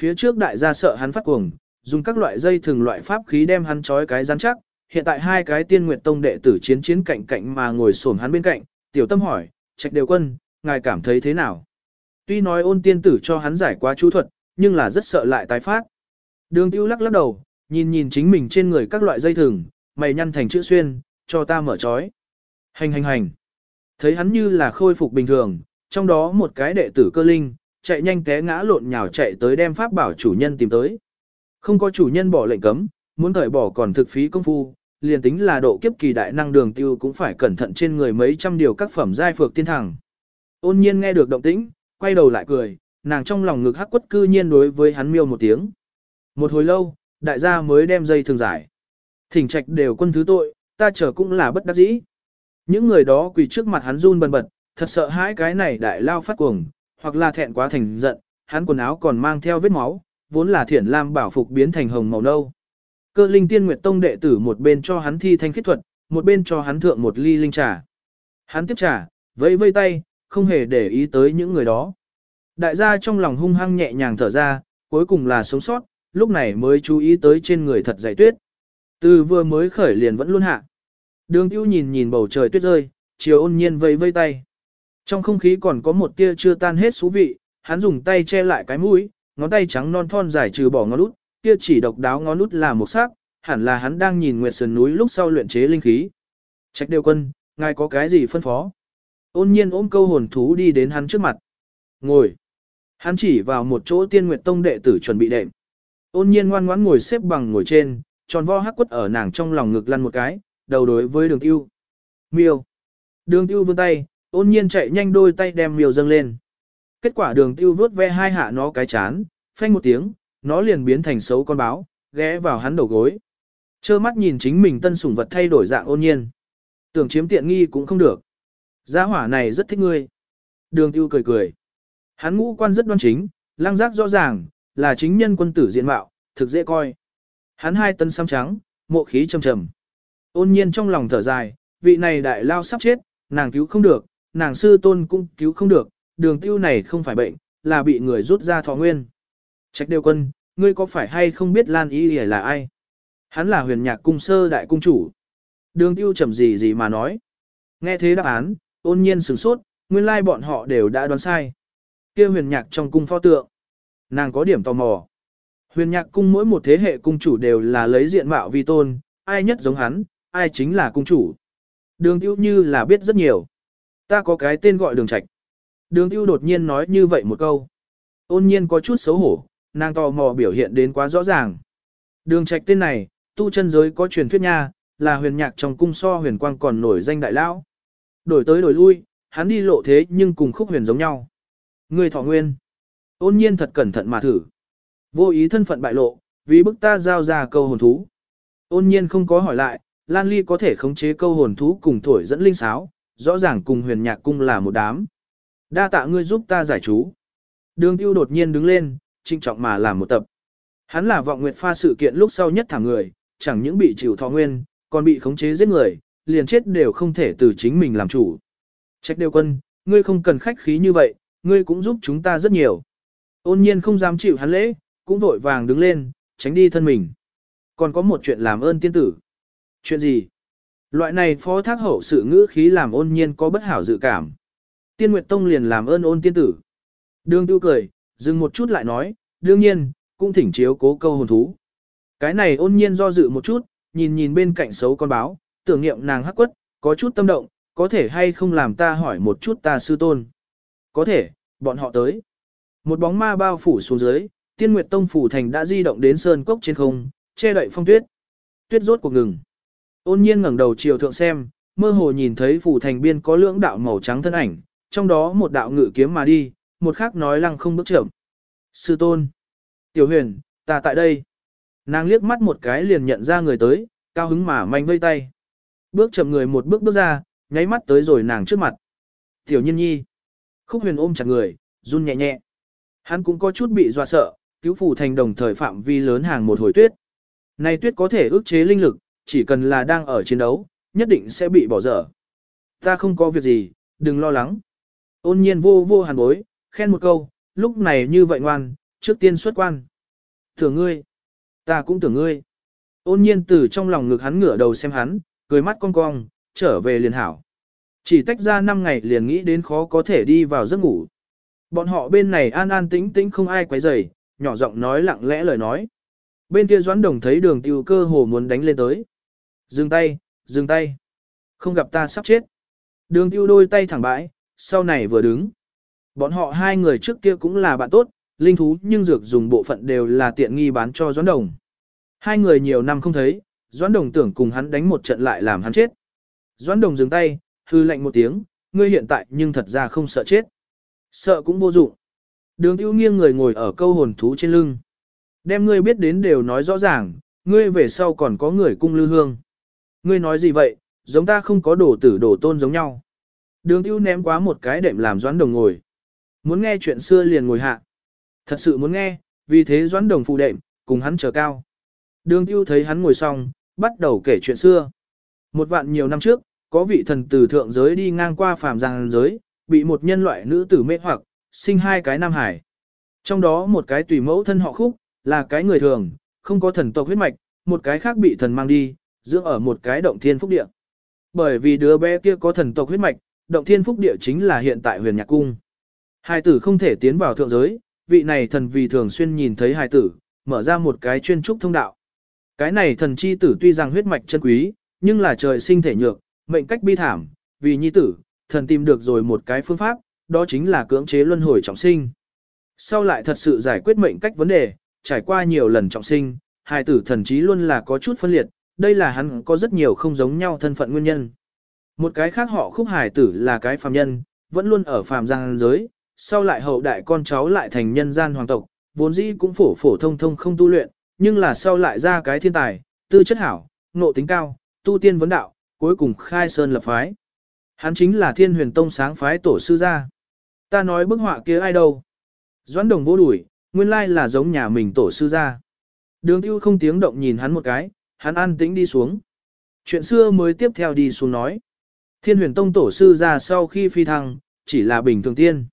Phía trước đại gia sợ hắn phát cuồng, dùng các loại dây thường loại pháp khí đem hắn trói cái rắn chắc. Hiện tại hai cái tiên nguyệt tông đệ tử chiến chiến cạnh cạnh mà ngồi xổm hắn bên cạnh, tiểu tâm hỏi, trạch đều quân, ngài cảm thấy thế nào? Tuy nói ôn tiên tử cho hắn giải quá chú thuật, nhưng là rất sợ lại tái phát. Đường tiêu lắc lắc đầu, nhìn nhìn chính mình trên người các loại dây thừng, mày nhăn thành chữ xuyên, cho ta mở trói. Hành hành hành. Thấy hắn như là khôi phục bình thường, trong đó một cái đệ tử cơ linh, chạy nhanh té ngã lộn nhào chạy tới đem pháp bảo chủ nhân tìm tới. Không có chủ nhân bỏ lệnh cấm, muốn thời bỏ còn thực phí công phu, liền tính là độ kiếp kỳ đại năng đường tiêu cũng phải cẩn thận trên người mấy trăm điều các phẩm giai phược tiên thẳng. Ôn nhiên nghe được động tĩnh, quay đầu lại cười, nàng trong lòng ngực hắc quất cư nhiên đối với hắn miêu một tiếng. Một hồi lâu, đại gia mới đem dây thường giải. Thỉnh trạch đều quân thứ tội, ta chờ cũng là bất đắc dĩ. Những người đó quỳ trước mặt hắn run bần bật, thật sợ hãi cái này đại lao phát cuồng, hoặc là thẹn quá thành giận, hắn quần áo còn mang theo vết máu, vốn là thiển lam bảo phục biến thành hồng màu nâu. Cơ linh tiên nguyệt tông đệ tử một bên cho hắn thi thanh khiết thuật, một bên cho hắn thượng một ly linh trà. Hắn tiếp trà, vẫy vây tay, không hề để ý tới những người đó. Đại gia trong lòng hung hăng nhẹ nhàng thở ra, cuối cùng là sống sót, lúc này mới chú ý tới trên người thật dày tuyết. Từ vừa mới khởi liền vẫn luôn hạ. Đường tiêu nhìn nhìn bầu trời tuyết rơi, chiều ôn nhiên vây vây tay. Trong không khí còn có một tia chưa tan hết xú vị, hắn dùng tay che lại cái mũi, ngón tay trắng non thon dài trừ bỏ ngón út, kia chỉ độc đáo ngón nút là một sắc, hẳn là hắn đang nhìn Nguyệt sườn núi lúc sau luyện chế linh khí. Trạch đều quân, ngài có cái gì phân phó? Ôn nhiên ôm câu hồn thú đi đến hắn trước mặt. Ngồi. Hắn chỉ vào một chỗ tiên nguyệt tông đệ tử chuẩn bị đệm. Ôn nhiên ngoan ngoãn ngồi xếp bằng ngồi trên, tròn vo hắc quất ở nàng trong lòng ngực lăn một cái, đầu đối với đường tiêu. Miêu. Đường tiêu vươn tay, ôn nhiên chạy nhanh đôi tay đem miêu dâng lên. Kết quả đường tiêu vớt ve hai hạ nó cái chán, phanh một tiếng, nó liền biến thành xấu con báo, ghé vào hắn đầu gối. Chơ mắt nhìn chính mình tân sủng vật thay đổi dạng ôn nhiên. Tưởng chiếm tiện nghi cũng không được. Gia hỏa này rất thích ngươi. Đường tiêu cười cười. Hắn ngũ quan rất đoan chính, lang giác rõ ràng, là chính nhân quân tử diện mạo, thực dễ coi. Hắn hai tân xăm trắng, mộ khí trầm trầm. Ôn nhiên trong lòng thở dài, vị này đại lao sắp chết, nàng cứu không được, nàng sư tôn cũng cứu không được, đường tiêu này không phải bệnh, là bị người rút ra thọ nguyên. Trách đều quân, ngươi có phải hay không biết Lan Y là ai? Hắn là huyền nhạc cung sơ đại cung chủ. Đường tiêu trầm gì gì mà nói. Nghe thế đáp án, ôn nhiên sửng sốt, nguyên lai bọn họ đều đã đoán sai. kia huyền nhạc trong cung pho tượng. Nàng có điểm tò mò. Huyền nhạc cung mỗi một thế hệ cung chủ đều là lấy diện mạo vi tôn, ai nhất giống hắn, ai chính là cung chủ. Đường tiêu như là biết rất nhiều. Ta có cái tên gọi đường trạch. Đường tiêu đột nhiên nói như vậy một câu. Ôn nhiên có chút xấu hổ, nàng tò mò biểu hiện đến quá rõ ràng. Đường trạch tên này, tu chân giới có truyền thuyết nha, là huyền nhạc trong cung so huyền quang còn nổi danh đại lão. Đổi tới đổi lui, hắn đi lộ thế nhưng cùng khúc huyền giống nhau. Người thọ nguyên. Ôn nhiên thật cẩn thận mà thử. Vô ý thân phận bại lộ, vì bức ta giao ra câu hồn thú. Ôn nhiên không có hỏi lại, Lan Ly có thể khống chế câu hồn thú cùng thổi dẫn linh sáo, rõ ràng cùng huyền nhạc cung là một đám. Đa tạ ngươi giúp ta giải chú. Đường tiêu đột nhiên đứng lên, trinh trọng mà làm một tập. Hắn là vọng nguyệt pha sự kiện lúc sau nhất thảm người, chẳng những bị chịu thọ nguyên, còn bị khống chế giết người, liền chết đều không thể từ chính mình làm chủ. Trách đều quân, ngươi không cần khách khí như vậy, ngươi cũng giúp chúng ta rất nhiều. Ôn nhiên không dám chịu hắn lễ, cũng vội vàng đứng lên, tránh đi thân mình. Còn có một chuyện làm ơn tiên tử. Chuyện gì? Loại này phó thác hậu sự ngữ khí làm ôn nhiên có bất hảo dự cảm. Tiên Nguyệt Tông liền làm ơn ôn tiên tử. Đường tiêu cười, dừng một chút lại nói, đương nhiên, cũng thỉnh chiếu cố câu hồn thú. Cái này ôn nhiên do dự một chút, nhìn nhìn bên cạnh xấu con báo, tưởng niệm nàng hắc quất, có chút tâm động, có thể hay không làm ta hỏi một chút ta sư tôn. Có thể, bọn họ tới. Một bóng ma bao phủ xuống dưới, tiên nguyệt tông phủ thành đã di động đến sơn cốc trên không, che đậy phong tuyết. Tuyết rốt cuộc ngừng. Ôn nhiên ngẩng đầu chiều thượng xem, mơ hồ nhìn thấy phủ thành biên có lưỡng đạo màu trắng thân ảnh, trong đó một đạo ngự kiếm mà đi, một khác nói lăng không bước chậm. Sư tôn. Tiểu huyền, ta tại đây. Nàng liếc mắt một cái liền nhận ra người tới, cao hứng mà manh vây tay. Bước chậm người một bước bước ra, nháy mắt tới rồi nàng trước mặt. Tiểu nhân nhi. Khúc huyền ôm chặt người, run nhẹ nhẹ. Hắn cũng có chút bị dọa sợ, cứu phủ thành đồng thời phạm vi lớn hàng một hồi tuyết. Này tuyết có thể ức chế linh lực, chỉ cần là đang ở chiến đấu, nhất định sẽ bị bỏ dở. Ta không có việc gì, đừng lo lắng. Ôn nhiên vô vô hàn bối, khen một câu, lúc này như vậy ngoan, trước tiên xuất quan. Tưởng ngươi, ta cũng tưởng ngươi. Ôn nhiên từ trong lòng ngực hắn ngửa đầu xem hắn, cười mắt cong cong, trở về liền hảo. Chỉ tách ra 5 ngày liền nghĩ đến khó có thể đi vào giấc ngủ. Bọn họ bên này an an tĩnh tĩnh không ai quấy rầy, nhỏ giọng nói lặng lẽ lời nói. Bên kia Doãn Đồng thấy đường tiêu cơ hồ muốn đánh lên tới. Dừng tay, dừng tay. Không gặp ta sắp chết. Đường tiêu đôi tay thẳng bãi, sau này vừa đứng. Bọn họ hai người trước kia cũng là bạn tốt, linh thú nhưng dược dùng bộ phận đều là tiện nghi bán cho Doãn Đồng. Hai người nhiều năm không thấy, Doãn Đồng tưởng cùng hắn đánh một trận lại làm hắn chết. Doãn Đồng dừng tay, hư lạnh một tiếng, ngươi hiện tại nhưng thật ra không sợ chết. Sợ cũng vô dụng. Đường tiêu nghiêng người ngồi ở câu hồn thú trên lưng. Đem ngươi biết đến đều nói rõ ràng, ngươi về sau còn có người cung lưu hương. Ngươi nói gì vậy, giống ta không có đổ tử đổ tôn giống nhau. Đường tiêu ném quá một cái đệm làm doãn đồng ngồi. Muốn nghe chuyện xưa liền ngồi hạ. Thật sự muốn nghe, vì thế doãn đồng phụ đệm, cùng hắn chờ cao. Đường tiêu thấy hắn ngồi xong, bắt đầu kể chuyện xưa. Một vạn nhiều năm trước, có vị thần từ thượng giới đi ngang qua phàm giang giới, bị một nhân loại nữ tử mê hoặc, sinh hai cái nam hải. Trong đó một cái tùy mẫu thân họ khúc, là cái người thường, không có thần tộc huyết mạch, một cái khác bị thần mang đi, dưỡng ở một cái động thiên phúc địa. Bởi vì đứa bé kia có thần tộc huyết mạch, động thiên phúc địa chính là hiện tại huyền nhạc cung. Hài tử không thể tiến vào thượng giới, vị này thần vì thường xuyên nhìn thấy hài tử, mở ra một cái chuyên trúc thông đạo. Cái này thần chi tử tuy rằng huyết mạch chân quý, nhưng là trời sinh thể nhược, mệnh cách bi thảm, vì nhi tử, thần tìm được rồi một cái phương pháp, đó chính là cưỡng chế luân hồi trọng sinh. Sau lại thật sự giải quyết mệnh cách vấn đề, trải qua nhiều lần trọng sinh, hài tử thần trí luôn là có chút phân liệt, đây là hắn có rất nhiều không giống nhau thân phận nguyên nhân. Một cái khác họ khúc hài tử là cái phàm nhân, vẫn luôn ở phàm giang giới, sau lại hậu đại con cháu lại thành nhân gian hoàng tộc, vốn dĩ cũng phổ phổ thông thông không tu luyện, nhưng là sau lại ra cái thiên tài, tư chất hảo, nộ tính cao, tu tiên vấn đạo, cuối cùng khai sơn lập phái. Hắn chính là thiên huyền tông sáng phái tổ sư gia. Ta nói bức họa kia ai đâu? Doãn đồng vô đuổi, nguyên lai là giống nhà mình tổ sư gia. Đường tiêu không tiếng động nhìn hắn một cái, hắn an tĩnh đi xuống. Chuyện xưa mới tiếp theo đi xuống nói. Thiên huyền tông tổ sư ra sau khi phi thăng, chỉ là bình thường tiên.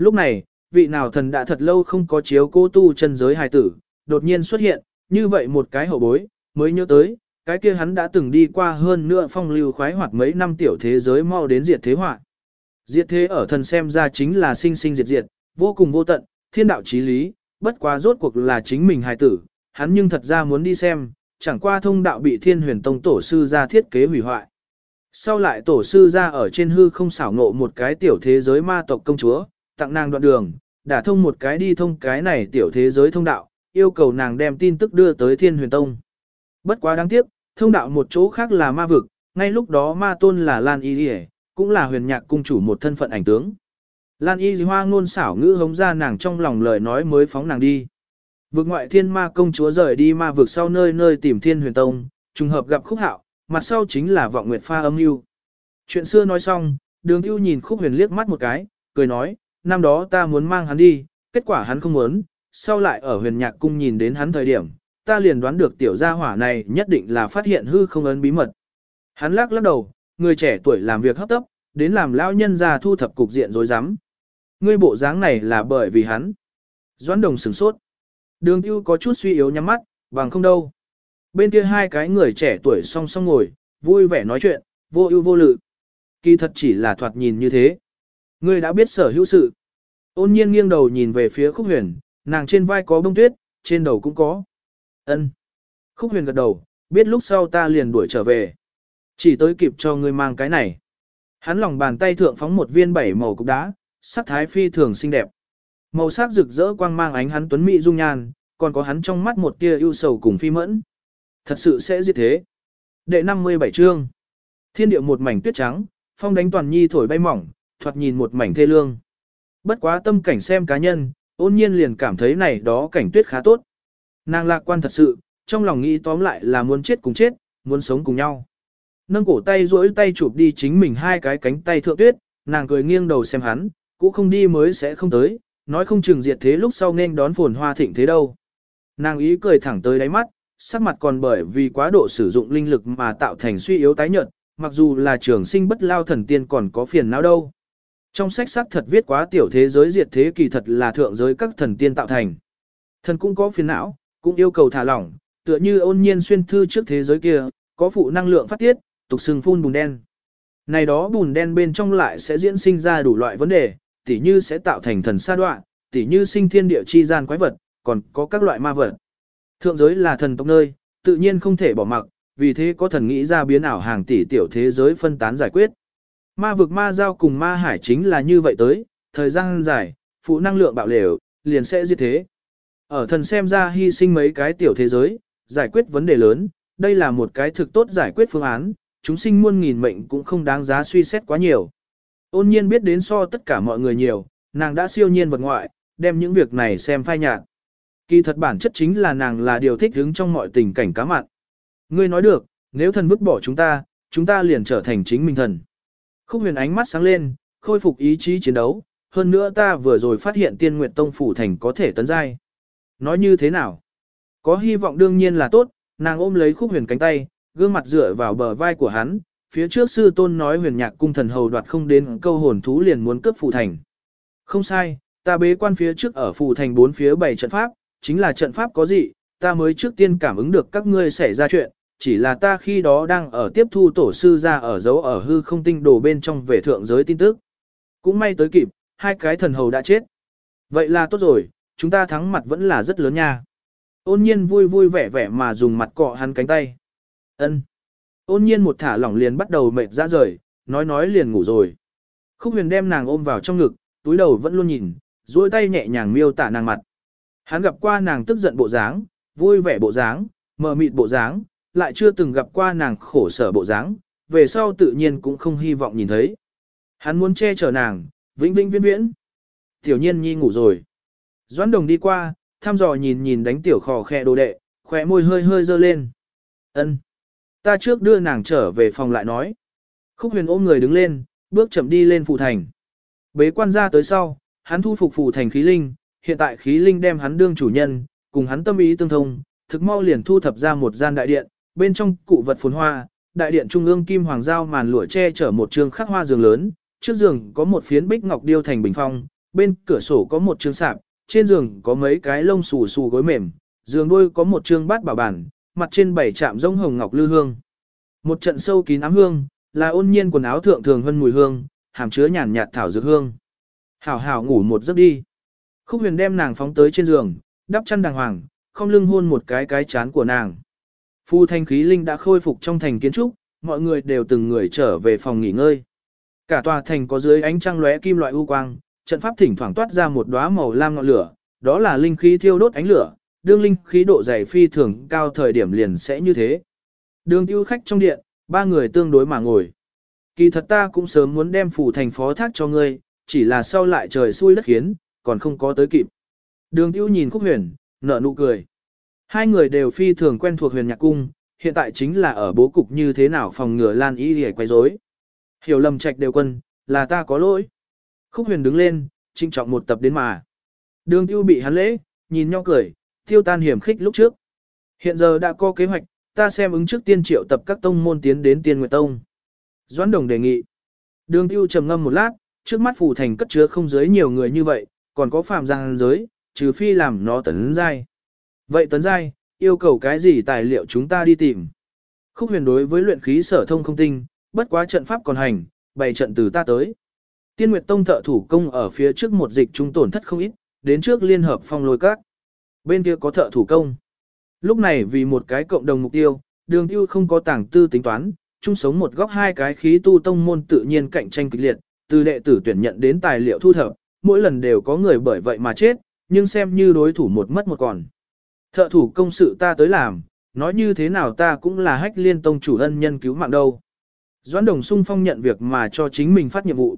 Lúc này, vị nào thần đã thật lâu không có chiếu cô tu chân giới hài tử, đột nhiên xuất hiện, như vậy một cái hậu bối, mới nhớ tới, cái kia hắn đã từng đi qua hơn nữa phong lưu khoái hoạt mấy năm tiểu thế giới mau đến diệt thế họa. Diệt thế ở thần xem ra chính là sinh sinh diệt diệt, vô cùng vô tận, thiên đạo chí lý, bất quá rốt cuộc là chính mình hài tử, hắn nhưng thật ra muốn đi xem, chẳng qua thông đạo bị thiên huyền tông tổ sư ra thiết kế hủy hoại. Sau lại tổ sư ra ở trên hư không xảo ngộ một cái tiểu thế giới ma tộc công chúa, tặng nàng đoạn đường, đã thông một cái đi thông cái này tiểu thế giới thông đạo, yêu cầu nàng đem tin tức đưa tới thiên huyền tông. Bất quá đáng tiếc, thông đạo một chỗ khác là ma vực, ngay lúc đó ma tôn là Lan Y Điề, cũng là huyền nhạc cung chủ một thân phận ảnh tướng. Lan Y hoa ngôn xảo ngữ hống ra nàng trong lòng lời nói mới phóng nàng đi. Vực ngoại thiên ma công chúa rời đi ma vực sau nơi nơi tìm thiên huyền tông, trùng hợp gặp khúc hạo, mặt sau chính là vọng nguyệt pha âm mưu. Chuyện xưa nói xong, đường tiêu nhìn khúc huyền liếc mắt một cái, cười nói, năm đó ta muốn mang hắn đi, kết quả hắn không muốn, sau lại ở huyền nhạc cung nhìn đến hắn thời điểm, ta liền đoán được tiểu gia hỏa này nhất định là phát hiện hư không ấn bí mật. Hắn lắc lắc đầu, người trẻ tuổi làm việc hấp tấp, đến làm lão nhân già thu thập cục diện rối rắm. Ngươi bộ dáng này là bởi vì hắn. Doãn đồng sửng sốt. Đường tiêu có chút suy yếu nhắm mắt, bằng không đâu. Bên kia hai cái người trẻ tuổi song song ngồi, vui vẻ nói chuyện, vô ưu vô lự. Kỳ thật chỉ là thoạt nhìn như thế. Ngươi đã biết sở hữu sự. Ôn nhiên nghiêng đầu nhìn về phía khúc huyền, nàng trên vai có bông tuyết, trên đầu cũng có. ân Khúc huyền gật đầu, biết lúc sau ta liền đuổi trở về. Chỉ tới kịp cho ngươi mang cái này. Hắn lòng bàn tay thượng phóng một viên bảy màu cục đá, sắc thái phi thường xinh đẹp. Màu sắc rực rỡ quang mang ánh hắn tuấn mỹ dung nhan, còn có hắn trong mắt một tia ưu sầu cùng phi mẫn. Thật sự sẽ diệt thế. Đệ 57 chương. Thiên địa một mảnh tuyết trắng, phong đánh toàn nhi thổi bay mỏng, thoạt nhìn một mảnh thê lương. Bất quá tâm cảnh xem cá nhân, ôn nhiên liền cảm thấy này đó cảnh tuyết khá tốt. Nàng lạc quan thật sự, trong lòng nghĩ tóm lại là muốn chết cùng chết, muốn sống cùng nhau. Nâng cổ tay duỗi tay chụp đi chính mình hai cái cánh tay thượng tuyết, nàng cười nghiêng đầu xem hắn, cũng không đi mới sẽ không tới, nói không chừng diệt thế lúc sau nên đón phồn hoa thịnh thế đâu. Nàng ý cười thẳng tới đáy mắt, sắc mặt còn bởi vì quá độ sử dụng linh lực mà tạo thành suy yếu tái nhợt, mặc dù là trường sinh bất lao thần tiên còn có phiền não đâu. Trong sách sắc thật viết quá tiểu thế giới diệt thế kỳ thật là thượng giới các thần tiên tạo thành. Thần cũng có phiền não, cũng yêu cầu thả lỏng, tựa như ôn nhiên xuyên thư trước thế giới kia, có phụ năng lượng phát tiết, tục sừng phun bùn đen. Này đó bùn đen bên trong lại sẽ diễn sinh ra đủ loại vấn đề, tỉ như sẽ tạo thành thần sa đoạn, tỉ như sinh thiên địa chi gian quái vật, còn có các loại ma vật. Thượng giới là thần tộc nơi, tự nhiên không thể bỏ mặc, vì thế có thần nghĩ ra biến ảo hàng tỷ tiểu thế giới phân tán giải quyết. Ma vực ma giao cùng ma hải chính là như vậy tới, thời gian dài, phụ năng lượng bạo lều, liền sẽ giết thế. Ở thần xem ra hy sinh mấy cái tiểu thế giới, giải quyết vấn đề lớn, đây là một cái thực tốt giải quyết phương án, chúng sinh muôn nghìn mệnh cũng không đáng giá suy xét quá nhiều. Ôn nhiên biết đến so tất cả mọi người nhiều, nàng đã siêu nhiên vật ngoại, đem những việc này xem phai nhạt. Kỳ thật bản chất chính là nàng là điều thích hứng trong mọi tình cảnh cá mặn. Ngươi nói được, nếu thần vứt bỏ chúng ta, chúng ta liền trở thành chính mình thần. Khúc huyền ánh mắt sáng lên, khôi phục ý chí chiến đấu, hơn nữa ta vừa rồi phát hiện tiên nguyệt tông phủ thành có thể tấn giai. Nói như thế nào? Có hy vọng đương nhiên là tốt, nàng ôm lấy khúc huyền cánh tay, gương mặt dựa vào bờ vai của hắn, phía trước sư tôn nói huyền nhạc cung thần hầu đoạt không đến câu hồn thú liền muốn cướp phủ thành. Không sai, ta bế quan phía trước ở phủ thành bốn phía bảy trận pháp, chính là trận pháp có gì, ta mới trước tiên cảm ứng được các ngươi xảy ra chuyện, chỉ là ta khi đó đang ở tiếp thu tổ sư ra ở dấu ở hư không tinh đồ bên trong về thượng giới tin tức. Cũng may tới kịp, hai cái thần hầu đã chết. Vậy là tốt rồi, chúng ta thắng mặt vẫn là rất lớn nha. Ôn nhiên vui vui vẻ vẻ mà dùng mặt cọ hắn cánh tay. ân Ôn nhiên một thả lỏng liền bắt đầu mệt ra rời, nói nói liền ngủ rồi. Khúc huyền đem nàng ôm vào trong ngực, túi đầu vẫn luôn nhìn, duỗi tay nhẹ nhàng miêu tả nàng mặt. Hắn gặp qua nàng tức giận bộ dáng, vui vẻ bộ dáng, mờ mịt bộ dáng, lại chưa từng gặp qua nàng khổ sở bộ dáng, về sau tự nhiên cũng không hy vọng nhìn thấy. Hắn muốn che chở nàng, vĩnh vĩnh viễn viễn. Tiểu nhiên nhi ngủ rồi. Doãn đồng đi qua, thăm dò nhìn nhìn đánh tiểu khò khẽ đồ đệ, khỏe môi hơi hơi dơ lên. ân Ta trước đưa nàng trở về phòng lại nói. Khúc huyền ôm người đứng lên, bước chậm đi lên phù thành. Bế quan ra tới sau, hắn thu phục phù thành khí linh, hiện tại khí linh đem hắn đương chủ nhân, cùng hắn tâm ý tương thông, thực mau liền thu thập ra một gian đại điện, bên trong cụ vật phồn hoa, đại điện trung ương kim hoàng giao màn lụa che chở một trường khắc hoa giường lớn, trước giường có một phiến bích ngọc điêu thành bình phong, bên cửa sổ có một trường sạp, trên giường có mấy cái lông xù xù gối mềm, giường đuôi có một trương bát bảo bản, mặt trên bảy chạm rông hồng ngọc lư hương. Một trận sâu kín ám hương, là ôn nhiên quần áo thượng thường hơn mùi hương, hàm chứa nhàn nhạt thảo dược hương. Hảo hảo ngủ một giấc đi. Khúc huyền đem nàng phóng tới trên giường, đắp chăn đàng hoàng, không lưng hôn một cái cái chán của nàng. Phu thanh khí linh đã khôi phục trong thành kiến trúc, mọi người đều từng người trở về phòng nghỉ ngơi. Cả tòa thành có dưới ánh trăng lóe kim loại u quang, trận pháp thỉnh thoảng toát ra một đóa màu lam ngọn lửa, đó là linh khí thiêu đốt ánh lửa, đương linh khí độ dày phi thường cao thời điểm liền sẽ như thế. Đường tiêu khách trong điện, ba người tương đối mà ngồi. Kỳ thật ta cũng sớm muốn đem phủ thành phó thác cho ngươi, chỉ là sau lại trời xui đất khiến, còn không có tới kịp. Đường tiêu nhìn khúc huyền, nở nụ cười. Hai người đều phi thường quen thuộc huyền nhạc cung, hiện tại chính là ở bố cục như thế nào phòng ngừa Lan Y để quay rối. Hiểu lầm trạch đều quân, là ta có lỗi. Khúc huyền đứng lên, trinh trọng một tập đến mà. Đường tiêu bị hắn lễ, nhìn nhau cười, tiêu tan hiểm khích lúc trước. Hiện giờ đã có kế hoạch, ta xem ứng trước tiên triệu tập các tông môn tiến đến tiên nguyệt tông. Doãn đồng đề nghị. Đường tiêu trầm ngâm một lát, trước mắt phủ thành cất chứa không giới nhiều người như vậy, còn có phạm giang giới, trừ phi làm nó tấn dai. Vậy tấn giai, yêu cầu cái gì tài liệu chúng ta đi tìm? Khúc huyền đối với luyện khí sở thông không tinh, bất quá trận pháp còn hành, bày trận từ ta tới. Tiên Nguyệt Tông thợ thủ công ở phía trước một dịch trung tổn thất không ít, đến trước liên hợp phong lôi các. Bên kia có thợ thủ công. Lúc này vì một cái cộng đồng mục tiêu, đường tiêu không có tảng tư tính toán, chung sống một góc hai cái khí tu tông môn tự nhiên cạnh tranh kịch liệt, từ đệ tử tuyển nhận đến tài liệu thu thập, mỗi lần đều có người bởi vậy mà chết, nhưng xem như đối thủ một mất một còn. Thợ thủ công sự ta tới làm, nói như thế nào ta cũng là hách liên tông chủ ân nhân cứu mạng đâu. Doãn đồng sung phong nhận việc mà cho chính mình phát nhiệm vụ.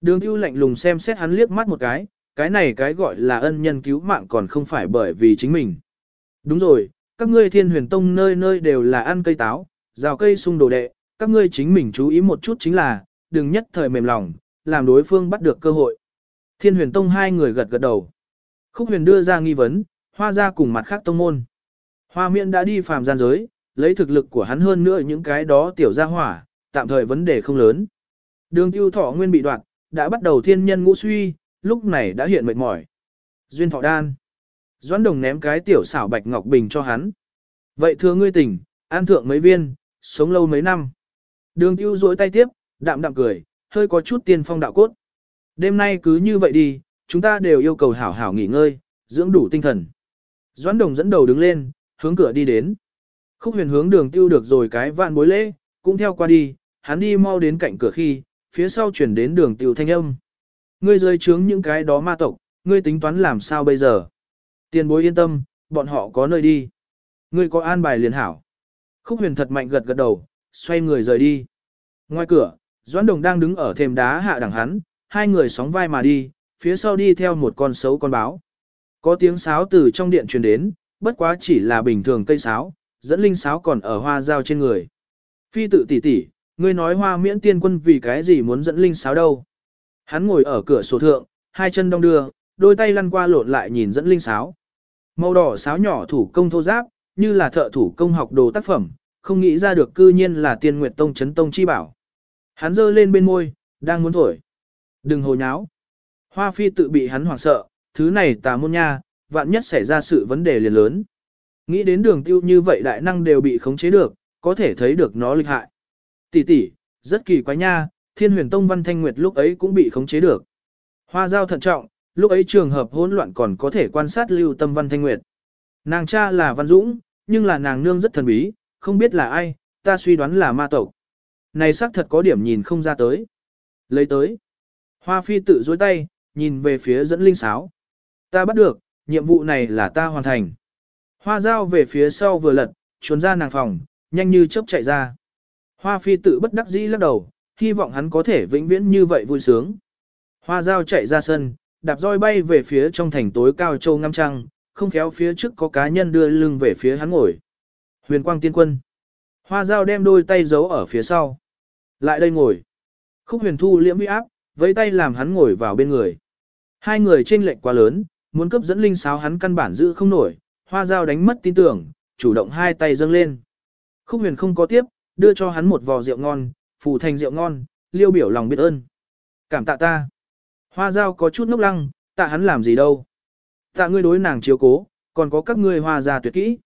Đường tiêu lạnh lùng xem xét hắn liếc mắt một cái, cái này cái gọi là ân nhân cứu mạng còn không phải bởi vì chính mình. Đúng rồi, các ngươi thiên huyền tông nơi nơi đều là ăn cây táo, rào cây sung đồ đệ, các ngươi chính mình chú ý một chút chính là, đừng nhất thời mềm lòng, làm đối phương bắt được cơ hội. Thiên huyền tông hai người gật gật đầu. Khúc huyền đưa ra nghi vấn, hoa ra cùng mặt khác tông môn. Hoa miễn đã đi phàm gian giới, lấy thực lực của hắn hơn nữa những cái đó tiểu gia hỏa, tạm thời vấn đề không lớn. Đường tiêu thọ nguyên bị đoạn, đã bắt đầu thiên nhân ngũ suy, lúc này đã hiện mệt mỏi. Duyên thọ đan. Doãn đồng ném cái tiểu xảo bạch ngọc bình cho hắn. Vậy thưa ngươi tỉnh, an thượng mấy viên, sống lâu mấy năm. Đường tiêu duỗi tay tiếp, đạm đạm cười, hơi có chút tiên phong đạo cốt. Đêm nay cứ như vậy đi, chúng ta đều yêu cầu hảo hảo nghỉ ngơi, dưỡng đủ tinh thần. Doãn đồng dẫn đầu đứng lên, hướng cửa đi đến. Khúc huyền hướng đường tiêu được rồi cái vạn bối lễ, cũng theo qua đi, hắn đi mau đến cạnh cửa khi, phía sau chuyển đến đường tiêu thanh âm. Ngươi rơi trướng những cái đó ma tộc, ngươi tính toán làm sao bây giờ? Tiền bối yên tâm, bọn họ có nơi đi. Ngươi có an bài liền hảo. Khúc huyền thật mạnh gật gật đầu, xoay người rời đi. Ngoài cửa, Doãn Đồng đang đứng ở thềm đá hạ đẳng hắn, hai người sóng vai mà đi, phía sau đi theo một con xấu con báo. Có tiếng sáo từ trong điện truyền đến, bất quá chỉ là bình thường cây sáo, dẫn linh sáo còn ở hoa dao trên người. Phi tự tỷ tỷ, ngươi nói hoa miễn tiên quân vì cái gì muốn dẫn linh sáo đâu. Hắn ngồi ở cửa sổ thượng, hai chân đong đưa, đôi tay lăn qua lộn lại nhìn dẫn linh sáo. Màu đỏ sáo nhỏ thủ công thô giáp, như là thợ thủ công học đồ tác phẩm, không nghĩ ra được cư nhiên là tiên nguyệt tông chấn tông chi bảo. Hắn giơ lên bên môi, đang muốn thổi. Đừng hồ nháo. Hoa phi tự bị hắn hoảng sợ, thứ này tà môn nha, vạn nhất xảy ra sự vấn đề liền lớn. Nghĩ đến đường tiêu như vậy đại năng đều bị khống chế được, có thể thấy được nó lịch hại. Tỷ tỷ, rất kỳ quái nha, thiên huyền tông văn thanh nguyệt lúc ấy cũng bị khống chế được. Hoa giao thận trọng, lúc ấy trường hợp hỗn loạn còn có thể quan sát lưu tâm văn thanh nguyệt. Nàng cha là văn dũng, nhưng là nàng nương rất thần bí, không biết là ai, ta suy đoán là ma tộc. Này xác thật có điểm nhìn không ra tới. Lấy tới. Hoa phi tự dối tay, nhìn về phía dẫn linh sáo. Ta bắt được, nhiệm vụ này là ta hoàn thành. Hoa dao về phía sau vừa lật, trốn ra nàng phòng, nhanh như chớp chạy ra. Hoa phi tự bất đắc dĩ lắc đầu, hy vọng hắn có thể vĩnh viễn như vậy vui sướng. Hoa dao chạy ra sân, đạp roi bay về phía trong thành tối cao châu ngăm trăng, không khéo phía trước có cá nhân đưa lưng về phía hắn ngồi. Huyền quang tiên quân. Hoa dao đem đôi tay giấu ở phía sau. Lại đây ngồi. Khúc huyền thu liễm uy áp, với tay làm hắn ngồi vào bên người. Hai người trên lệnh quá lớn, muốn cấp dẫn linh sáo hắn căn bản giữ không nổi, hoa dao đánh mất tin tưởng, chủ động hai tay dâng lên. Khúc huyền không có tiếp, đưa cho hắn một vò rượu ngon, phù thành rượu ngon, liêu biểu lòng biết ơn. Cảm tạ ta. Hoa dao có chút ngốc lăng, tạ hắn làm gì đâu. Tạ ngươi đối nàng chiếu cố, còn có các ngươi hoa gia tuyệt kỹ.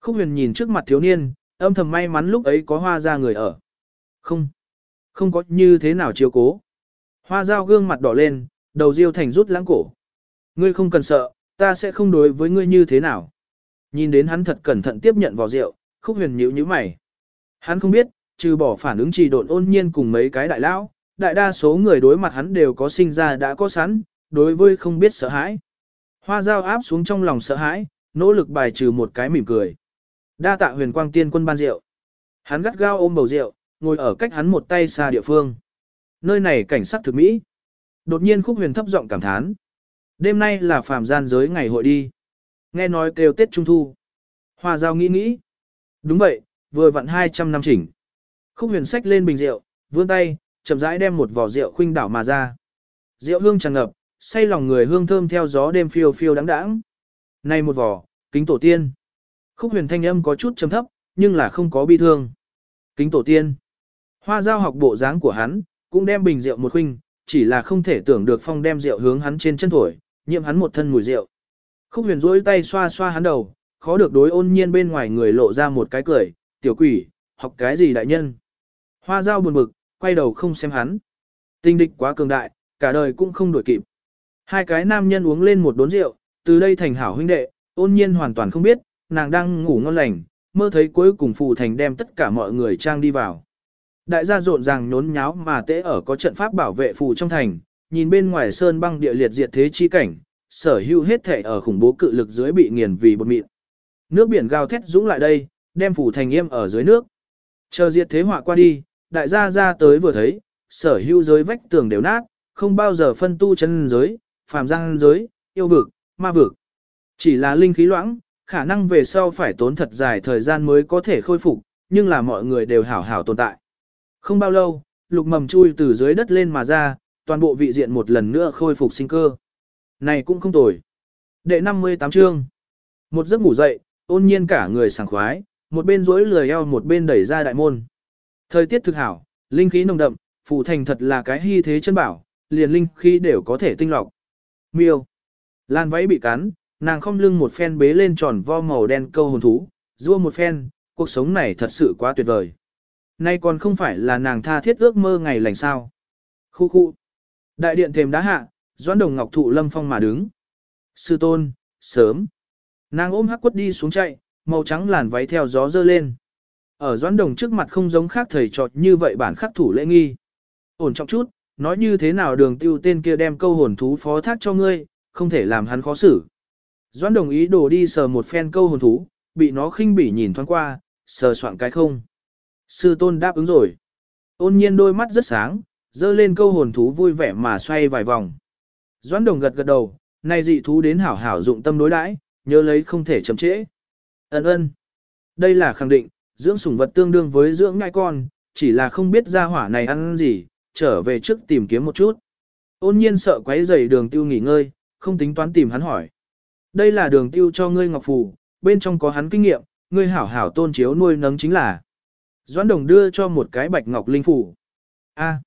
Khúc huyền nhìn trước mặt thiếu niên, âm thầm may mắn lúc ấy có hoa gia người ở. Không, không có như thế nào chiếu cố. Hoa dao gương mặt đỏ lên, đầu riêu thành rút lãng cổ. Ngươi không cần sợ, ta sẽ không đối với ngươi như thế nào. Nhìn đến hắn thật cẩn thận tiếp nhận vào rượu, khúc huyền nhíu nhíu mày. Hắn không biết, trừ bỏ phản ứng trì độn ôn nhiên cùng mấy cái đại lão, đại đa số người đối mặt hắn đều có sinh ra đã có sẵn, đối với không biết sợ hãi. Hoa dao áp xuống trong lòng sợ hãi, nỗ lực bài trừ một cái mỉm cười. Đa tạ huyền quang tiên quân ban rượu. Hắn gắt gao ôm bầu rượu, ngồi ở cách hắn một tay xa địa phương. Nơi này cảnh sắc thực mỹ. Đột nhiên khúc huyền thấp giọng cảm thán. Đêm nay là phàm gian giới ngày hội đi. Nghe nói kêu Tết Trung Thu. Hoa giao nghĩ nghĩ. Đúng vậy, vừa vặn 200 năm chỉnh. Khúc huyền sách lên bình rượu, vươn tay, chậm rãi đem một vỏ rượu khuynh đảo mà ra. Rượu hương tràn ngập, say lòng người hương thơm theo gió đêm phiêu phiêu đáng đáng. Này một vỏ, kính tổ tiên. Khúc huyền thanh âm có chút trầm thấp, nhưng là không có bi thương. Kính tổ tiên. Hoa giao học bộ dáng của hắn, cũng đem bình rượu một khuynh, chỉ là không thể tưởng được phong đem rượu hướng hắn trên chân thổi, nhiễm hắn một thân mùi rượu. Khúc huyền rỗi tay xoa xoa hắn đầu, khó được đối ôn nhiên bên ngoài người lộ ra một cái cười, tiểu quỷ, học cái gì đại nhân. Hoa giao buồn bực, quay đầu không xem hắn. Tinh địch quá cường đại, cả đời cũng không đuổi kịp. Hai cái nam nhân uống lên một đốn rượu, từ đây thành hảo huynh đệ, ôn nhiên hoàn toàn không biết, nàng đang ngủ ngon lành, mơ thấy cuối cùng phù thành đem tất cả mọi người trang đi vào. Đại gia rộn ràng nhốn nháo mà tế ở có trận pháp bảo vệ phù trong thành, nhìn bên ngoài sơn băng địa liệt diệt thế chi cảnh, sở hữu hết thể ở khủng bố cự lực dưới bị nghiền vì bột mịn. Nước biển gào thét dũng lại đây, đem phù thành yêm ở dưới nước. Chờ diệt thế họa qua đi, đại gia ra tới vừa thấy, sở hữu giới vách tường đều nát, không bao giờ phân tu chân giới, phàm giang giới, yêu vực, ma vực. Chỉ là linh khí loãng, khả năng về sau phải tốn thật dài thời gian mới có thể khôi phục, nhưng là mọi người đều hảo hảo tồn tại. Không bao lâu, lục mầm chui từ dưới đất lên mà ra, toàn bộ vị diện một lần nữa khôi phục sinh cơ. Này cũng không tồi. Đệ 58 chương. Một giấc ngủ dậy, ôn nhiên cả người sảng khoái, một bên duỗi lười eo một bên đẩy ra đại môn. Thời tiết thực hảo, linh khí nồng đậm, phù thành thật là cái hy thế chân bảo, liền linh khí đều có thể tinh lọc. Miêu. Lan váy bị cắn, nàng không lưng một phen bế lên tròn vo màu đen câu hồn thú, rua một phen, cuộc sống này thật sự quá tuyệt vời. Nay còn không phải là nàng tha thiết ước mơ ngày lành sao. Khu khu. Đại điện thềm đá hạ, doãn đồng ngọc thụ lâm phong mà đứng. Sư tôn, sớm. Nàng ôm hắc quất đi xuống chạy, màu trắng làn váy theo gió dơ lên. Ở doãn đồng trước mặt không giống khác thầy trọt như vậy bản khắc thủ lễ nghi. Ổn trọng chút, nói như thế nào đường tiêu tên kia đem câu hồn thú phó thác cho ngươi, không thể làm hắn khó xử. Doãn đồng ý đồ đi sờ một phen câu hồn thú, bị nó khinh bỉ nhìn thoáng qua, sờ soạn cái không. Sư tôn đáp ứng rồi. Ôn nhiên đôi mắt rất sáng, dơ lên câu hồn thú vui vẻ mà xoay vài vòng. Doãn đồng gật gật đầu, này dị thú đến hảo hảo dụng tâm đối đãi, nhớ lấy không thể chậm trễ. Ấn ơn. Đây là khẳng định, dưỡng sủng vật tương đương với dưỡng ngai con, chỉ là không biết ra hỏa này ăn gì, trở về trước tìm kiếm một chút. Ôn nhiên sợ quấy rầy đường tiêu nghỉ ngơi, không tính toán tìm hắn hỏi. Đây là đường tiêu cho ngươi ngọc phù, bên trong có hắn kinh nghiệm, ngươi hảo hảo tôn chiếu nuôi nấng chính là. Doãn đồng đưa cho một cái bạch ngọc linh phù. A,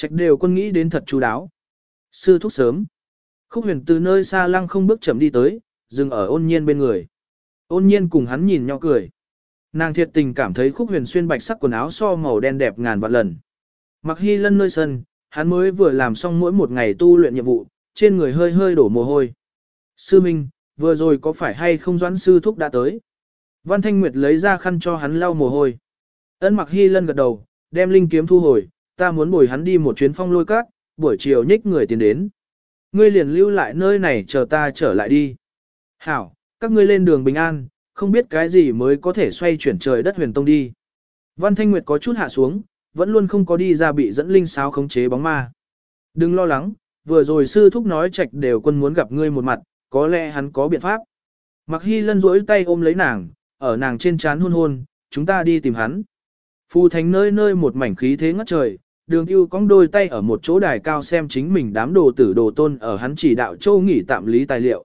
trạch đều quân nghĩ đến thật chú đáo. Sư thúc sớm. Khúc huyền từ nơi xa lăng không bước chậm đi tới, dừng ở ôn nhiên bên người. Ôn nhiên cùng hắn nhìn nhau cười. Nàng thiệt tình cảm thấy khúc huyền xuyên bạch sắc quần áo so màu đen đẹp ngàn vạn lần. Mặc hy lân nơi sân, hắn mới vừa làm xong mỗi một ngày tu luyện nhiệm vụ, trên người hơi hơi đổ mồ hôi. Sư Minh, vừa rồi có phải hay không doãn sư thúc đã tới? Văn Thanh Nguyệt lấy ra khăn cho hắn lau mồ hôi. Ân mặc hy lân gật đầu, đem linh kiếm thu hồi, ta muốn bồi hắn đi một chuyến phong lôi cát, buổi chiều nhích người tiến đến. Ngươi liền lưu lại nơi này chờ ta trở lại đi. Hảo, các ngươi lên đường bình an, không biết cái gì mới có thể xoay chuyển trời đất huyền tông đi. Văn Thanh Nguyệt có chút hạ xuống, vẫn luôn không có đi ra bị dẫn linh sáo khống chế bóng ma. Đừng lo lắng, vừa rồi sư thúc nói trạch đều quân muốn gặp ngươi một mặt, có lẽ hắn có biện pháp. Mặc hy lân rỗi tay ôm lấy nàng, ở nàng trên trán hôn hôn, chúng ta đi tìm hắn. Phù thành nơi nơi một mảnh khí thế ngất trời, đường tiêu cong đôi tay ở một chỗ đài cao xem chính mình đám đồ tử đồ tôn ở hắn chỉ đạo châu nghỉ tạm lý tài liệu.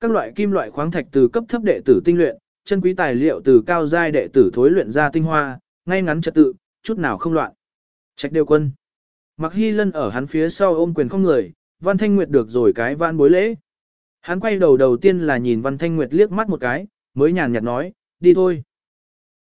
Các loại kim loại khoáng thạch từ cấp thấp đệ tử tinh luyện, chân quý tài liệu từ cao giai đệ tử thối luyện ra tinh hoa, ngay ngắn trật tự, chút nào không loạn. Trạch đều quân. Mặc hy lân ở hắn phía sau ôm quyền không người, Văn Thanh Nguyệt được rồi cái van bối lễ. Hắn quay đầu đầu tiên là nhìn Văn Thanh Nguyệt liếc mắt một cái, mới nhàn nhạt nói, đi thôi.